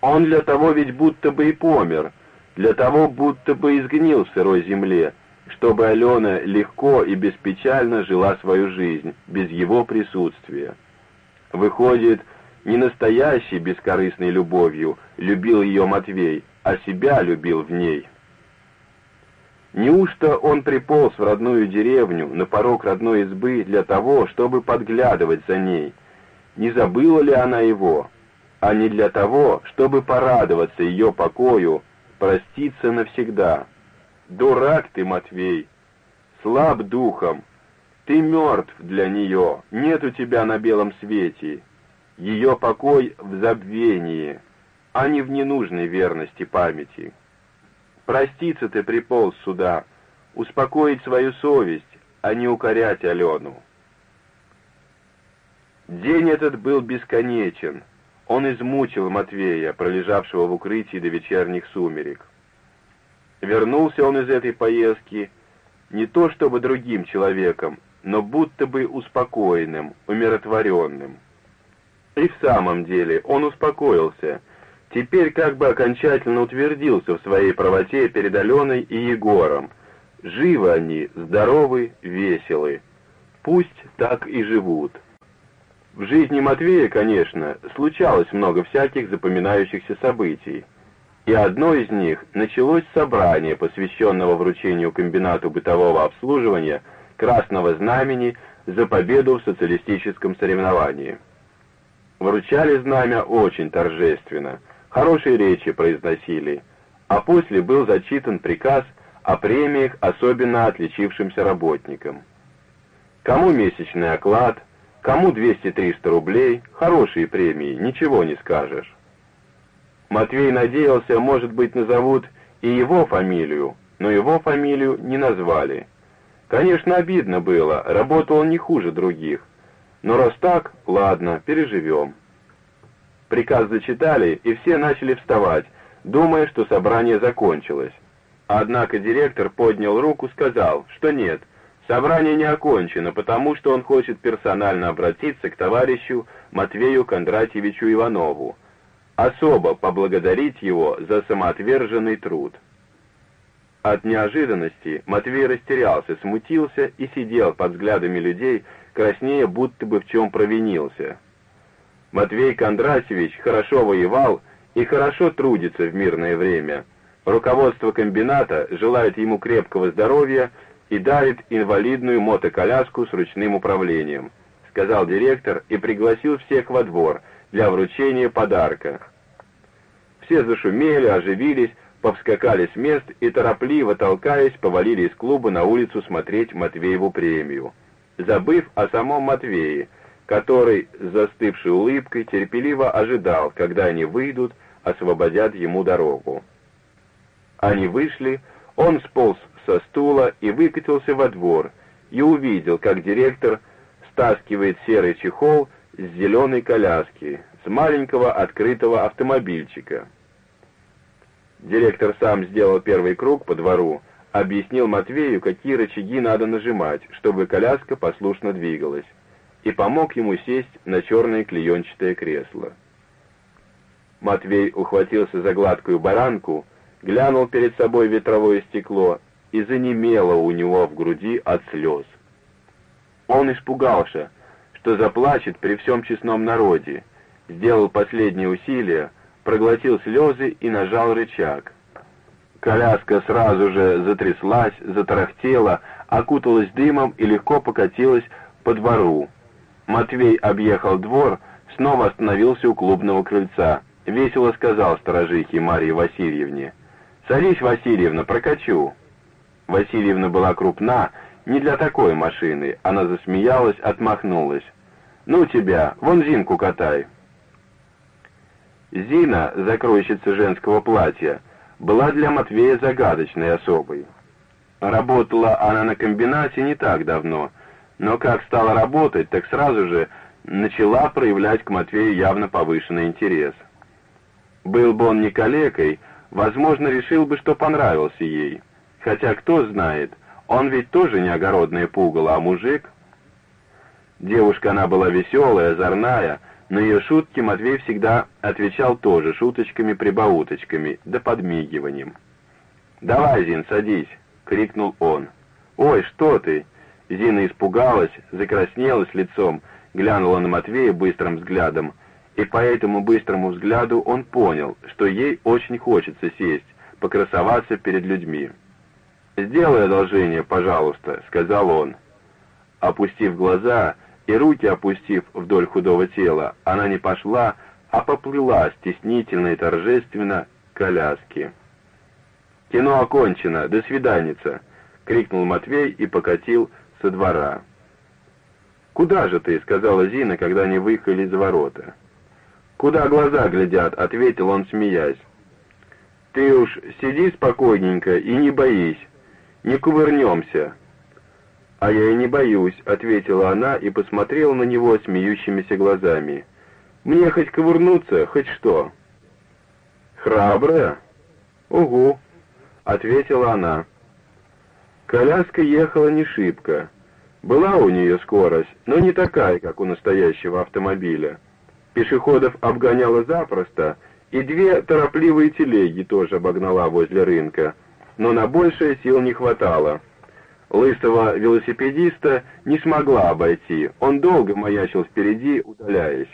Он для того ведь будто бы и помер, для того будто бы изгнил в сырой земле, чтобы Алена легко и беспечально жила свою жизнь, без его присутствия. Выходит, не настоящей бескорыстной любовью любил ее Матвей, а себя любил в ней. Неужто он приполз в родную деревню, на порог родной избы для того, чтобы подглядывать за ней? Не забыла ли она его? А не для того, чтобы порадоваться ее покою, проститься навсегда. Дурак ты, Матвей! Слаб духом! Ты мертв для нее, нет у тебя на белом свете. Ее покой в забвении, а не в ненужной верности памяти. Проститься ты приполз сюда, успокоить свою совесть, а не укорять Алену. День этот был бесконечен. Он измучил Матвея, пролежавшего в укрытии до вечерних сумерек. Вернулся он из этой поездки не то чтобы другим человеком, но будто бы успокоенным, умиротворенным. И в самом деле он успокоился — теперь как бы окончательно утвердился в своей правоте перед Аленой и Егором. Живы они, здоровы, веселы. Пусть так и живут. В жизни Матвея, конечно, случалось много всяких запоминающихся событий. И одно из них началось собрание, посвященного вручению комбинату бытового обслуживания Красного Знамени за победу в социалистическом соревновании. Вручали знамя очень торжественно – хорошие речи произносили, а после был зачитан приказ о премиях особенно отличившимся работникам. Кому месячный оклад, кому 200-300 рублей, хорошие премии, ничего не скажешь. Матвей надеялся, может быть, назовут и его фамилию, но его фамилию не назвали. Конечно, обидно было, работал он не хуже других. Но раз так, ладно, переживем. Приказ зачитали, и все начали вставать, думая, что собрание закончилось. Однако директор поднял руку, сказал, что нет, собрание не окончено, потому что он хочет персонально обратиться к товарищу Матвею Кондратьевичу Иванову, особо поблагодарить его за самоотверженный труд. От неожиданности Матвей растерялся, смутился и сидел под взглядами людей, краснея, будто бы в чем провинился. Матвей Кондратьевич хорошо воевал и хорошо трудится в мирное время. Руководство комбината желает ему крепкого здоровья и дарит инвалидную мотоколяску с ручным управлением, сказал директор и пригласил всех во двор для вручения подарка. Все зашумели, оживились, повскакали с мест и торопливо толкаясь повалили из клуба на улицу смотреть Матвееву премию, забыв о самом Матвее, который застывшей улыбкой терпеливо ожидал, когда они выйдут, освободят ему дорогу. Они вышли, он сполз со стула и выкатился во двор, и увидел, как директор стаскивает серый чехол с зеленой коляски, с маленького открытого автомобильчика. Директор сам сделал первый круг по двору, объяснил Матвею, какие рычаги надо нажимать, чтобы коляска послушно двигалась и помог ему сесть на черное клеенчатое кресло. Матвей ухватился за гладкую баранку, глянул перед собой ветровое стекло и занемело у него в груди от слез. Он испугался, что заплачет при всем честном народе, сделал последние усилия, проглотил слезы и нажал рычаг. Коляска сразу же затряслась, затарахтела, окуталась дымом и легко покатилась по двору, Матвей объехал двор, снова остановился у клубного крыльца. Весело сказал сторожихе Марии Васильевне. «Садись, Васильевна, прокачу». Васильевна была крупна, не для такой машины. Она засмеялась, отмахнулась. «Ну тебя, вон Зинку катай». Зина, закройщица женского платья, была для Матвея загадочной особой. Работала она на комбинате не так давно, но как стала работать, так сразу же начала проявлять к Матвею явно повышенный интерес. Был бы он не калекой, возможно, решил бы, что понравился ей. Хотя кто знает, он ведь тоже не огородное пугало, а мужик. Девушка она была веселая, озорная, но ее шутки Матвей всегда отвечал тоже шуточками-прибауточками, да подмигиванием. «Давай, Зин, садись!» — крикнул он. «Ой, что ты!» Зина испугалась, закраснелась лицом, глянула на Матвея быстрым взглядом, и по этому быстрому взгляду он понял, что ей очень хочется сесть, покрасоваться перед людьми. «Сделай одолжение, пожалуйста», — сказал он. Опустив глаза и руки опустив вдоль худого тела, она не пошла, а поплыла стеснительно и торжественно к коляске. «Кино окончено, до свиданица!» — крикнул Матвей и покатил со двора. «Куда же ты?» — сказала Зина, когда они выехали из ворота. «Куда глаза глядят?» — ответил он, смеясь. «Ты уж сиди спокойненько и не боись не кувырнемся». «А я и не боюсь», — ответила она и посмотрела на него смеющимися глазами. «Мне хоть ковырнуться, хоть что». «Храбрая?» «Угу», — ответила она. Коляска ехала не шибко. Была у нее скорость, но не такая, как у настоящего автомобиля. Пешеходов обгоняла запросто, и две торопливые телеги тоже обогнала возле рынка — но на большее сил не хватало. Лысого велосипедиста не смогла обойти, он долго маячил впереди, удаляясь.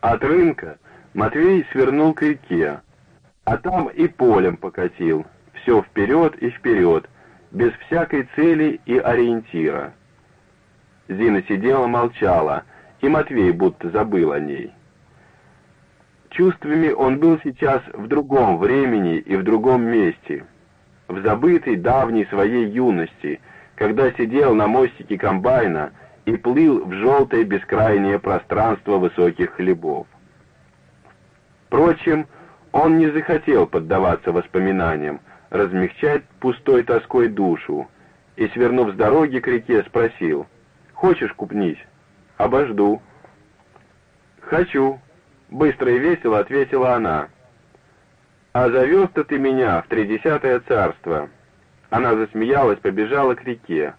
От рынка Матвей свернул к реке, а там и полем покатил, все вперед и вперед, без всякой цели и ориентира. Зина сидела, молчала, и Матвей будто забыл о ней. Чувствами он был сейчас в другом времени и в другом месте — в забытой давней своей юности, когда сидел на мостике комбайна и плыл в желтое бескрайнее пространство высоких хлебов. Впрочем, он не захотел поддаваться воспоминаниям, размягчать пустой тоской душу, и, свернув с дороги к реке, спросил, «Хочешь купнись?» «Обожду». «Хочу», — быстро и весело ответила она. «А завез-то ты меня в тридесятое царство!» Она засмеялась, побежала к реке.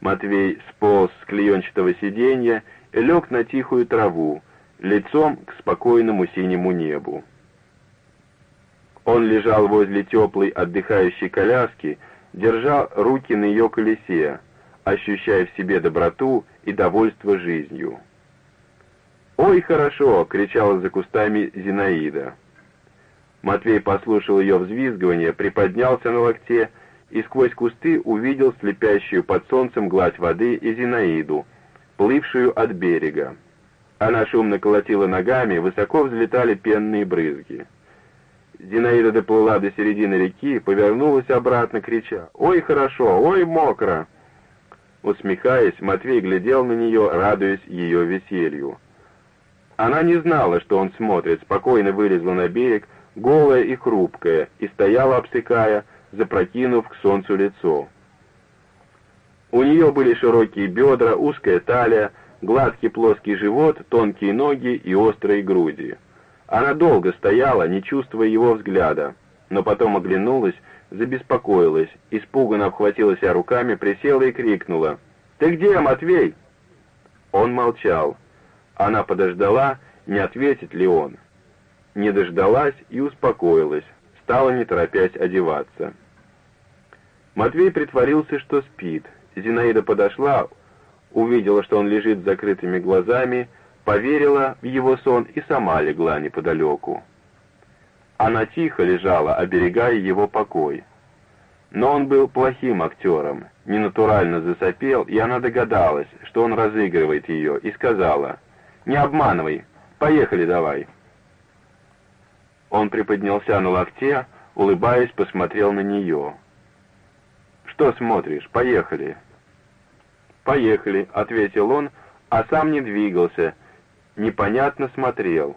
Матвей сполз с клеенчатого сиденья и лег на тихую траву, лицом к спокойному синему небу. Он лежал возле теплой отдыхающей коляски, держа руки на ее колесе, ощущая в себе доброту и довольство жизнью. «Ой, хорошо!» — кричала за кустами Зинаида. Матвей послушал ее взвизгивание, приподнялся на локте и сквозь кусты увидел слепящую под солнцем гладь воды и Зинаиду, плывшую от берега. Она шумно колотила ногами, высоко взлетали пенные брызги. Зинаида доплыла до середины реки, повернулась обратно, крича «Ой, хорошо! Ой, мокро!» Усмехаясь, Матвей глядел на нее, радуясь ее веселью. Она не знала, что он смотрит, спокойно вылезла на берег, голая и хрупкая, и стояла, обсекая, запрокинув к солнцу лицо. У нее были широкие бедра, узкая талия, гладкий плоский живот, тонкие ноги и острые груди. Она долго стояла, не чувствуя его взгляда, но потом оглянулась, забеспокоилась, испуганно обхватила себя руками, присела и крикнула. «Ты где, Матвей?» Он молчал. Она подождала, не ответит ли он не дождалась и успокоилась, стала не торопясь одеваться. Матвей притворился, что спит. Зинаида подошла, увидела, что он лежит с закрытыми глазами, поверила в его сон и сама легла неподалеку. Она тихо лежала, оберегая его покой. Но он был плохим актером, ненатурально засопел, и она догадалась, что он разыгрывает ее, и сказала, «Не обманывай, поехали давай». Он приподнялся на локте, улыбаясь, посмотрел на нее. «Что смотришь? Поехали!» «Поехали», — ответил он, а сам не двигался, непонятно смотрел.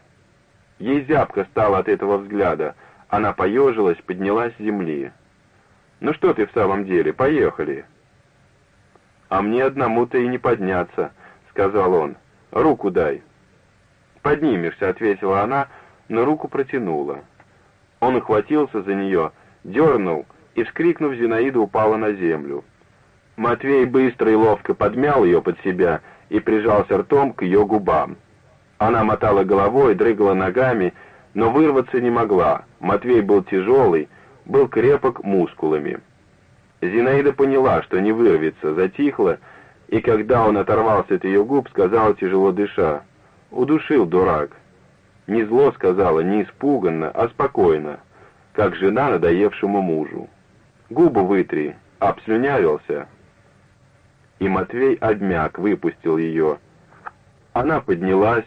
Ей зябко стало от этого взгляда. Она поежилась, поднялась с земли. «Ну что ты в самом деле? Поехали!» «А мне одному-то и не подняться», — сказал он. «Руку дай». «Поднимешься», — ответила она, но руку протянула. Он ухватился за нее, дернул, и, вскрикнув, Зинаида упала на землю. Матвей быстро и ловко подмял ее под себя и прижался ртом к ее губам. Она мотала головой, дрыгала ногами, но вырваться не могла. Матвей был тяжелый, был крепок мускулами. Зинаида поняла, что не вырвется, затихла, и когда он оторвался от ее губ, сказала, тяжело дыша, «Удушил, дурак». Не зло сказала, не испуганно, а спокойно, как жена надоевшему мужу. «Губы вытри, обслюнявился». И Матвей обмяк, выпустил ее. Она поднялась,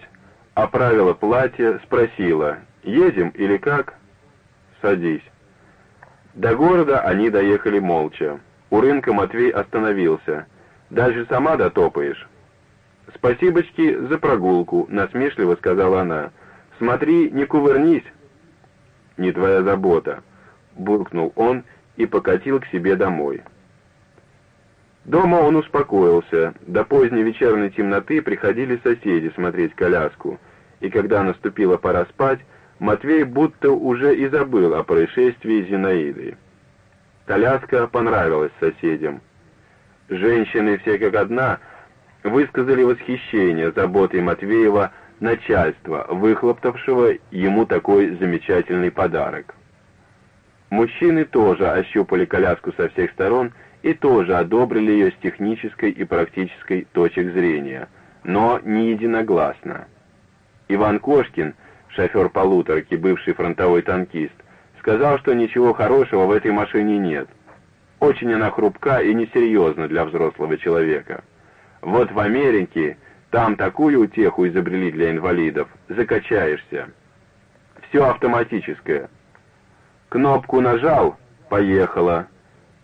оправила платье, спросила, «Едем или как?» «Садись». До города они доехали молча. У рынка Матвей остановился. «Дальше сама дотопаешь?» «Спасибочки за прогулку», — насмешливо сказала она. «Смотри, не кувырнись». «Не твоя забота», — буркнул он и покатил к себе домой. Дома он успокоился. До поздней вечерней темноты приходили соседи смотреть коляску, и когда наступила пора спать, Матвей будто уже и забыл о происшествии Зинаиды. Коляска понравилась соседям. Женщины все как одна высказали восхищение заботой Матвеева начальства, выхлоптавшего ему такой замечательный подарок. Мужчины тоже ощупали коляску со всех сторон и тоже одобрили ее с технической и практической точек зрения, но не единогласно. Иван Кошкин – шофер полуторки, бывший фронтовой танкист, сказал, что ничего хорошего в этой машине нет. Очень она хрупка и несерьезна для взрослого человека. Вот в Америке там такую утеху изобрели для инвалидов, закачаешься. Все автоматическое. Кнопку нажал — поехала.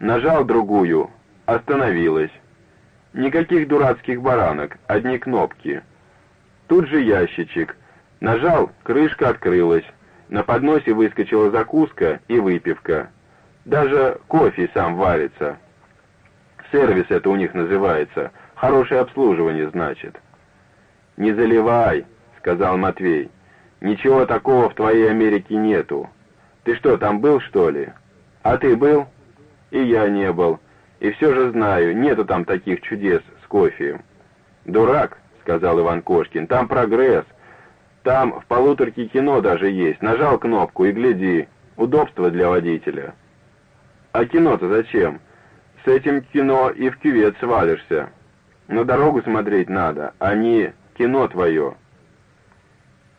Нажал другую — остановилась. Никаких дурацких баранок, одни кнопки. Тут же ящичек — Нажал, крышка открылась. На подносе выскочила закуска и выпивка. Даже кофе сам варится. Сервис это у них называется. Хорошее обслуживание, значит. «Не заливай», — сказал Матвей. «Ничего такого в твоей Америке нету. Ты что, там был, что ли?» «А ты был?» «И я не был. И все же знаю, нету там таких чудес с кофе». «Дурак», — сказал Иван Кошкин, — «там прогресс. Там в полуторке кино даже есть. Нажал кнопку и гляди. Удобство для водителя. А кино-то зачем? С этим кино и в кювет свалишься. На дорогу смотреть надо, а не кино твое.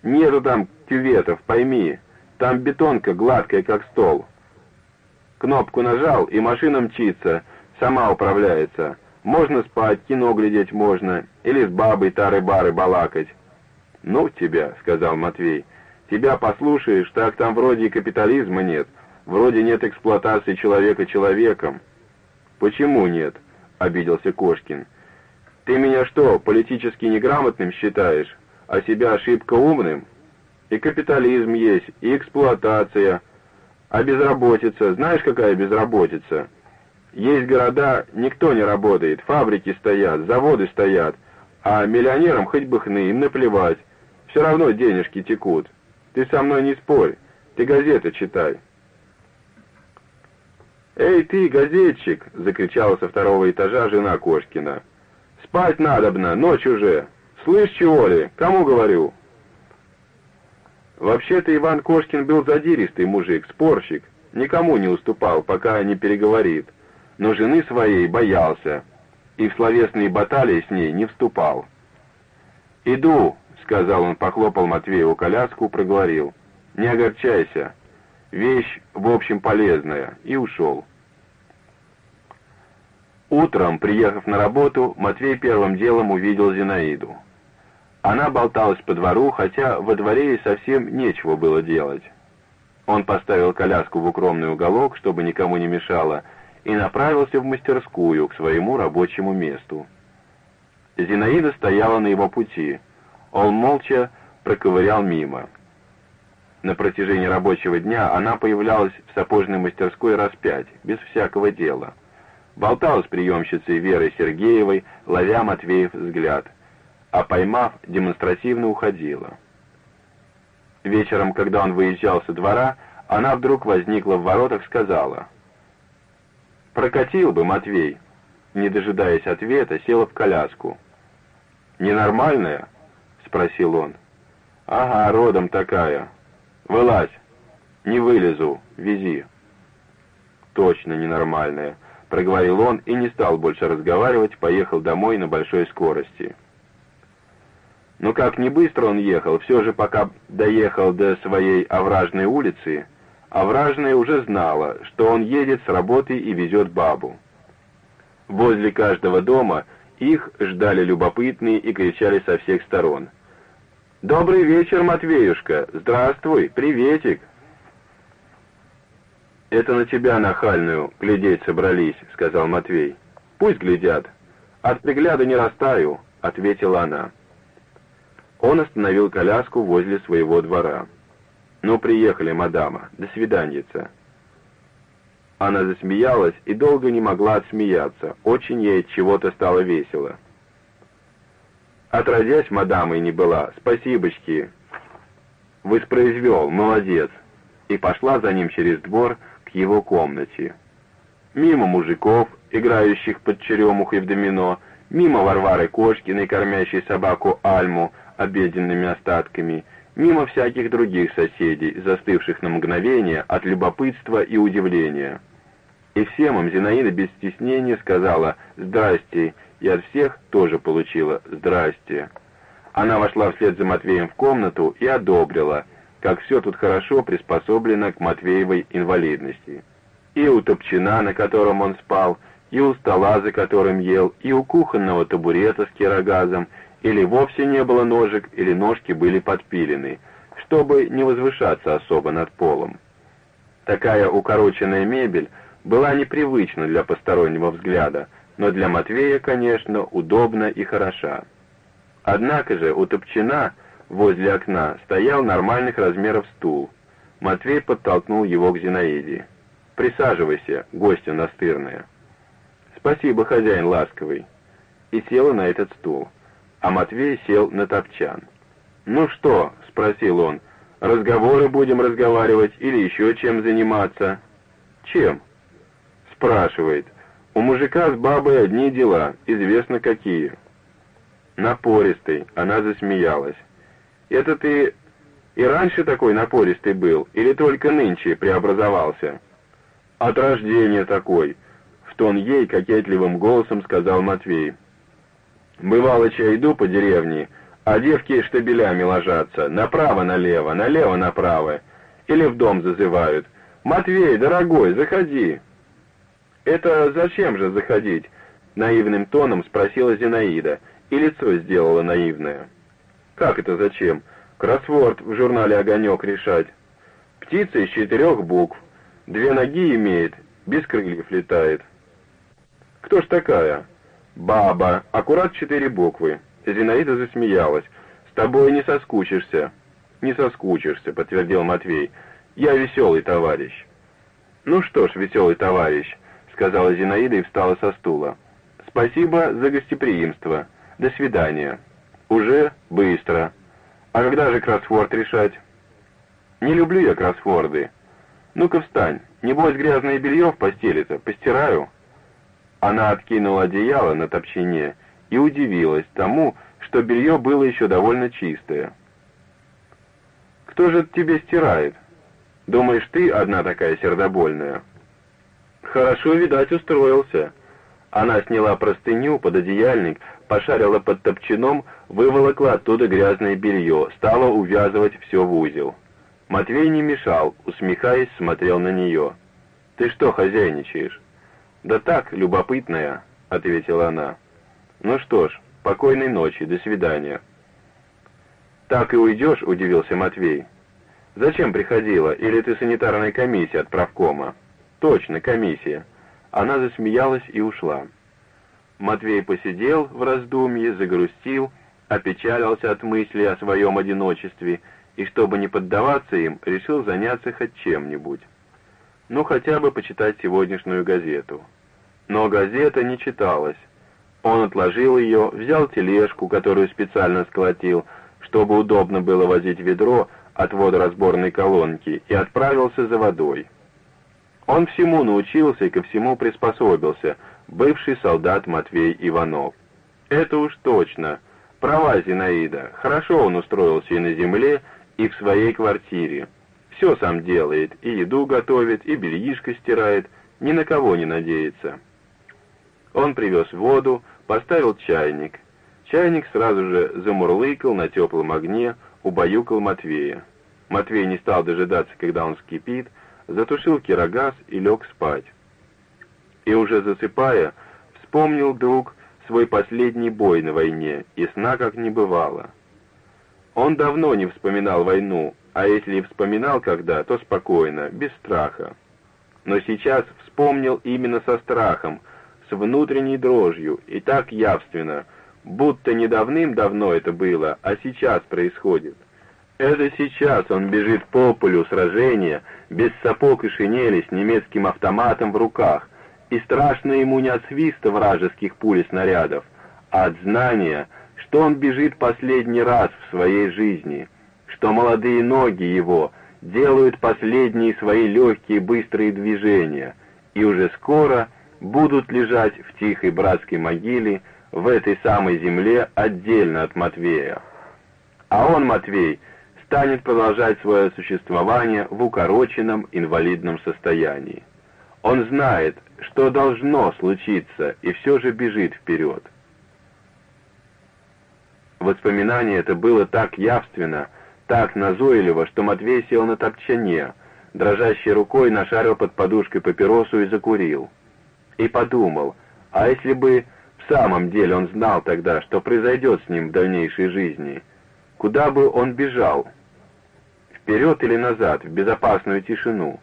Нету там кюветов, пойми. Там бетонка гладкая, как стол. Кнопку нажал, и машина мчится, сама управляется. Можно спать, кино глядеть можно, или с бабой тары-бары балакать. «Ну тебя», — сказал Матвей, — «тебя послушаешь, так там вроде и капитализма нет, вроде нет эксплуатации человека человеком». «Почему нет?» — обиделся Кошкин. «Ты меня что, политически неграмотным считаешь, а себя ошибка умным? И капитализм есть, и эксплуатация. А безработица, знаешь, какая безработица? Есть города, никто не работает, фабрики стоят, заводы стоят, а миллионерам хоть бы хны, им наплевать. Все равно денежки текут. Ты со мной не спорь, ты газеты читай». «Эй ты, газетчик!» — закричала со второго этажа жена Кошкина. «Спать надобно, ночь уже. Слышь, чего ли? Кому говорю?» Вообще-то Иван Кошкин был задиристый мужик, спорщик, никому не уступал, пока не переговорит, но жены своей боялся и в словесные баталии с ней не вступал. «Иду», сказал он, похлопал Матвееву коляску, проговорил. «Не огорчайся, вещь, в общем, полезная», и ушел. Утром, приехав на работу, Матвей первым делом увидел Зинаиду. Она болталась по двору, хотя во дворе ей совсем нечего было делать. Он поставил коляску в укромный уголок, чтобы никому не мешало, и направился в мастерскую к своему рабочему месту. Зинаида стояла на его пути. Он молча проковырял мимо. На протяжении рабочего дня она появлялась в сапожной мастерской раз пять, без всякого дела. Болтала с приемщицей Верой Сергеевой, ловя Матвеев взгляд, а поймав, демонстративно уходила. Вечером, когда он выезжал со двора, она вдруг возникла в воротах, сказала. «Прокатил бы, Матвей!» Не дожидаясь ответа, села в коляску. «Ненормальная?» — спросил он. «Ага, родом такая. Вылазь. Не вылезу. Вези». «Точно ненормальная», — проговорил он и не стал больше разговаривать, поехал домой на большой скорости. Но как не быстро он ехал, все же пока доехал до своей овражной улицы, овражная уже знала, что он едет с работы и везет бабу. Возле каждого дома их ждали любопытные и кричали со всех сторон. «Добрый вечер, Матвеюшка! Здравствуй! Приветик!» «Это на тебя, нахальную, глядеть собрались», — сказал Матвей. «Пусть глядят. От пригляда не растаю», — ответила она. Он остановил коляску возле своего двора. «Ну, приехали, мадама. До свиданьица». Она засмеялась и долго не могла отсмеяться. Очень ей от чего-то стало весело. Отродясь, мадамой не была. Спасибочки. Воспроизвел, молодец. И пошла за ним через двор к его комнате. Мимо мужиков, играющих под черемухой в домино, мимо Варвары Кошкиной, кормящей собаку Альму обеденными остатками, мимо всяких других соседей, застывших на мгновение от любопытства и удивления. И всем им Зинаида без стеснения сказала «Здрасте», и от всех тоже получила «Здрасте». Она вошла вслед за Матвеем в комнату и одобрила, как все тут хорошо приспособлено к Матвеевой инвалидности. И у топчина, на котором он спал, и у стола, за которым ел, и у кухонного табурета с кирогазом, или вовсе не было ножек, или ножки были подпилены, чтобы не возвышаться особо над полом. Такая укороченная мебель была непривычна для постороннего взгляда, но для Матвея, конечно, удобна и хороша. Однако же у Топчина возле окна стоял нормальных размеров стул. Матвей подтолкнул его к Зинаиде. «Присаживайся, гостья настырная». «Спасибо, хозяин ласковый». И села на этот стул. А Матвей сел на топчан. «Ну что?» — спросил он. «Разговоры будем разговаривать или еще чем заниматься?» «Чем?» Спрашивает. У мужика с бабой одни дела, известно какие. Напористый, она засмеялась. Это ты и раньше такой напористый был, или только нынче преобразовался? От рождения такой, в тон ей кокетливым голосом сказал Матвей. Бывало, я иду по деревне, а девки штабелями ложатся, направо-налево, налево-направо, или в дом зазывают. «Матвей, дорогой, заходи!» «Это зачем же заходить?» — наивным тоном спросила Зинаида, и лицо сделала наивное. «Как это зачем? Кроссворд в журнале «Огонек» решать. Птица из четырех букв, две ноги имеет, без крыльев летает». «Кто ж такая?» «Баба, аккурат четыре буквы». Зинаида засмеялась. «С тобой не соскучишься». «Не соскучишься», — подтвердил Матвей. «Я веселый товарищ». «Ну что ж, веселый товарищ», сказала Зинаида и встала со стула. «Спасибо за гостеприимство. До свидания». «Уже? Быстро. А когда же кроссворд решать?» «Не люблю я кроссворды. Ну-ка встань. Небось грязное белье в постели-то. Постираю». Она откинула одеяло на топчине и удивилась тому, что белье было еще довольно чистое. «Кто же тебе стирает? Думаешь, ты одна такая сердобольная?» Хорошо, видать, устроился. Она сняла простыню, под одеяльник, пошарила под топчаном, выволокла оттуда грязное белье, стала увязывать все в узел. Матвей не мешал, усмехаясь, смотрел на нее. «Ты что хозяйничаешь?» «Да так, любопытная», — ответила она. «Ну что ж, покойной ночи, до свидания». «Так и уйдешь?» — удивился Матвей. «Зачем приходила? Или ты санитарная комиссия от правкома?» «Точно, комиссия. Она засмеялась и ушла. Матвей посидел в раздумье, загрустил, опечалился от мысли о своем одиночестве и, чтобы не поддаваться им, решил заняться хоть чем-нибудь. Ну, хотя бы почитать сегодняшнюю газету. Но газета не читалась. Он отложил ее, взял тележку, которую специально сколотил, чтобы удобно было возить ведро от водоразборной колонки, и отправился за водой. Он всему научился и ко всему приспособился, бывший солдат Матвей Иванов. Это уж точно. Права Зинаида. Хорошо он устроился и на земле, и в своей квартире. Все сам делает, и еду готовит, и бельишко стирает, ни на кого не надеется. Он привез воду, поставил чайник. Чайник сразу же замурлыкал на теплом огне, убаюкал Матвея. Матвей не стал дожидаться, когда он скипит, затушил кирогаз и лег спать. И уже засыпая, вспомнил друг свой последний бой на войне, и сна как не бывало. Он давно не вспоминал войну, а если и вспоминал когда, то спокойно, без страха. Но сейчас вспомнил именно со страхом, с внутренней дрожью, и так явственно, будто не давным-давно это было, а сейчас происходит. Это сейчас он бежит по полю сражения, без сапог и шинели, с немецким автоматом в руках, и страшно ему не от свиста вражеских пуль и снарядов, а от знания, что он бежит последний раз в своей жизни, что молодые ноги его делают последние свои легкие быстрые движения, и уже скоро будут лежать в тихой братской могиле в этой самой земле отдельно от Матвея. А он, Матвей, станет продолжать свое существование в укороченном инвалидном состоянии. Он знает, что должно случиться, и все же бежит вперед. Воспоминание это было так явственно, так назойливо, что Матвей сел на топчане, дрожащей рукой нашарил под подушкой папиросу и закурил. И подумал, а если бы в самом деле он знал тогда, что произойдет с ним в дальнейшей жизни, куда бы он бежал? Вперед или назад, в безопасную тишину?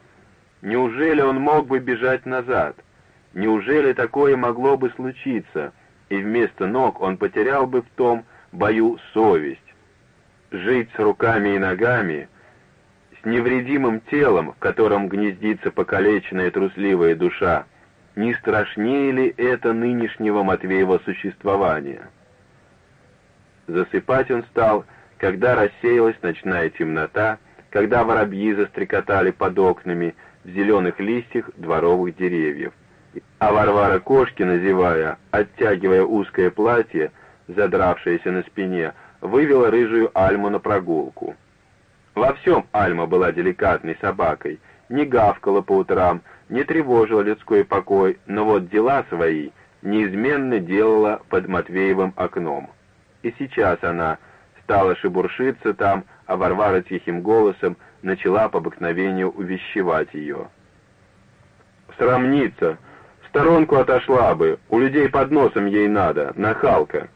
Неужели он мог бы бежать назад? Неужели такое могло бы случиться, и вместо ног он потерял бы в том бою совесть? Жить с руками и ногами, с невредимым телом, в котором гнездится покалеченная трусливая душа, не страшнее ли это нынешнего Матвеева существования? Засыпать он стал, когда рассеялась ночная темнота, когда воробьи застрекотали под окнами в зеленых листьях дворовых деревьев. А Варвара Кошкина, зевая, оттягивая узкое платье, задравшееся на спине, вывела рыжую Альму на прогулку. Во всем Альма была деликатной собакой, не гавкала по утрам, не тревожила людской покой, но вот дела свои неизменно делала под Матвеевым окном. И сейчас она стала шебуршиться там, а Варвара тихим голосом начала по обыкновению увещевать ее. «Срамница! В сторонку отошла бы, у людей под носом ей надо, нахалка!»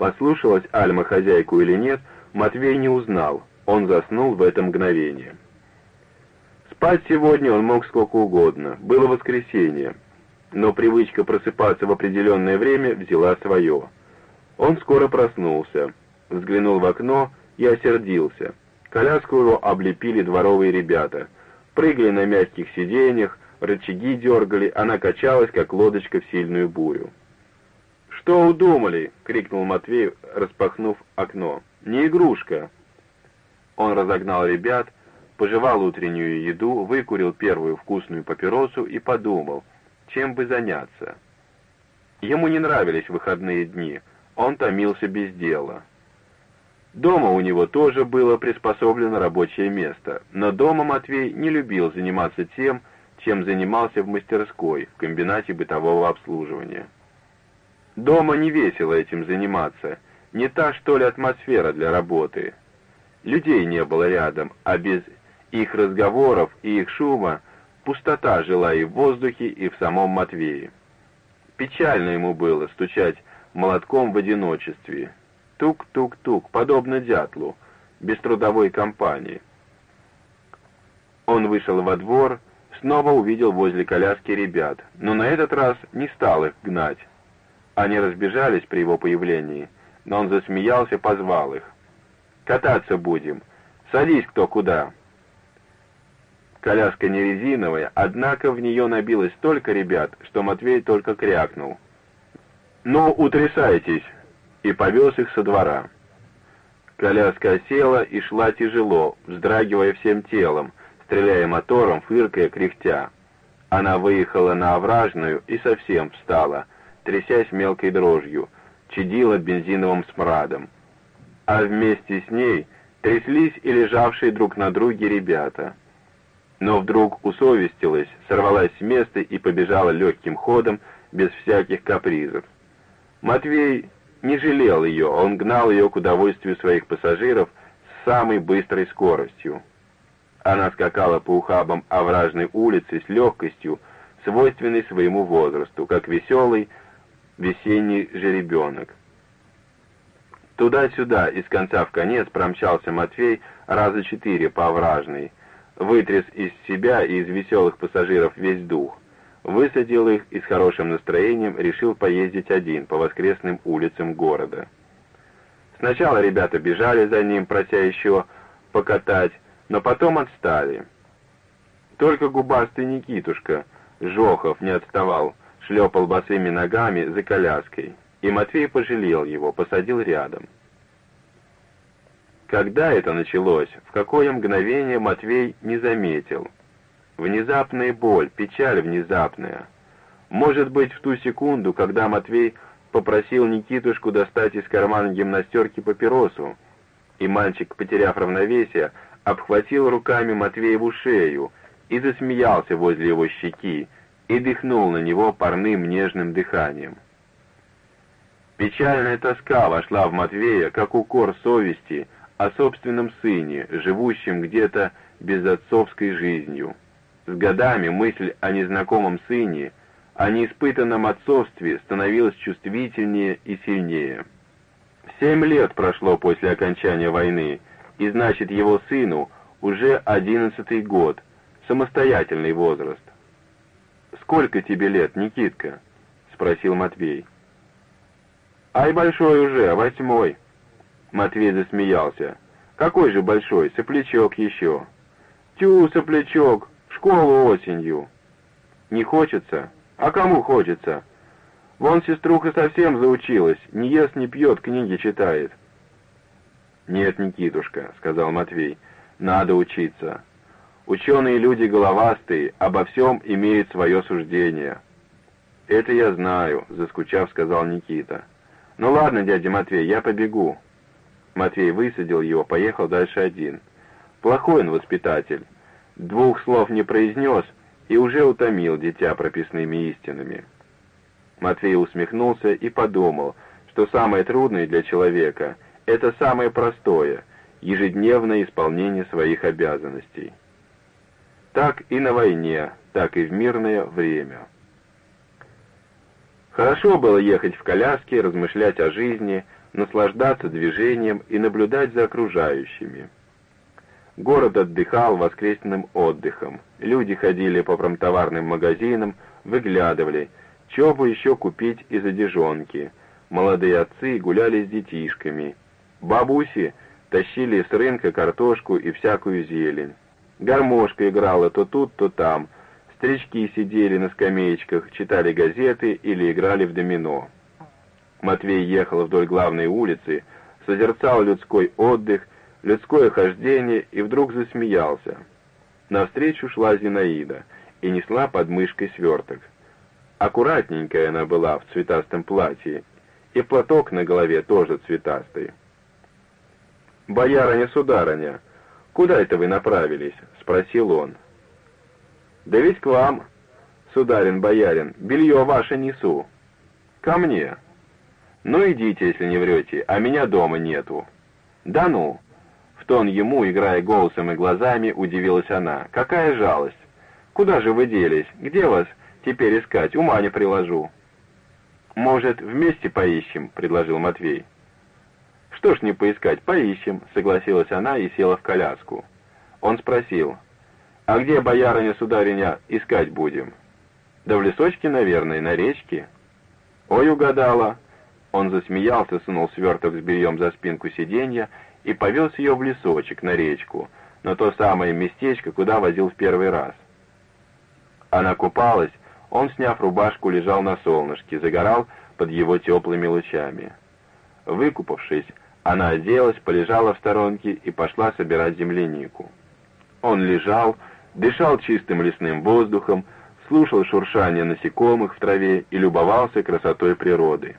Послушалась Альма хозяйку или нет, Матвей не узнал, он заснул в это мгновение. Спать сегодня он мог сколько угодно, было воскресенье, но привычка просыпаться в определенное время взяла свое. Он скоро проснулся, взглянул в окно и осердился. Коляску его облепили дворовые ребята. Прыгали на мягких сиденьях, рычаги дергали, она качалась, как лодочка в сильную бурю. «Что удумали?» — крикнул Матвей, распахнув окно. «Не игрушка!» Он разогнал ребят, пожевал утреннюю еду, выкурил первую вкусную папиросу и подумал, чем бы заняться. Ему не нравились выходные дни, он томился без дела. Дома у него тоже было приспособлено рабочее место, но дома Матвей не любил заниматься тем, чем занимался в мастерской, в комбинате бытового обслуживания. Дома не весело этим заниматься, не та, что ли, атмосфера для работы. Людей не было рядом, а без их разговоров и их шума пустота жила и в воздухе, и в самом Матвее. Печально ему было стучать молотком в одиночестве, Тук-тук-тук, подобно дятлу, без трудовой компании. Он вышел во двор, снова увидел возле коляски ребят, но на этот раз не стал их гнать. Они разбежались при его появлении, но он засмеялся, позвал их. «Кататься будем. Садись кто куда». Коляска не резиновая, однако в нее набилось столько ребят, что Матвей только крякнул. «Ну, утрясайтесь!» и повез их со двора. Коляска осела и шла тяжело, вздрагивая всем телом, стреляя мотором, фыркая, кряхтя. Она выехала на овражную и совсем встала, трясясь мелкой дрожью, чадила бензиновым смрадом. А вместе с ней тряслись и лежавшие друг на друге ребята. Но вдруг усовестилась, сорвалась с места и побежала легким ходом, без всяких капризов. Матвей не жалел ее, он гнал ее к удовольствию своих пассажиров с самой быстрой скоростью. Она скакала по ухабам овражной улицы с легкостью, свойственной своему возрасту, как веселый весенний жеребенок. Туда-сюда, из конца в конец, промчался Матвей раза четыре по овражной, вытряс из себя и из веселых пассажиров весь дух высадил их и с хорошим настроением решил поездить один по воскресным улицам города. Сначала ребята бежали за ним, прося еще покатать, но потом отстали. Только губастый Никитушка, Жохов, не отставал, шлепал босыми ногами за коляской, и Матвей пожалел его, посадил рядом. Когда это началось, в какое мгновение Матвей не заметил — Внезапная боль, печаль внезапная. Может быть, в ту секунду, когда Матвей попросил Никитушку достать из кармана гимнастерки папиросу, и мальчик, потеряв равновесие, обхватил руками Матвееву шею и засмеялся возле его щеки, и дыхнул на него парным нежным дыханием. Печальная тоска вошла в Матвея, как укор совести о собственном сыне, живущем где-то безотцовской жизнью. С годами мысль о незнакомом сыне, о неиспытанном отцовстве становилась чувствительнее и сильнее. Семь лет прошло после окончания войны, и значит его сыну уже одиннадцатый год, самостоятельный возраст. «Сколько тебе лет, Никитка?» — спросил Матвей. «Ай, большой уже, восьмой!» Матвей засмеялся. «Какой же большой, соплячок еще!» «Тю, соплячок, в школу осенью. Не хочется? А кому хочется? Вон сеструха совсем заучилась, не ест, не пьет, книги читает. «Нет, Никитушка», — сказал Матвей, — «надо учиться. Ученые люди головастые, обо всем имеют свое суждение». «Это я знаю», — заскучав, сказал Никита. «Ну ладно, дядя Матвей, я побегу». Матвей высадил его, поехал дальше один. Плохой он воспитатель. Двух слов не произнес и уже утомил дитя прописными истинами. Матвей усмехнулся и подумал, что самое трудное для человека — это самое простое, ежедневное исполнение своих обязанностей. Так и на войне, так и в мирное время. Хорошо было ехать в коляске, размышлять о жизни, наслаждаться движением и наблюдать за окружающими. Город отдыхал воскресным отдыхом. Люди ходили по промтоварным магазинам, выглядывали, чего бы еще купить из одежонки. Молодые отцы гуляли с детишками. Бабуси тащили с рынка картошку и всякую зелень. Гармошка играла то тут, то там. Стрички сидели на скамеечках, читали газеты или играли в домино. Матвей ехал вдоль главной улицы, созерцал людской отдых, людское хождение и вдруг засмеялся. Навстречу шла Зинаида и несла под мышкой сверток. Аккуратненькая она была в цветастом платье, и платок на голове тоже цветастый. «Боярыня-сударыня, куда это вы направились?» — спросил он. «Да ведь к вам, сударин-боярин, белье ваше несу». «Ко мне». «Ну идите, если не врете, а меня дома нету». «Да ну, тон ему, играя голосом и глазами, удивилась она. «Какая жалость! Куда же вы делись? Где вас теперь искать? Ума не приложу». «Может, вместе поищем?» — предложил Матвей. «Что ж не поискать, поищем», — согласилась она и села в коляску. Он спросил, «А где, боярыня-судариня, искать будем?» «Да в лесочке, наверное, на речке». «Ой, угадала!» Он засмеялся, сунул сверток с бельем за спинку сиденья и повез ее в лесочек, на речку, на то самое местечко, куда возил в первый раз. Она купалась, он, сняв рубашку, лежал на солнышке, загорал под его теплыми лучами. Выкупавшись, она оделась, полежала в сторонке и пошла собирать землянику. Он лежал, дышал чистым лесным воздухом, слушал шуршание насекомых в траве и любовался красотой природы.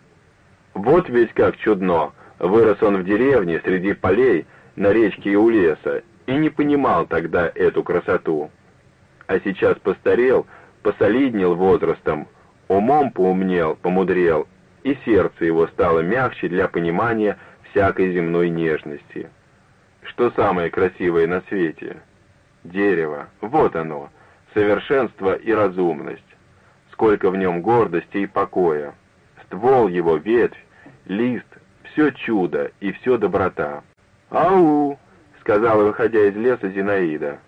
Вот ведь как чудно! Вырос он в деревне, среди полей, на речке и у леса, и не понимал тогда эту красоту. А сейчас постарел, посолиднил возрастом, умом поумнел, помудрел, и сердце его стало мягче для понимания всякой земной нежности. Что самое красивое на свете? Дерево. Вот оно. Совершенство и разумность. Сколько в нем гордости и покоя. Ствол его, ветвь, лист, все чудо и все доброта. «Ау!» — сказала, выходя из леса Зинаида.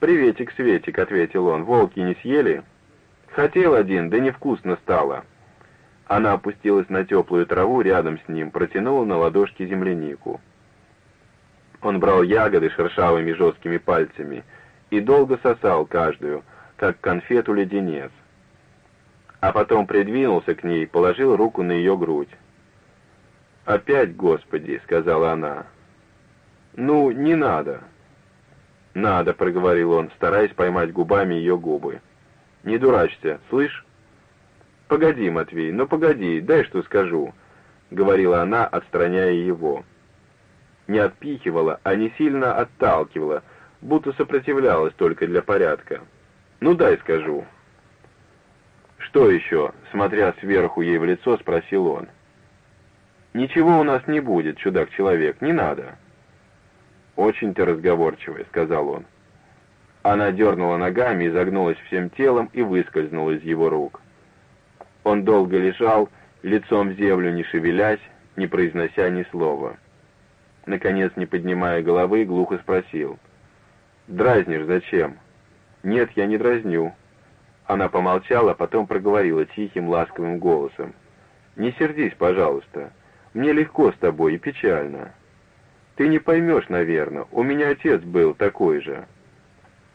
«Приветик, Светик», — ответил он. «Волки не съели?» «Хотел один, да невкусно стало». Она опустилась на теплую траву рядом с ним, протянула на ладошки землянику. Он брал ягоды шершавыми жесткими пальцами и долго сосал каждую, как конфету-леденец. А потом придвинулся к ней и положил руку на ее грудь. «Опять, Господи!» — сказала она. «Ну, не надо». «Надо», — проговорил он, стараясь поймать губами ее губы. «Не дурачься, слышь?» «Погоди, Матвей, ну погоди, дай что скажу», — говорила она, отстраняя его. Не отпихивала, а не сильно отталкивала, будто сопротивлялась только для порядка. «Ну дай скажу». «Что еще?» — смотря сверху ей в лицо, спросил он. «Ничего у нас не будет, чудак-человек, не надо». «Очень ты разговорчивый», — сказал он. Она дернула ногами, изогнулась всем телом и выскользнула из его рук. Он долго лежал, лицом в землю не шевелясь, не произнося ни слова. Наконец, не поднимая головы, глухо спросил. «Дразнишь зачем?» «Нет, я не дразню». Она помолчала, потом проговорила тихим, ласковым голосом. «Не сердись, пожалуйста. Мне легко с тобой и печально. Ты не поймешь, наверное, у меня отец был такой же.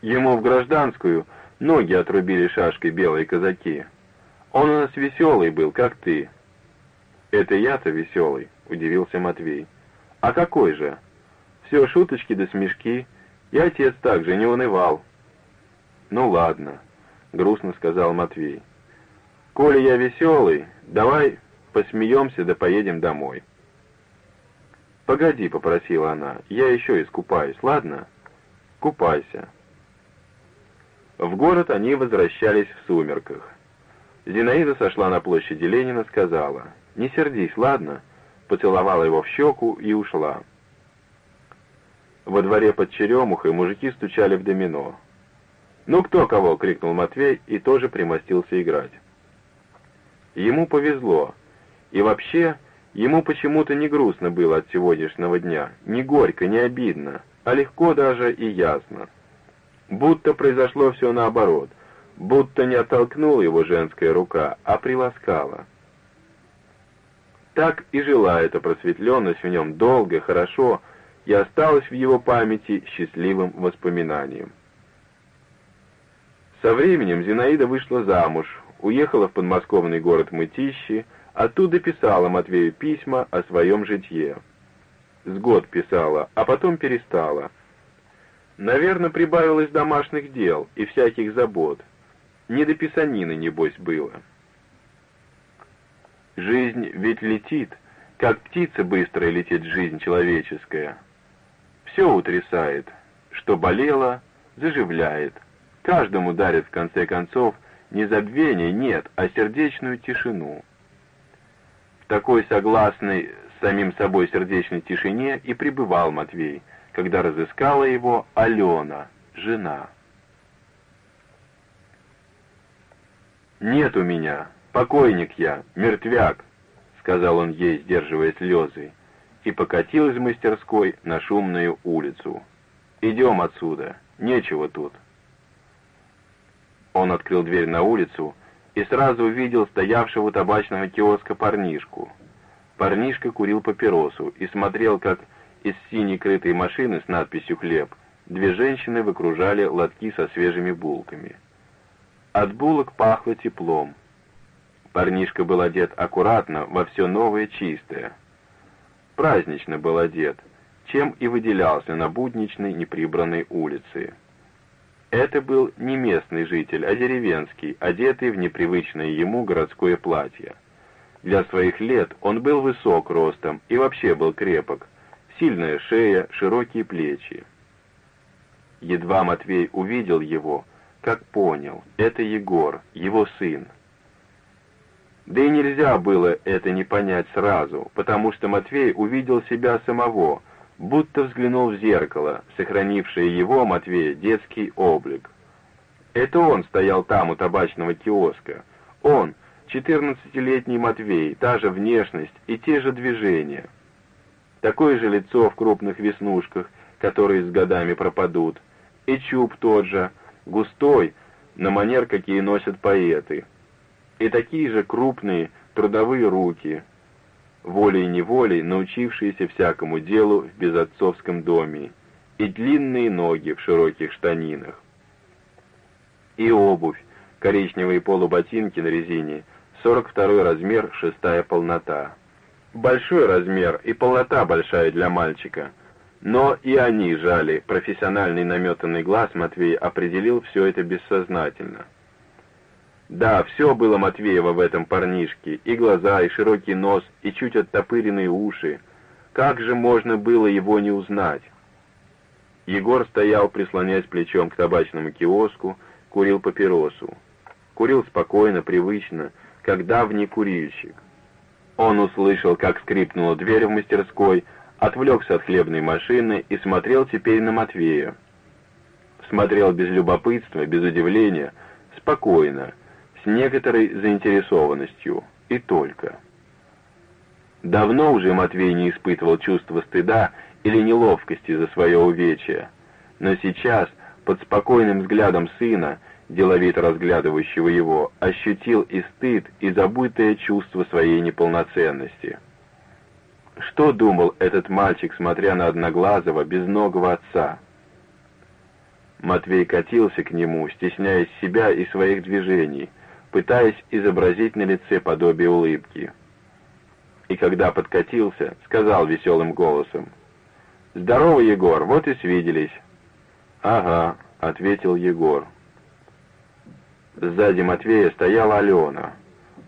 Ему в гражданскую ноги отрубили шашкой белые казаки. Он у нас веселый был, как ты». «Это я-то веселый», — удивился Матвей. «А какой же? Все шуточки да смешки. И отец также не унывал». «Ну ладно», — грустно сказал Матвей. «Коли я веселый, давай посмеемся да поедем домой». «Погоди», — попросила она, — «я еще искупаюсь, ладно?» «Купайся». В город они возвращались в сумерках. Зинаида сошла на площади Ленина, сказала, «Не сердись, ладно?» Поцеловала его в щеку и ушла. Во дворе под черемухой мужики стучали в домино. «Ну кто кого?» — крикнул Матвей и тоже примостился играть. Ему повезло. И вообще, ему почему-то не грустно было от сегодняшнего дня, не горько, не обидно, а легко даже и ясно. Будто произошло все наоборот — будто не оттолкнула его женская рука, а приласкала. Так и жила эта просветленность в нем долго, хорошо, и осталась в его памяти счастливым воспоминанием. Со временем Зинаида вышла замуж, уехала в подмосковный город Мытищи, оттуда писала Матвею письма о своем житье. С год писала, а потом перестала. Наверное, прибавилось домашних дел и всяких забот — не до писанины, небось, было. Жизнь ведь летит, как птица быстро летит жизнь человеческая. Все утрясает, что болело, заживляет. Каждому дарит, в конце концов, не забвение, нет, а сердечную тишину. В такой согласной с самим собой сердечной тишине и пребывал Матвей, когда разыскала его Алена, жена. «Нет у меня, покойник я, мертвяк», — сказал он ей, сдерживая слезы, и покатил из мастерской на шумную улицу. «Идем отсюда, Нечего тут». Он открыл дверь на улицу и сразу увидел стоявшего у табачного киоска парнишку. Парнишка курил папиросу и смотрел, как из синей крытой машины с надписью «Хлеб» две женщины выкружали лотки со свежими булками. От булок пахло теплом. Парнишка был одет аккуратно, во все новое чистое. Празднично был одет, чем и выделялся на будничной неприбранной улице. Это был не местный житель, а деревенский, одетый в непривычное ему городское платье. Для своих лет он был высок ростом и вообще был крепок, сильная шея, широкие плечи. Едва Матвей увидел его, как понял, это Егор, его сын. Да и нельзя было это не понять сразу, потому что Матвей увидел себя самого, будто взглянул в зеркало, сохранившее его, Матвея, детский облик. Это он стоял там у табачного киоска. Он, четырнадцатилетний Матвей, та же внешность и те же движения. Такое же лицо в крупных веснушках, которые с годами пропадут, и чуб тот же, густой, на манер, какие носят поэты, и такие же крупные трудовые руки, волей-неволей научившиеся всякому делу в безотцовском доме, и длинные ноги в широких штанинах. И обувь, коричневые полуботинки на резине, 42 размер, шестая полнота. Большой размер и полнота большая для мальчика, но и они жали, профессиональный наметанный глаз Матвей определил все это бессознательно. Да, все было Матвеева в этом парнишке, и глаза, и широкий нос, и чуть оттопыренные уши. Как же можно было его не узнать? Егор стоял, прислоняясь плечом к табачному киоску, курил папиросу. Курил спокойно, привычно, как давний курильщик. Он услышал, как скрипнула дверь в мастерской, отвлекся от хлебной машины и смотрел теперь на Матвея. Смотрел без любопытства, без удивления, спокойно, с некоторой заинтересованностью, и только. Давно уже Матвей не испытывал чувства стыда или неловкости за свое увечье, но сейчас, под спокойным взглядом сына, деловито разглядывающего его, ощутил и стыд, и забытое чувство своей неполноценности. Что думал этот мальчик, смотря на одноглазого, безногого отца? Матвей катился к нему, стесняясь себя и своих движений, пытаясь изобразить на лице подобие улыбки. И когда подкатился, сказал веселым голосом, «Здорово, Егор, вот и свиделись». «Ага», — ответил Егор. Сзади Матвея стояла Алена.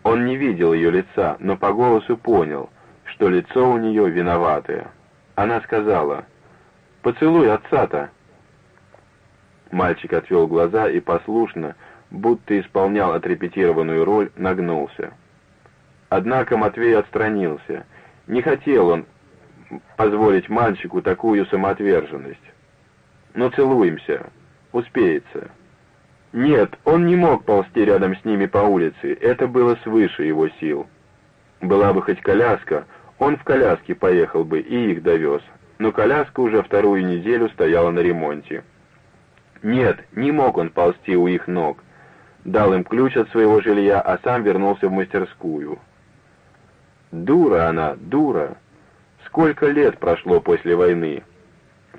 Он не видел ее лица, но по голосу понял, что лицо у нее виноватое. Она сказала, «Поцелуй отца-то». Мальчик отвел глаза и послушно, будто исполнял отрепетированную роль, нагнулся. Однако Матвей отстранился. Не хотел он позволить мальчику такую самоотверженность. «Ну, целуемся. Успеется». Нет, он не мог ползти рядом с ними по улице, это было свыше его сил. Была бы хоть коляска, он в коляске поехал бы и их довез, но коляска уже вторую неделю стояла на ремонте. Нет, не мог он ползти у их ног, дал им ключ от своего жилья, а сам вернулся в мастерскую. Дура она, дура. Сколько лет прошло после войны?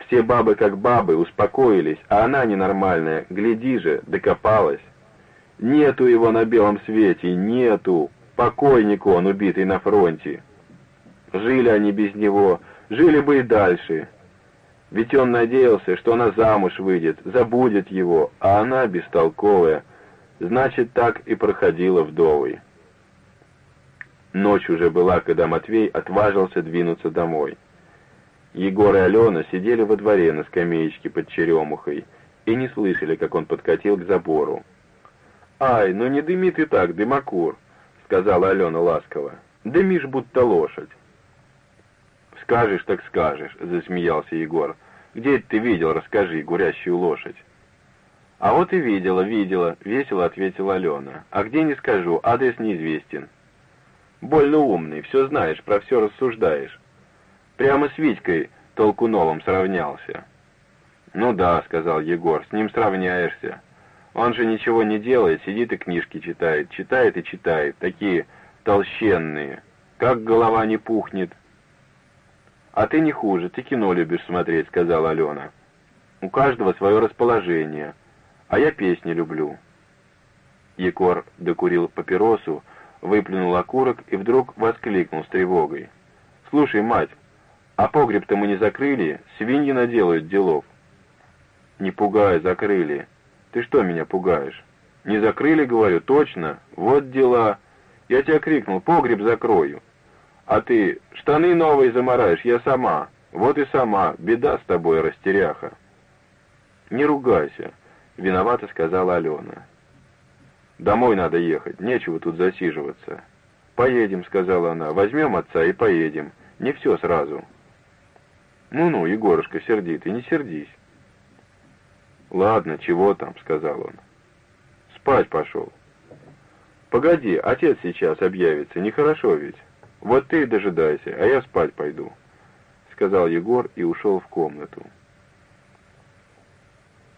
Все бабы как бабы успокоились, а она ненормальная, гляди же, докопалась. Нету его на белом свете, нету. Покойник он, убитый на фронте. Жили они без него, жили бы и дальше. Ведь он надеялся, что она замуж выйдет, забудет его, а она бестолковая, Значит, так и проходила вдовой. Ночь уже была, когда Матвей отважился двинуться домой. Егор и Алена сидели во дворе на скамеечке под черемухой и не слышали, как он подкатил к забору. «Ай, ну не дыми ты так, дымокур», — сказала Алена ласково. «Дымишь, будто лошадь». «Скажешь, так скажешь», — засмеялся Егор. «Где это ты видел, расскажи, гурящую лошадь?» «А вот и видела, видела», — весело ответила Алена. «А где не скажу, адрес неизвестен». «Больно умный, все знаешь, про все рассуждаешь. Прямо с Витькой Толкуновым сравнялся». «Ну да», — сказал Егор, — «с ним сравняешься. Он же ничего не делает, сидит и книжки читает, читает и читает, такие толщенные, как голова не пухнет». «А ты не хуже, ты кино любишь смотреть», — сказала Алена. «У каждого свое расположение, а я песни люблю». Егор докурил папиросу, выплюнул окурок и вдруг воскликнул с тревогой. «Слушай, мать, а погреб-то мы не закрыли, свиньи наделают делов». «Не пугай, закрыли. Ты что меня пугаешь?» «Не закрыли, говорю, точно. Вот дела. Я тебя крикнул, погреб закрою. А ты штаны новые замараешь, я сама. Вот и сама. Беда с тобой, растеряха». «Не ругайся», — виновато сказала Алена. «Домой надо ехать, нечего тут засиживаться». «Поедем», — сказала она, — «возьмем отца и поедем. Не все сразу». «Ну-ну, Егорушка сердитый, не сердись». «Ладно, чего там», — сказал он. «Спать пошел». «Погоди, отец сейчас объявится, нехорошо ведь. Вот ты и дожидайся, а я спать пойду», — сказал Егор и ушел в комнату.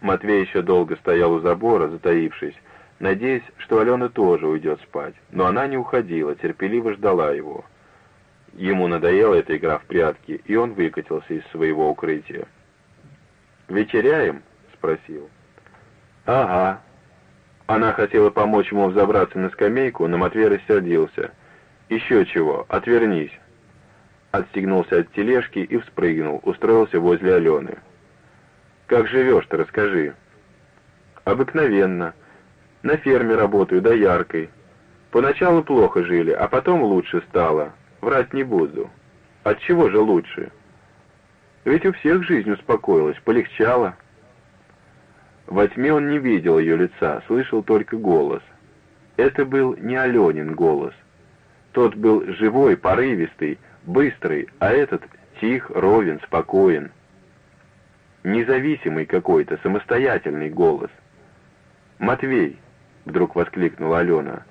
Матвей еще долго стоял у забора, затаившись, надеясь, что Алена тоже уйдет спать, но она не уходила, терпеливо ждала его. Ему надоела эта игра в прятки, и он выкатился из своего укрытия. «Вечеряем?» спросил. «Ага». Она хотела помочь ему взобраться на скамейку, но Матвей рассердился. «Еще чего, отвернись». Отстегнулся от тележки и вспрыгнул, устроился возле Алены. «Как живешь-то, расскажи». «Обыкновенно. На ферме работаю, да яркой. Поначалу плохо жили, а потом лучше стало. Врать не буду. От чего же лучше?» Ведь у всех жизнь успокоилась, полегчало. Во тьме он не видел ее лица, слышал только голос. Это был не Аленин голос. Тот был живой, порывистый, быстрый, а этот тих, ровен, спокоен. Независимый какой-то, самостоятельный голос. «Матвей!» — вдруг воскликнула Алена.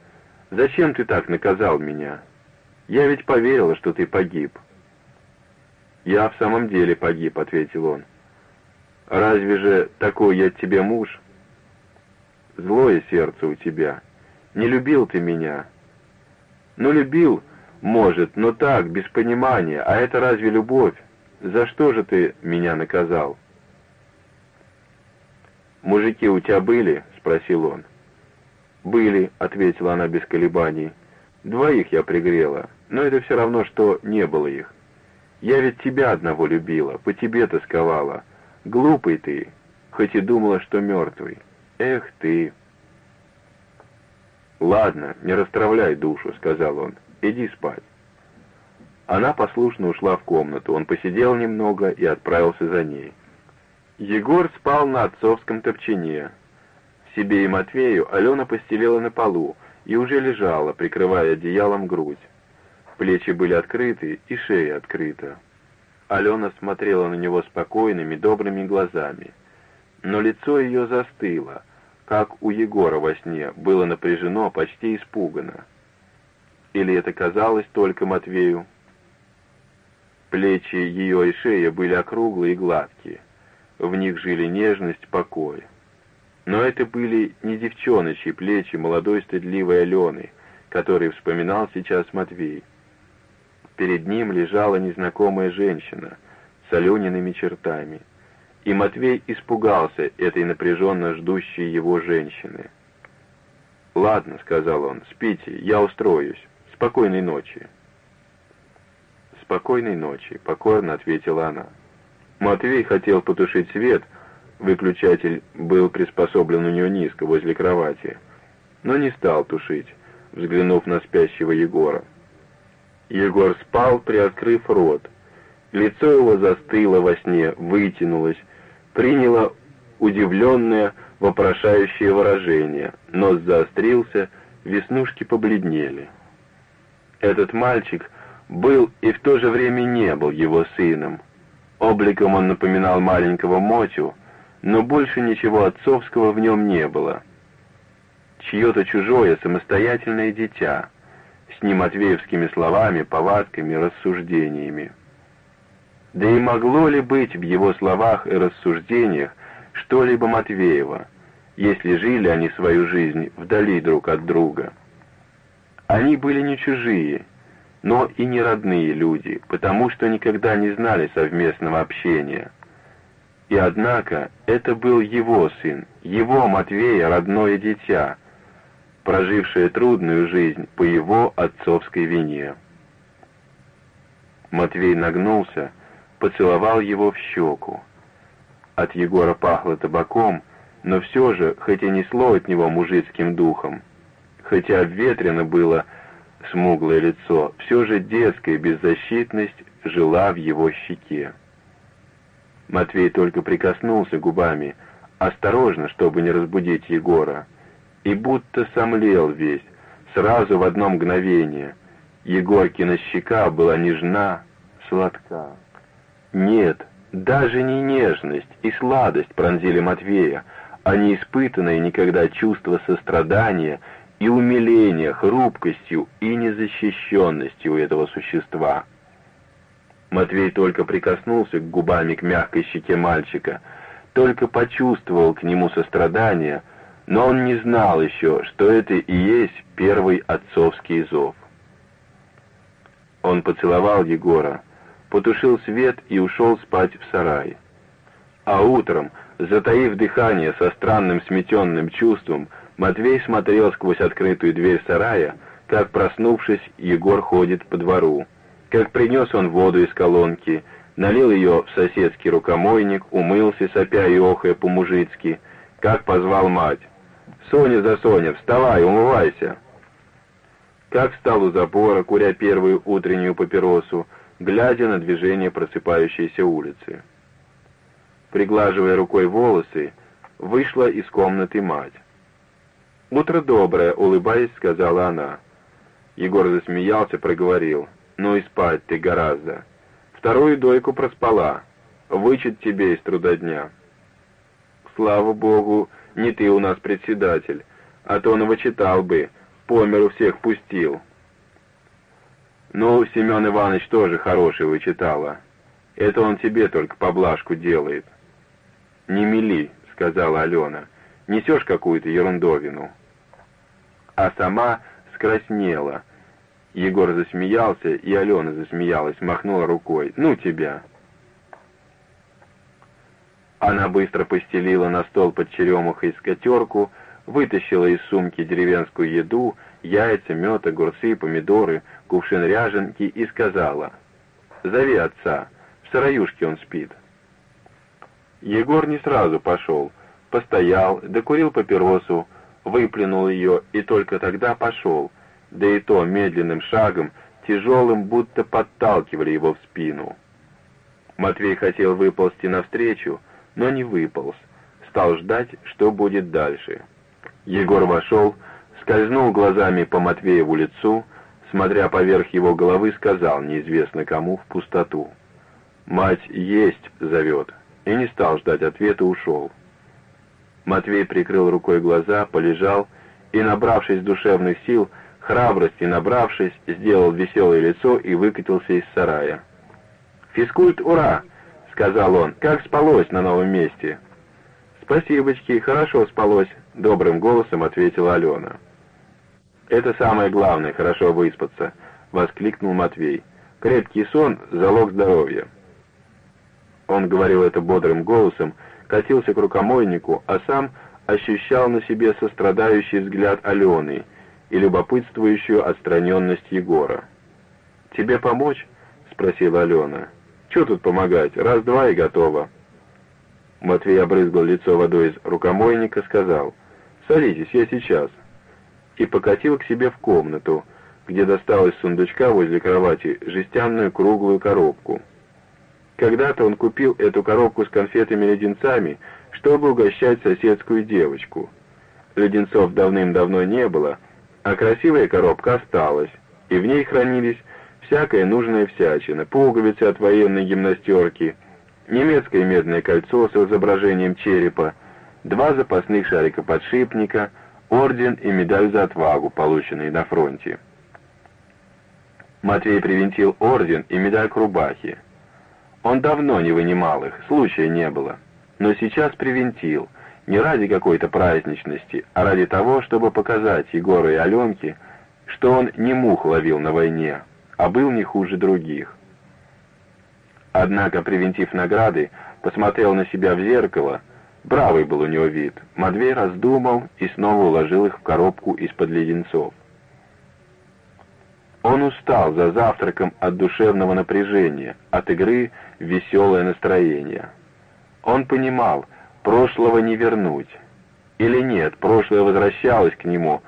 «Зачем ты так наказал меня? Я ведь поверила, что ты погиб». «Я в самом деле погиб», — ответил он. Разве же такой я тебе муж? Злое сердце у тебя. Не любил ты меня. Ну, любил, может, но так, без понимания. А это разве любовь? За что же ты меня наказал? «Мужики у тебя были?» — спросил он. «Были», — ответила она без колебаний. «Двоих я пригрела, но это все равно, что не было их. Я ведь тебя одного любила, по тебе тосковала, Глупый ты, хоть и думала, что мертвый. Эх ты!» «Ладно, не расстравляй душу», — сказал он. «Иди спать». Она послушно ушла в комнату. Он посидел немного и отправился за ней. Егор спал на отцовском топчине. Себе и Матвею Алена постелила на полу и уже лежала, прикрывая одеялом грудь. Плечи были открыты и шея открыта. Алена смотрела на него спокойными, добрыми глазами. Но лицо ее застыло, как у Егора во сне, было напряжено, почти испуганно. Или это казалось только Матвею? Плечи ее и шея были округлые и гладкие. В них жили нежность, покой. Но это были не девчоночьи плечи молодой стыдливой Алены, который вспоминал сейчас Матвей. Перед ним лежала незнакомая женщина с олененными чертами, и Матвей испугался этой напряженно ждущей его женщины. «Ладно», — сказал он, — «спите, я устроюсь. Спокойной ночи». «Спокойной ночи», — покорно ответила она. Матвей хотел потушить свет, выключатель был приспособлен у нее низко, возле кровати, но не стал тушить, взглянув на спящего Егора. Егор спал, приоткрыв рот. Лицо его застыло во сне, вытянулось, приняло удивленное, вопрошающее выражение. Нос заострился, веснушки побледнели. Этот мальчик был и в то же время не был его сыном. Обликом он напоминал маленького Мотю, но больше ничего отцовского в нем не было. Чье-то чужое самостоятельное дитя — с нематвеевскими словами, повадками, рассуждениями. Да и могло ли быть в его словах и рассуждениях что-либо Матвеева, если жили они свою жизнь вдали друг от друга? Они были не чужие, но и не родные люди, потому что никогда не знали совместного общения. И однако это был его сын, его Матвея родное дитя, прожившее трудную жизнь по его отцовской вине. Матвей нагнулся, поцеловал его в щеку. От Егора пахло табаком, но все же, хоть и несло от него мужицким духом, хотя обветрено было смуглое лицо, все же детская беззащитность жила в его щеке. Матвей только прикоснулся губами, осторожно, чтобы не разбудить Егора, и будто сомлел весь, сразу в одно мгновение. Егоркина щека была нежна, сладка. Нет, даже не нежность и сладость пронзили Матвея, а не испытанное никогда чувство сострадания и умиления хрупкостью и незащищенностью этого существа. Матвей только прикоснулся к губами к мягкой щеке мальчика, только почувствовал к нему сострадание, но он не знал еще, что это и есть первый отцовский зов. Он поцеловал Егора, потушил свет и ушел спать в сарай. А утром, затаив дыхание со странным сметенным чувством, Матвей смотрел сквозь открытую дверь сарая, как, проснувшись, Егор ходит по двору, как принес он воду из колонки, налил ее в соседский рукомойник, умылся, сопя и охая по-мужицки, как позвал мать. «Соня за Соня, вставай, умывайся!» Как встал у забора, куря первую утреннюю папиросу, глядя на движение просыпающейся улицы. Приглаживая рукой волосы, вышла из комнаты мать. «Утро доброе», — улыбаясь, сказала она. Егор засмеялся, проговорил. «Ну и спать ты гораздо. Вторую дойку проспала. Вычет тебе из труда дня». «Слава богу, не ты у нас председатель, а то он вычитал бы, по миру всех пустил». Ну, Семен Иванович тоже хороший вычитала. Это он тебе только поблажку делает. Не мели, сказала Алена. Несешь какую-то ерундовину. А сама скраснела. Егор засмеялся, и Алена засмеялась, махнула рукой. «Ну тебя!» Она быстро постелила на стол под черемухой скатерку, вытащила из сумки деревенскую еду, яйца, мед, огурцы, помидоры, кувшин ряженки и сказала, «Зови отца, в сыроюшке он спит». Егор не сразу пошел, постоял, докурил папиросу, выплюнул ее и только тогда пошел, да и то медленным шагом, тяжелым, будто подталкивали его в спину. Матвей хотел выползти навстречу, но не выполз, стал ждать, что будет дальше. Егор вошел, скользнул глазами по Матвееву лицу, смотря поверх его головы, сказал неизвестно кому в пустоту. «Мать есть зовет», и не стал ждать ответа, ушел. Матвей прикрыл рукой глаза, полежал и, набравшись душевных сил, храбрости набравшись, сделал веселое лицо и выкатился из сарая. «Физкульт, ура!» — сказал он. «Как спалось на новом месте?» «Спасибочки, хорошо спалось», — добрым голосом ответила Алена. «Это самое главное, хорошо выспаться», — воскликнул Матвей. «Крепкий сон — залог здоровья». Он говорил это бодрым голосом, катился к рукомойнику, а сам ощущал на себе сострадающий взгляд Алены и любопытствующую отстраненность Егора. «Тебе помочь?» — спросила Алена. «Че тут помогать? Раз-два и готово». Матвей обрызгал лицо водой из рукомойника, сказал, «Садитесь, я сейчас» и покатил к себе в комнату, где достал из сундучка возле кровати жестяную круглую коробку. Когда-то он купил эту коробку с конфетами-леденцами, чтобы угощать соседскую девочку. Леденцов давным-давно не было, а красивая коробка осталась, и в ней хранились всякая нужная всячина, пуговицы от военной гимнастерки, немецкое медное кольцо с изображением черепа, два запасных шарика подшипника — орден и медаль за отвагу, полученные на фронте. Матвей привинтил орден и медаль к рубахе. Он давно не вынимал их, случая не было. Но сейчас привинтил, не ради какой-то праздничности, а ради того, чтобы показать Егору и Аленке, что он не мух ловил на войне, а был не хуже других. Однако, привинтив награды, посмотрел на себя в зеркало, бравый был у него вид. Матвей раздумал и снова уложил их в коробку из-под леденцов. Он устал за завтраком от душевного напряжения, от игры веселое настроение. Он понимал, прошлого не вернуть. Или нет, прошлое возвращалось к нему,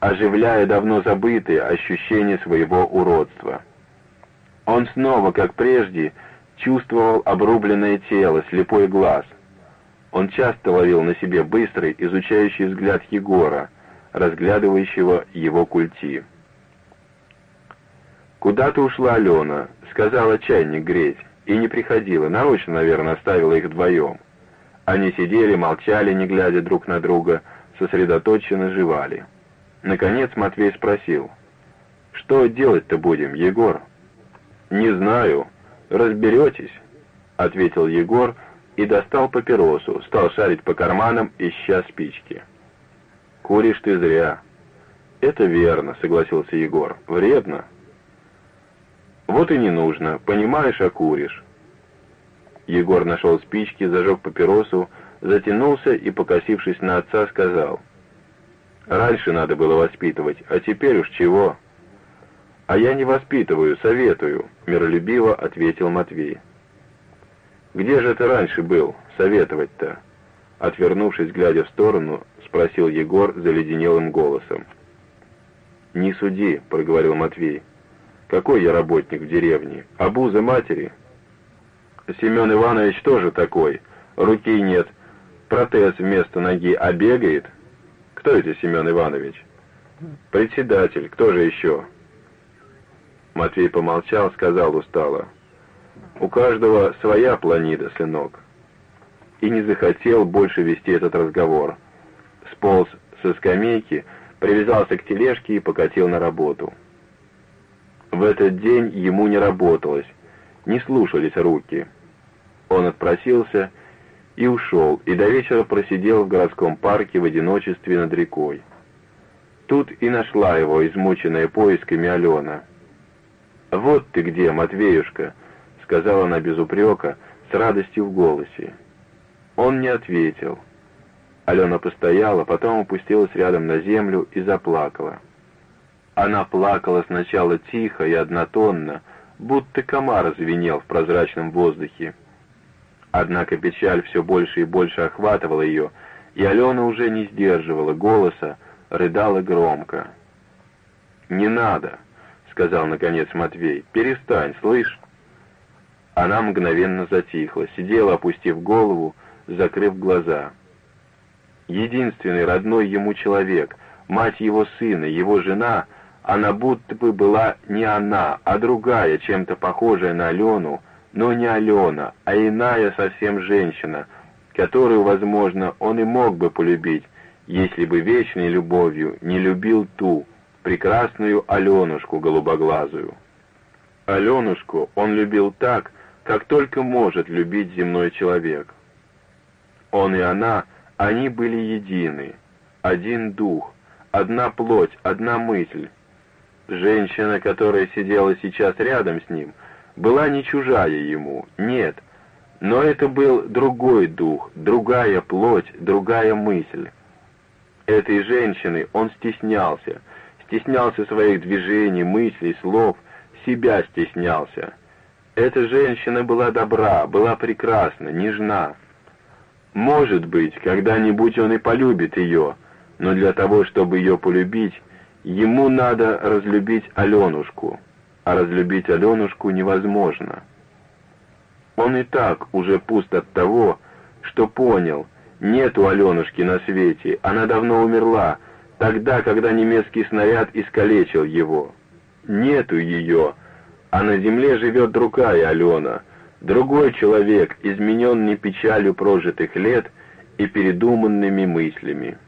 оживляя давно забытые ощущения своего уродства. Он снова, как прежде, чувствовал обрубленное тело, слепой глаз. Он часто ловил на себе быстрый, изучающий взгляд Егора, разглядывающего его культи. «Куда-то ушла Алена», — сказала чайник греть, и не приходила, нарочно, наверное, оставила их вдвоем. Они сидели, молчали, не глядя друг на друга, сосредоточенно жевали. Наконец Матвей спросил, «Что делать-то будем, Егор?» «Не знаю. Разберетесь», — ответил Егор и достал папиросу, стал шарить по карманам, ища спички. «Куришь ты зря». «Это верно», — согласился Егор. «Вредно». Вот и не нужно, понимаешь, а куришь. Егор нашел спички, зажег папиросу, затянулся и, покосившись на отца, сказал. «Раньше надо было воспитывать, а теперь уж чего?» «А я не воспитываю, советую», — миролюбиво ответил Матвей. «Где же ты раньше был, советовать-то?» Отвернувшись, глядя в сторону, спросил Егор заледенелым голосом. «Не суди», — проговорил Матвей. Какой я работник в деревне? Обузы матери? Семен Иванович тоже такой. Руки нет, протез вместо ноги, а бегает. Кто это Семен Иванович? Председатель, кто же еще? Матвей помолчал, сказал устало. У каждого своя планида, сынок. И не захотел больше вести этот разговор. Сполз со скамейки, привязался к тележке и покатил на работу. В этот день ему не работалось, не слушались руки. Он отпросился и ушел, и до вечера просидел в городском парке в одиночестве над рекой. Тут и нашла его, измученная поисками Алена. «Вот ты где, Матвеюшка!» — сказала она без упрека, с радостью в голосе. Он не ответил. Алена постояла, потом опустилась рядом на землю и заплакала. Она плакала сначала тихо и однотонно, будто комар звенел в прозрачном воздухе. Однако печаль все больше и больше охватывала ее, и Алена уже не сдерживала голоса, рыдала громко. «Не надо», — сказал наконец Матвей, — «перестань, слышь?» Она мгновенно затихла, сидела, опустив голову, закрыв глаза. Единственный родной ему человек, мать его сына, его жена — она будто бы была не она, а другая, чем-то похожая на Алену, но не Алена, а иная совсем женщина, которую, возможно, он и мог бы полюбить, если бы вечной любовью не любил ту, прекрасную Аленушку голубоглазую. Аленушку он любил так, как только может любить земной человек. Он и она, они были едины, один дух, одна плоть, одна мысль, Женщина, которая сидела сейчас рядом с ним, была не чужая ему, нет, но это был другой дух, другая плоть, другая мысль. Этой женщины он стеснялся, стеснялся своих движений, мыслей, слов, себя стеснялся. Эта женщина была добра, была прекрасна, нежна. Может быть, когда-нибудь он и полюбит ее, но для того, чтобы ее полюбить, Ему надо разлюбить Аленушку, а разлюбить Аленушку невозможно. Он и так уже пуст от того, что понял, нету Аленушки на свете, она давно умерла, тогда, когда немецкий снаряд искалечил его. Нету ее, а на земле живет другая Алена, другой человек, измененный печалью прожитых лет и передуманными мыслями.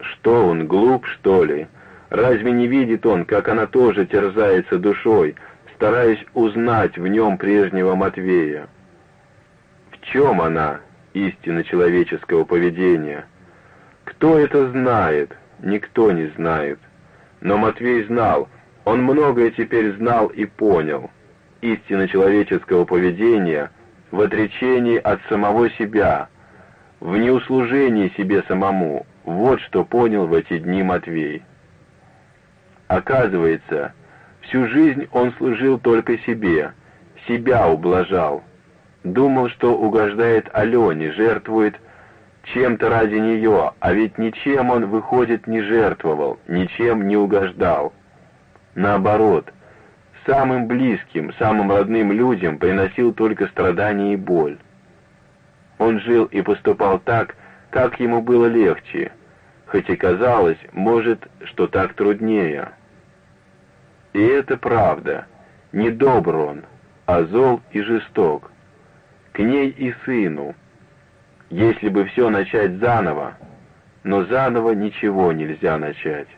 Что он, глуп, что ли? Разве не видит он, как она тоже терзается душой, стараясь узнать в нем прежнего Матвея. В чем она, истина человеческого поведения? Кто это знает? Никто не знает. Но Матвей знал, он многое теперь знал и понял. Истина человеческого поведения в отречении от самого себя, в неуслужении себе самому. Вот что понял в эти дни Матвей. Оказывается, всю жизнь он служил только себе, себя ублажал. Думал, что угождает Алене, жертвует чем-то ради нее, а ведь ничем он, выходит, не жертвовал, ничем не угождал. Наоборот, самым близким, самым родным людям приносил только страдания и боль. Он жил и поступал так, как ему было легче, хоть и казалось, может, что так труднее. И это правда, не добр он, а зол и жесток. К ней и сыну, если бы все начать заново, но заново ничего нельзя начать.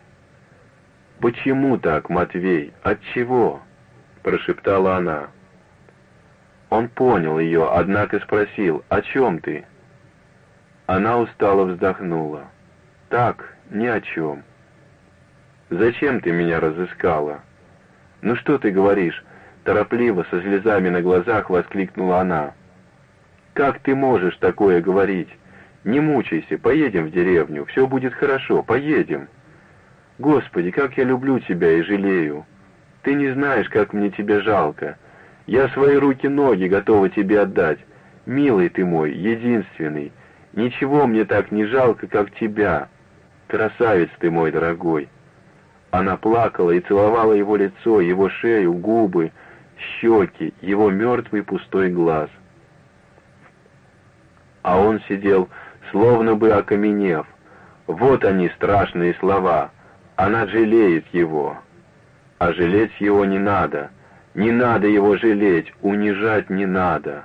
«Почему так, Матвей? От чего?» — прошептала она. Он понял ее, однако спросил, «О чем ты?» Она устало вздохнула. «Так, ни о чем». «Зачем ты меня разыскала?» «Ну что ты говоришь?» Торопливо, со слезами на глазах воскликнула она. Как ты можешь такое говорить? Не мучайся, поедем в деревню, все будет хорошо, поедем. Господи, как я люблю тебя и жалею. Ты не знаешь, как мне тебя жалко. Я свои руки-ноги готова тебе отдать. Милый ты мой, единственный. Ничего мне так не жалко, как тебя. Красавец ты мой дорогой. Она плакала и целовала его лицо, его шею, губы, щеки, его мертвый пустой глаз а он сидел, словно бы окаменев. Вот они, страшные слова. Она жалеет его. А жалеть его не надо. Не надо его жалеть, унижать не надо.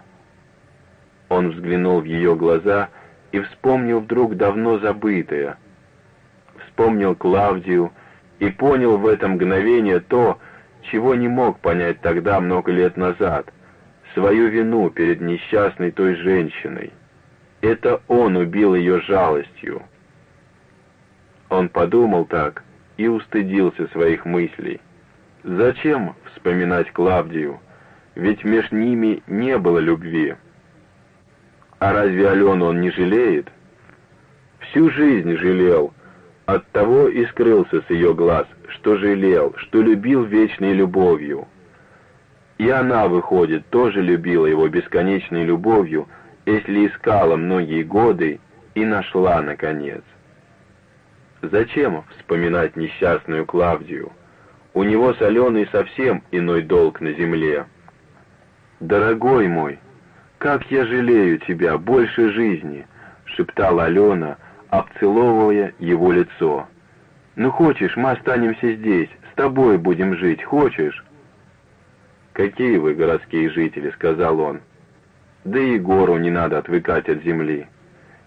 Он взглянул в ее глаза и вспомнил вдруг давно забытое. Вспомнил Клавдию и понял в это мгновение то, чего не мог понять тогда много лет назад, свою вину перед несчастной той женщиной. Это он убил ее жалостью. Он подумал так и устыдился своих мыслей. Зачем вспоминать Клавдию? Ведь между ними не было любви. А разве Алену он не жалеет? Всю жизнь жалел. Оттого и скрылся с ее глаз, что жалел, что любил вечной любовью. И она, выходит, тоже любила его бесконечной любовью, если искала многие годы и нашла, наконец. Зачем вспоминать несчастную Клавдию? У него с Аленой совсем иной долг на земле. «Дорогой мой, как я жалею тебя больше жизни!» — шептала Алена, обцеловывая его лицо. «Ну хочешь, мы останемся здесь, с тобой будем жить, хочешь?» «Какие вы городские жители», — сказал он. Да и гору не надо отвыкать от земли.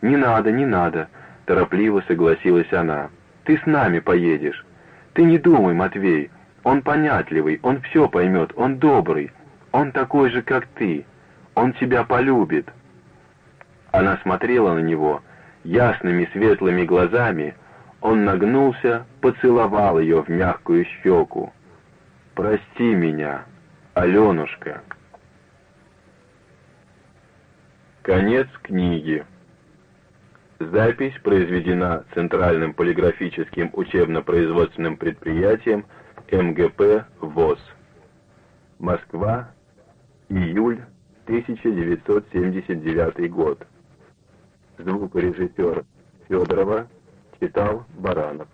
Не надо, не надо, торопливо согласилась она. Ты с нами поедешь. Ты не думай, Матвей, он понятливый, он все поймет, он добрый, он такой же, как ты, он тебя полюбит. Она смотрела на него ясными светлыми глазами, он нагнулся, поцеловал ее в мягкую щеку. «Прости меня, Аленушка». Конец книги. Запись произведена Центральным полиграфическим учебно-производственным предприятием МГП ВОЗ. Москва, июль 1979 год. Звукорежиссер Федорова читал Баранов.